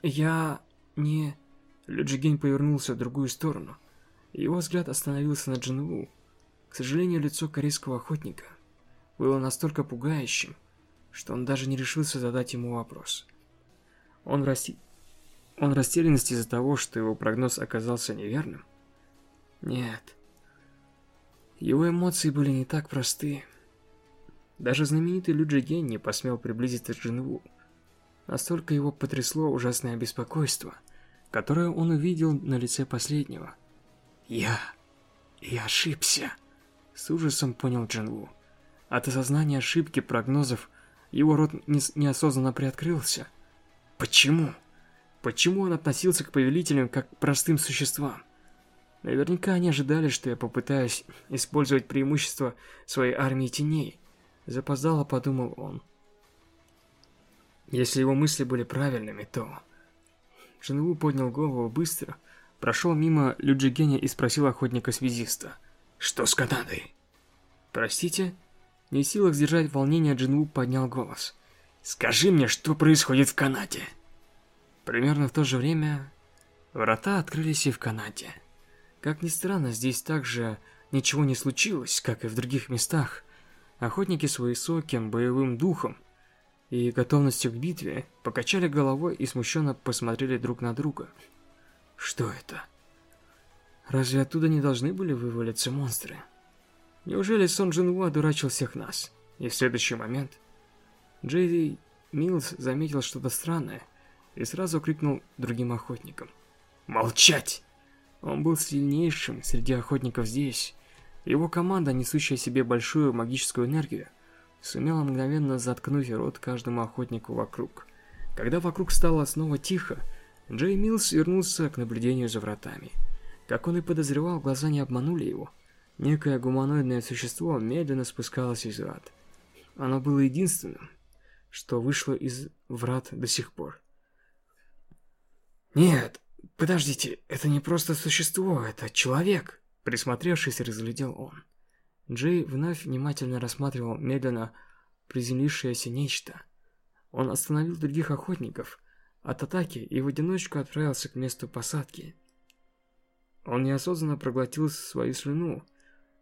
[SPEAKER 1] я... не... Люджигень повернулся в другую сторону. Его взгляд остановился на Джинву. К сожалению, лицо корейского охотника было настолько пугающим, что он даже не решился задать ему вопрос. Он в, расти... он в растерянности из-за того, что его прогноз оказался неверным? Нет. Его эмоции были не так просты. Даже знаменитый Лю Джиген не посмел приблизиться к Джинву. Настолько его потрясло ужасное беспокойство, которое он увидел на лице последнего. «Я... я ошибся», с ужасом понял Джинву. От осознания ошибки прогнозов его рот неосознанно приоткрылся. Почему? Почему он относился к повелителям как к простым существам? Наверняка они ожидали, что я попытаюсь использовать преимущество своей армии теней. Запоздало подумал он. Если его мысли были правильными, то... Джинву поднял голову быстро, прошел мимо Люджигеня и спросил охотника-связиста. Что с Канадой? Простите? Не в силах сдержать волнение, Джинву поднял голос. Скажи мне, что происходит в Канаде? Примерно в то же время врата открылись и в Канаде. Как ни странно, здесь также ничего не случилось, как и в других местах. Охотники с высоким боевым духом и готовностью к битве покачали головой и смущенно посмотрели друг на друга. Что это? Разве оттуда не должны были вывалиться монстры? Неужели Сон Джинву одурачил всех нас? И в следующий момент Джей Милс заметил что-то странное и сразу крикнул другим охотникам. «Молчать!» Он был сильнейшим среди охотников здесь. Его команда, несущая себе большую магическую энергию, сумела мгновенно заткнуть рот каждому охотнику вокруг. Когда вокруг стало снова тихо, Джей Милс вернулся к наблюдению за вратами. Как он и подозревал, глаза не обманули его. Некое гуманоидное существо медленно спускалось из врат. Оно было единственным, что вышло из врат до сих пор. «Нет, подождите, это не просто существо, это человек!» Присмотревшись, разглядел он. Джей вновь внимательно рассматривал медленно приземлившееся нечто. Он остановил других охотников от атаки и в одиночку отправился к месту посадки. Он неосознанно проглотил свою слюну,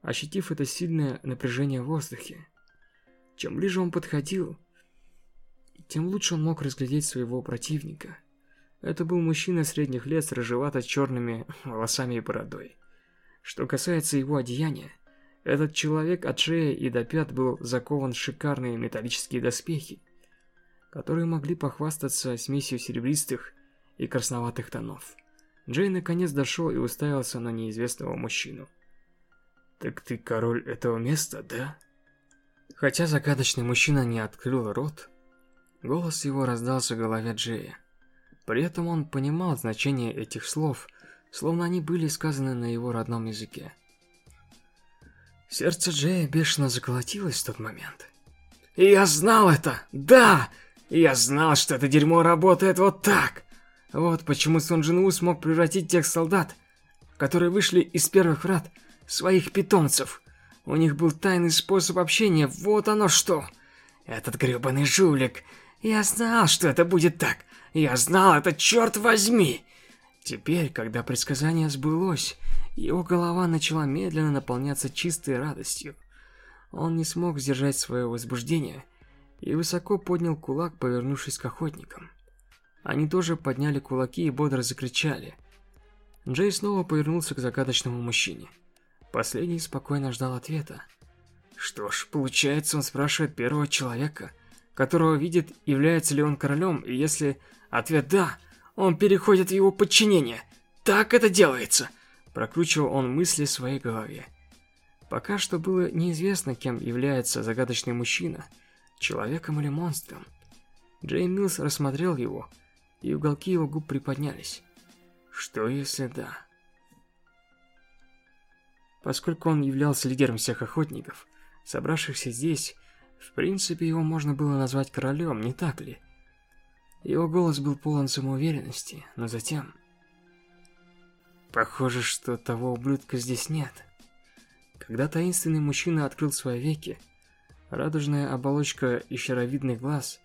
[SPEAKER 1] ощутив это сильное напряжение в воздухе. Чем ближе он подходил, тем лучше он мог разглядеть своего противника. Это был мужчина средних лет с рыжевато-черными волосами и бородой. Что касается его одеяния, этот человек от шеи и до пят был закован в шикарные металлические доспехи, которые могли похвастаться смесью серебристых и красноватых тонов. Джей наконец дошел и уставился на неизвестного мужчину. «Так ты король этого места, да?» Хотя загадочный мужчина не открыл рот, голос его раздался в голове Джея. При этом он понимал значение этих слов, словно они были сказаны на его родном языке. Сердце Джея бешено заколотилось в тот момент. И я знал это! Да! Я знал, что это дерьмо работает вот так! Вот почему Сон Джин У смог превратить тех солдат, которые вышли из первых врат, в своих питомцев. У них был тайный способ общения, вот оно что! Этот гребаный жулик! Я знал, что это будет так! Я знал это, черт возьми! Теперь, когда предсказание сбылось, его голова начала медленно наполняться чистой радостью. Он не смог сдержать свое возбуждение и высоко поднял кулак, повернувшись к охотникам. Они тоже подняли кулаки и бодро закричали. Джей снова повернулся к загадочному мужчине. Последний спокойно ждал ответа. Что ж, получается, он спрашивает первого человека, которого видит, является ли он королем, и если ответ «да», он переходит в его подчинение. Так это делается. Прокручивал он мысли в своей голове. Пока что было неизвестно, кем является загадочный мужчина, человеком или монстром. Джей Милс рассмотрел его, и уголки его губ приподнялись. Что если да? Поскольку он являлся лидером всех охотников, собравшихся здесь, в принципе, его можно было назвать королем, не так ли? Его голос был полон самоуверенности, но затем... Похоже, что того ублюдка здесь нет. Когда таинственный мужчина открыл свои веки, радужная оболочка и щаровидный глаз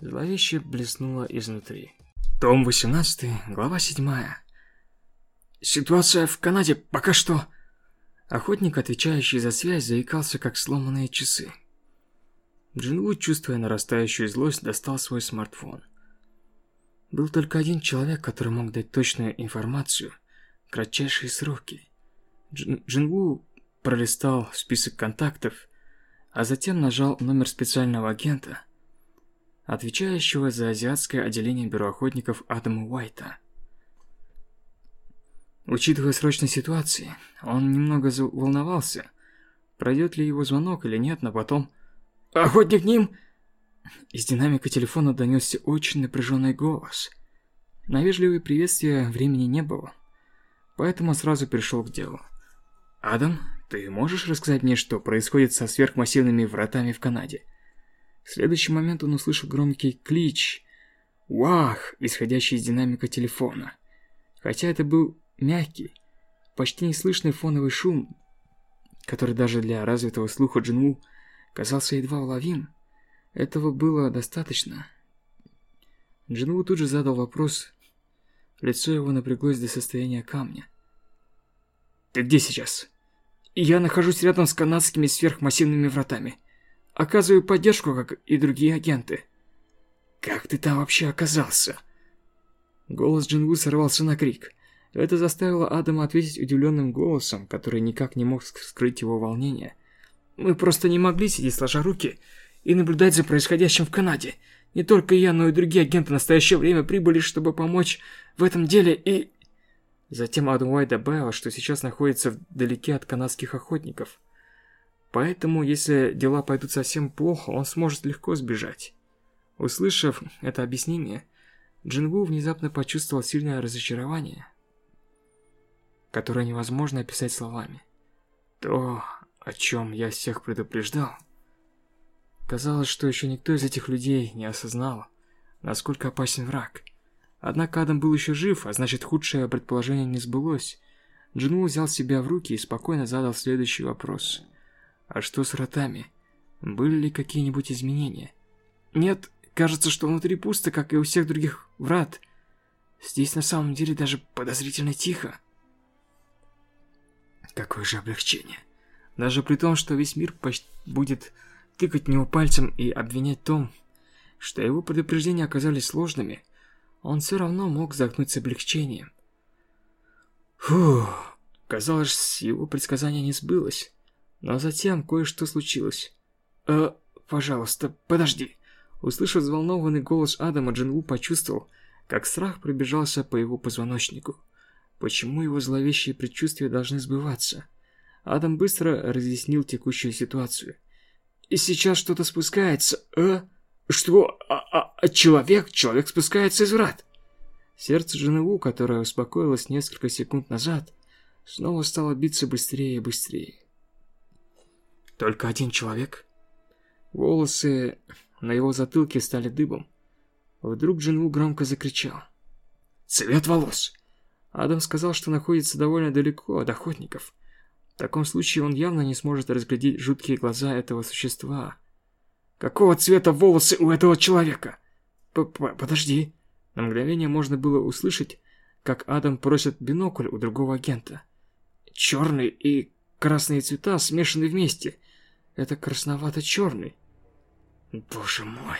[SPEAKER 1] зловеще блеснула изнутри. Том 18, глава 7. Ситуация в Канаде пока что... Охотник, отвечающий за связь, заикался, как сломанные часы. Джинву, чувствуя нарастающую злость, достал свой смартфон. Был только один человек, который мог дать точную информацию – кратчайшие сроки. Джин Джинву пролистал список контактов, а затем нажал номер специального агента, отвечающего за азиатское отделение бюро охотников Адама Уайта. Учитывая срочность ситуации, он немного заволновался, пройдет ли его звонок или нет, но потом... «Охотник Ним!» Из динамика телефона донесся очень напряженный голос. На вежливые приветствия времени не было поэтому сразу перешел к делу. «Адам, ты можешь рассказать мне, что происходит со сверхмассивными вратами в Канаде?» В следующий момент он услышал громкий клич «Вах!», исходящий из динамика телефона. Хотя это был мягкий, почти неслышный фоновый шум, который даже для развитого слуха Джинву казался едва уловим, этого было достаточно. Джинву тут же задал вопрос, Лицо его напряглось до состояния камня. «Ты где сейчас?» «Я нахожусь рядом с канадскими сверхмассивными вратами. Оказываю поддержку, как и другие агенты». «Как ты там вообще оказался?» Голос Джинву сорвался на крик. Это заставило Адама ответить удивленным голосом, который никак не мог скрыть его волнение. «Мы просто не могли сидеть сложа руки и наблюдать за происходящим в Канаде. Не только я, но и другие агенты в настоящее время прибыли, чтобы помочь в этом деле и...» Затем Адам Уайт добавил, что сейчас находится вдалеке от канадских охотников. Поэтому, если дела пойдут совсем плохо, он сможет легко сбежать. Услышав это объяснение, Джинву внезапно почувствовал сильное разочарование, которое невозможно описать словами. То, о чем я всех предупреждал, казалось, что еще никто из этих людей не осознал, насколько опасен враг. Однако Адам был еще жив, а значит худшее предположение не сбылось. Джинву взял себя в руки и спокойно задал следующий вопрос. «А что с ротами? Были ли какие-нибудь изменения?» «Нет, Кажется, что внутри пусто, как и у всех других врат. Здесь на самом деле даже подозрительно тихо. Какое же облегчение. Даже при том, что весь мир почти будет тыкать в него пальцем и обвинять том, что его предупреждения оказались сложными, он все равно мог загнуть с облегчением. Фух, казалось, его предсказание не сбылось. Но затем кое-что случилось. «Э, пожалуйста, подожди». Услышав взволнованный голос Адама, Джинву почувствовал, как страх пробежался по его позвоночнику. Почему его зловещие предчувствия должны сбываться? Адам быстро разъяснил текущую ситуацию. «И сейчас что-то спускается, э? Что? А, а, а человек? Человек спускается из врат!» Сердце Джинву, которое успокоилось несколько секунд назад, снова стало биться быстрее и быстрее. «Только один человек?» Волосы на его затылке стали дыбом. Вдруг Джинву громко закричал. «Цвет волос!» Адам сказал, что находится довольно далеко от охотников. В таком случае он явно не сможет разглядеть жуткие глаза этого существа. «Какого цвета волосы у этого человека?» П -п «Подожди». На мгновение можно было услышать, как Адам просит бинокль у другого агента. «Черный и красные цвета смешаны вместе. Это красновато-черный». Боже мой.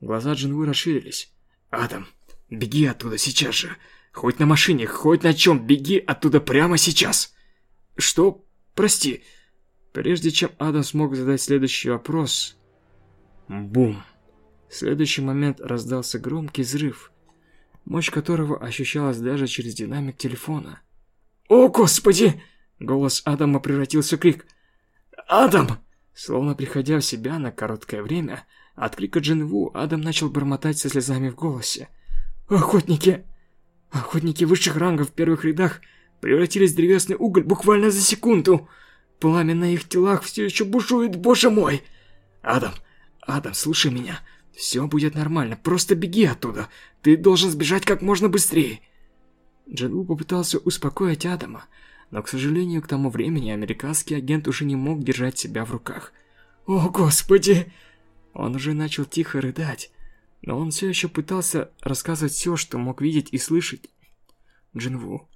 [SPEAKER 1] Глаза Джинвы расширились. Адам, беги оттуда сейчас же. Хоть на машине, хоть на чем, беги оттуда прямо сейчас. Что? Прости. Прежде чем Адам смог задать следующий вопрос... Бум. В следующий момент раздался громкий взрыв, мощь которого ощущалась даже через динамик телефона. «О, Господи!» Голос Адама превратился в крик. «Адам!» Словно приходя в себя на короткое время, от крика Джинву Адам начал бормотать со слезами в голосе. «Охотники! Охотники высших рангов в первых рядах превратились в древесный уголь буквально за секунду! Пламя на их телах все еще бушует, боже мой! Адам, Адам, слушай меня, все будет нормально, просто беги оттуда, ты должен сбежать как можно быстрее!» Джинву попытался успокоить Адама, но, к сожалению, к тому времени американский агент уже не мог держать себя в руках. «О, Господи!» Он уже начал тихо рыдать, но он все еще пытался рассказывать все, что мог видеть и слышать. Джинву,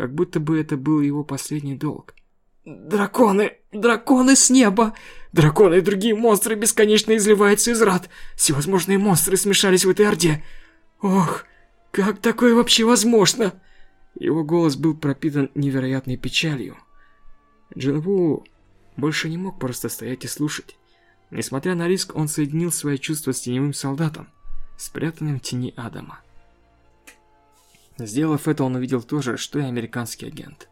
[SPEAKER 1] как будто бы это был его последний долг. «Драконы! Драконы с неба! Драконы и другие монстры бесконечно изливаются из рад! Всевозможные монстры смешались в этой орде! Ох, как такое вообще возможно?» Его голос был пропитан невероятной печалью. Джинву больше не мог просто стоять и слушать. Несмотря на риск, он соединил свои чувства с теневым солдатом, спрятанным в тени Адама. Сделав это, он увидел то же, что и американский агент.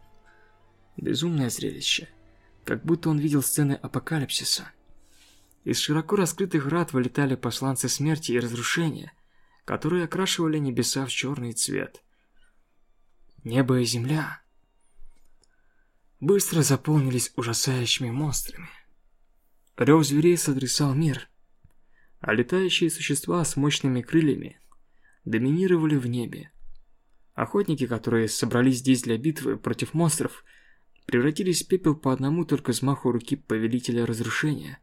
[SPEAKER 1] Безумное зрелище. Как будто он видел сцены апокалипсиса. Из широко раскрытых врат вылетали посланцы смерти и разрушения, которые окрашивали небеса в черный цвет – небо и земля быстро заполнились ужасающими монстрами. Рев зверей сотрясал мир, а летающие существа с мощными крыльями доминировали в небе. Охотники, которые собрались здесь для битвы против монстров, превратились в пепел по одному только взмаху руки Повелителя Разрушения.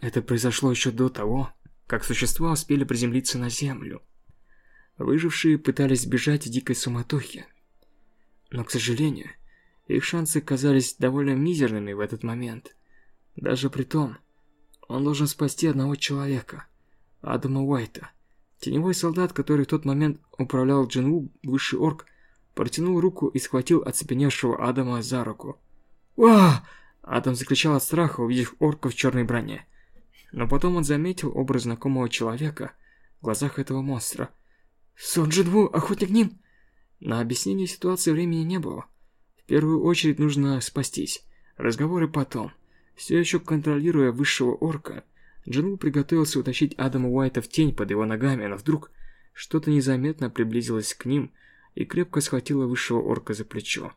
[SPEAKER 1] Это произошло еще до того, как существа успели приземлиться на землю. Выжившие пытались бежать в дикой суматохе. Но, к сожалению, их шансы казались довольно мизерными в этот момент. Даже при том, он должен спасти одного человека, Адама Уайта. Теневой солдат, который в тот момент управлял Джинву, высший орк, протянул руку и схватил оцепеневшего Адама за руку. «Ва!» Адам закричал от страха, увидев орка в черной броне. Но потом он заметил образ знакомого человека в глазах этого монстра. «Сон Джинву, охотник Нин!» На объяснение ситуации времени не было. В первую очередь нужно спастись. Разговоры потом. Все еще контролируя высшего орка, Джинву приготовился утащить Адама Уайта в тень под его ногами, но вдруг что-то незаметно приблизилось к ним и крепко схватило высшего орка за плечо.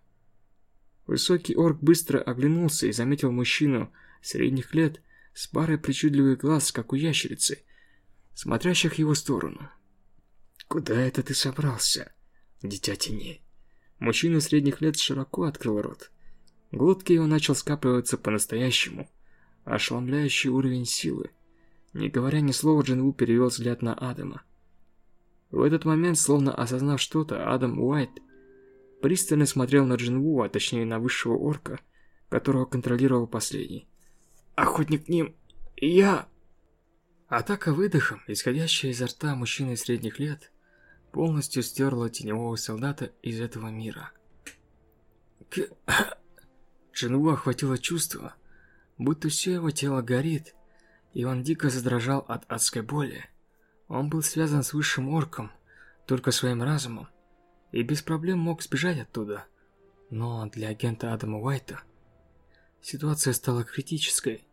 [SPEAKER 1] Высокий орк быстро оглянулся и заметил мужчину средних лет с парой причудливых глаз, как у ящерицы, смотрящих в его сторону. «Куда это ты собрался, дитя теней?» Мужчина средних лет широко открыл рот. Глотки его начал скапливаться по-настоящему. Ошеломляющий уровень силы. Не говоря ни слова, Джинву перевел взгляд на Адама. В этот момент, словно осознав что-то, Адам Уайт пристально смотрел на Джинву, а точнее на высшего орка, которого контролировал последний. «Охотник ним, я...» Атака выдохом, исходящая изо рта мужчины средних лет, полностью стерла теневого солдата из этого мира. К... Джинву охватило чувство, будто все его тело горит, и он дико задрожал от адской боли. Он был связан с высшим орком, только своим разумом, и без проблем мог сбежать оттуда. Но для агента Адама Уайта ситуация стала критической.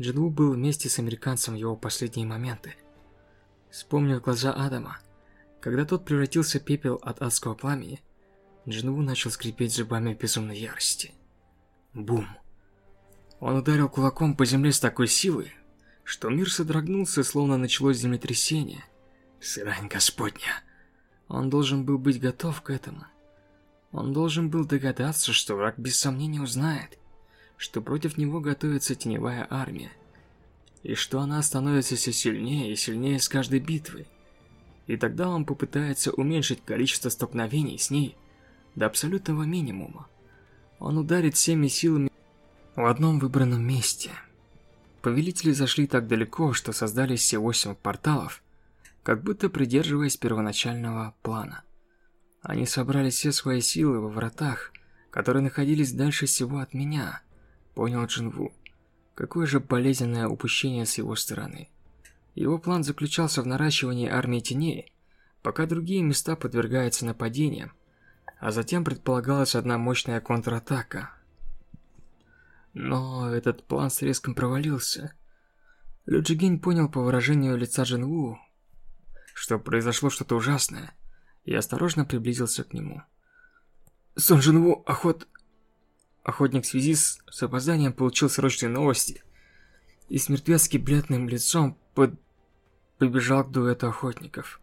[SPEAKER 1] Джинву был вместе с американцем в его последние моменты. Вспомнив глаза Адама, когда тот превратился в пепел от адского пламени, Джинву начал скрипеть зубами в безумной ярости. Бум! Он ударил кулаком по земле с такой силой, что мир содрогнулся, словно началось землетрясение. Сырань Господня! Он должен был быть готов к этому. Он должен был догадаться, что враг без сомнения узнает, что против него готовится теневая армия, и что она становится все сильнее и сильнее с каждой битвой. И тогда он попытается уменьшить количество столкновений с ней до абсолютного минимума. Он ударит всеми силами в одном выбранном месте. Повелители зашли так далеко, что создали все восемь порталов, как будто придерживаясь первоначального плана. Они собрали все свои силы во вратах, которые находились дальше всего от меня, понял Джинву. Какое же болезненное упущение с его стороны. Его план заключался в наращивании армии теней, пока другие места подвергаются нападениям, а затем предполагалась одна мощная контратака. Но этот план с резком провалился. Лю Джигинь понял по выражению лица Джинву, что произошло что-то ужасное, и осторожно приблизился к нему. Сон Джинву, охот... Охотник в связи с, с опозданием получил срочные новости и с мертвецки бледным лицом под... побежал к дуэту охотников.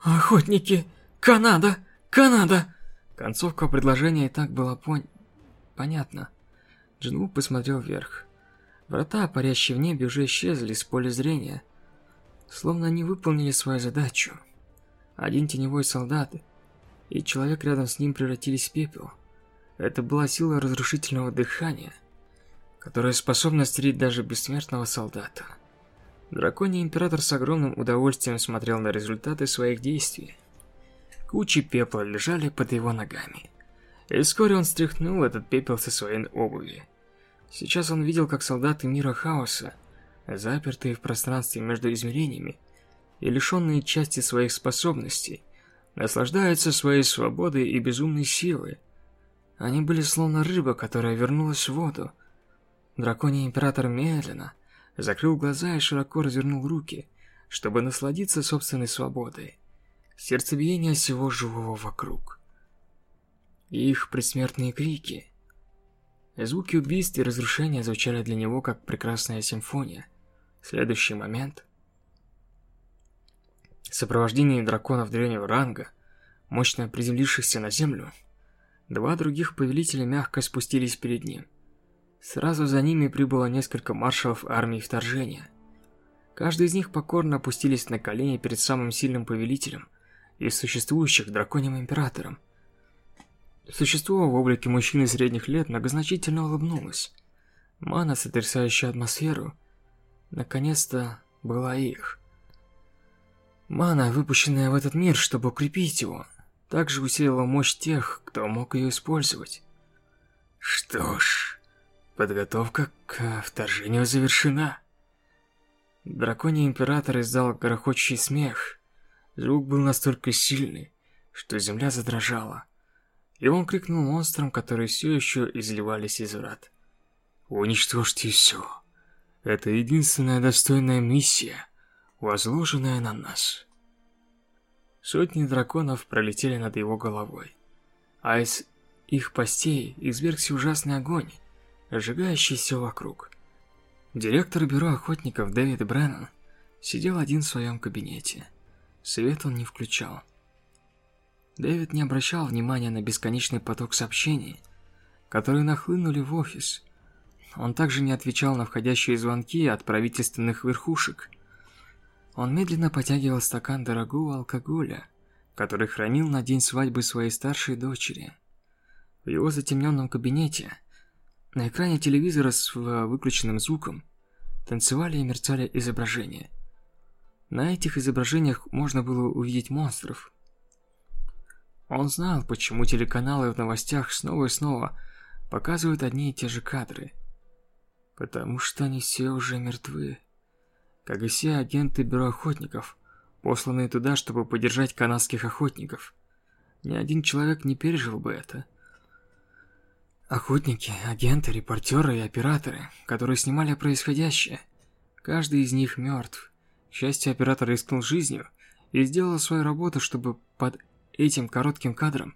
[SPEAKER 1] «Охотники! Канада! Канада!» Концовка предложения и так была пон... понятна. Джинву посмотрел вверх. Врата, парящие в небе, уже исчезли с поля зрения, словно они выполнили свою задачу. Один теневой солдат и человек рядом с ним превратились в пепел. Это была сила разрушительного дыхания, которая способна стереть даже бессмертного солдата. Драконий император с огромным удовольствием смотрел на результаты своих действий. Кучи пепла лежали под его ногами. И вскоре он стряхнул этот пепел со своей обуви. Сейчас он видел, как солдаты мира хаоса запертые в пространстве между измерениями и лишенные части своих способностей, наслаждаются своей свободой и безумной силой. Они были словно рыба, которая вернулась в воду. Драконий император медленно закрыл глаза и широко развернул руки, чтобы насладиться собственной свободой. Сердцебиение всего живого вокруг. их предсмертные крики. Звуки убийств и разрушения звучали для него как прекрасная симфония. Следующий момент. В сопровождении драконов древнего ранга, мощно приземлившихся на землю, два других повелителя мягко спустились перед ним. Сразу за ними прибыло несколько маршалов армии вторжения. Каждый из них покорно опустились на колени перед самым сильным повелителем из существующих драконьим императором. Существо в облике мужчины средних лет многозначительно улыбнулось. Мана, сотрясающая атмосферу, наконец-то была их. Мана, выпущенная в этот мир, чтобы укрепить его. также усилила мощь тех, кто мог ее использовать. Что ж, подготовка к вторжению завершена. Драконий Император издал грохочущий смех. Звук был настолько сильный, что земля задрожала. И он крикнул монстрам, которые все еще изливались из врат. «Уничтожьте все. Это единственная достойная миссия, возложенная на нас». Сотни драконов пролетели над его головой, а из их постей извергся ужасный огонь, сжигающий все вокруг. Директор бюро охотников Дэвид Бреннан сидел один в своем кабинете. Свет он не включал. Дэвид не обращал внимания на бесконечный поток сообщений, которые нахлынули в офис. Он также не отвечал на входящие звонки от правительственных верхушек – он медленно потягивал стакан дорогого алкоголя, который хранил на день свадьбы своей старшей дочери. В его затемненном кабинете, на экране телевизора с выключенным звуком, танцевали и мерцали изображения. На этих изображениях можно было увидеть монстров. Он знал, почему телеканалы в новостях снова и снова показывают одни и те же кадры. Потому что они все уже мертвы как и все агенты Бюро Охотников, посланные туда, чтобы поддержать канадских охотников. Ни один человек не пережил бы это. Охотники, агенты, репортеры и операторы, которые снимали происходящее, каждый из них мертв. К счастью, оператор рискнул жизнью и сделал свою работу, чтобы под этим коротким кадром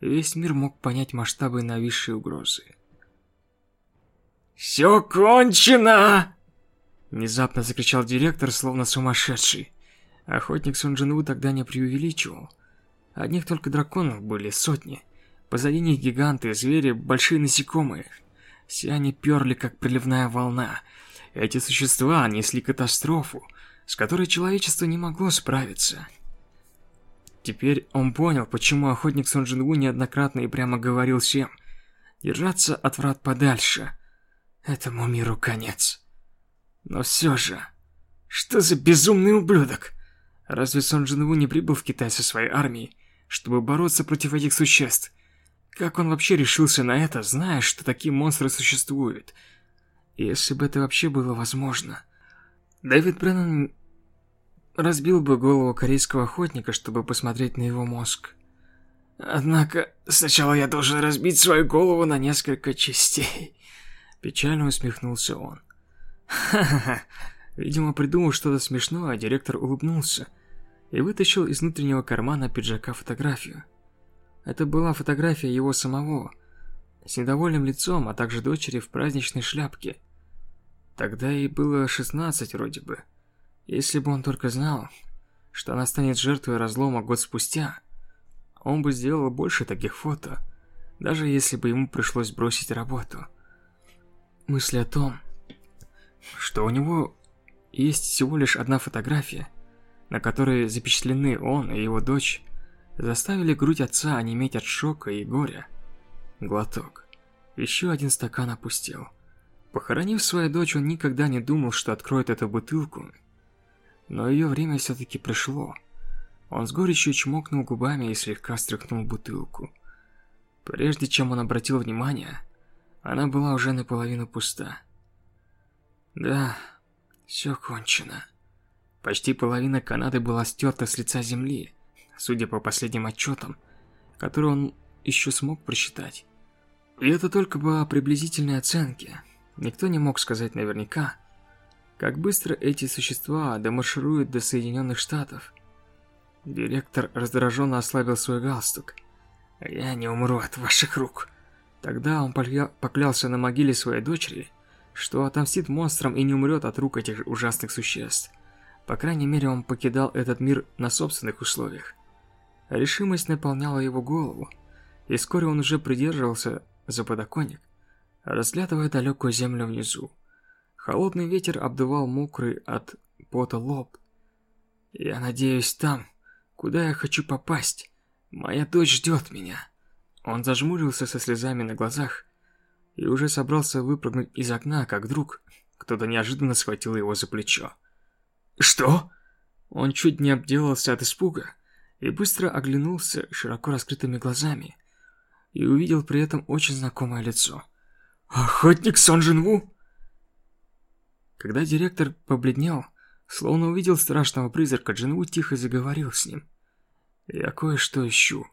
[SPEAKER 1] весь мир мог понять масштабы нависшей угрозы. «Все кончено!» Внезапно закричал директор, словно сумасшедший. Охотник Сунжинву тогда не преувеличивал. Одних только драконов были сотни. Позади них гиганты, звери, большие насекомые. Все они перли, как приливная волна. Эти существа несли катастрофу, с которой человечество не могло справиться. Теперь он понял, почему охотник Сунжинву неоднократно и прямо говорил всем держаться от врат подальше. Этому миру конец. Но все же... Что за безумный ублюдок? Разве Сон Джин Ву не прибыл в Китай со своей армией, чтобы бороться против этих существ? Как он вообще решился на это, зная, что такие монстры существуют? Если бы это вообще было возможно. Дэвид Бреннан разбил бы голову корейского охотника, чтобы посмотреть на его мозг. Однако, сначала я должен разбить свою голову на несколько частей. Печально усмехнулся он. Ха-ха-ха. Видимо, придумал что-то смешное, а директор улыбнулся и вытащил из внутреннего кармана пиджака фотографию. Это была фотография его самого, с недовольным лицом, а также дочери в праздничной шляпке. Тогда ей было 16 вроде бы. Если бы он только знал, что она станет жертвой разлома год спустя, он бы сделал больше таких фото, даже если бы ему пришлось бросить работу. Мысли о том, что у него есть всего лишь одна фотография, на которой запечатлены он и его дочь, заставили грудь отца онеметь от шока и горя. Глоток. Еще один стакан опустел. Похоронив свою дочь, он никогда не думал, что откроет эту бутылку. Но ее время все-таки пришло. Он с горечью чмокнул губами и слегка стряхнул бутылку. Прежде чем он обратил внимание, она была уже наполовину пуста. Да, все кончено. Почти половина Канады была стерта с лица земли, судя по последним отчетам, которые он еще смог прочитать. И это только по приблизительной оценке. Никто не мог сказать наверняка, как быстро эти существа домаршируют до Соединенных Штатов. Директор раздраженно ослабил свой галстук. «Я не умру от ваших рук». Тогда он поклялся на могиле своей дочери, что отомстит монстрам и не умрет от рук этих ужасных существ. По крайней мере, он покидал этот мир на собственных условиях. Решимость наполняла его голову, и вскоре он уже придерживался за подоконник, разглядывая далекую землю внизу. Холодный ветер обдувал мокрый от пота лоб. «Я надеюсь, там, куда я хочу попасть, моя дочь ждет меня». Он зажмурился со слезами на глазах и уже собрался выпрыгнуть из окна, как вдруг кто-то неожиданно схватил его за плечо. «Что?» Он чуть не обделался от испуга и быстро оглянулся широко раскрытыми глазами и увидел при этом очень знакомое лицо. «Охотник Сон Джин Когда директор побледнел, словно увидел страшного призрака, Джинву тихо заговорил с ним. «Я кое-что ищу».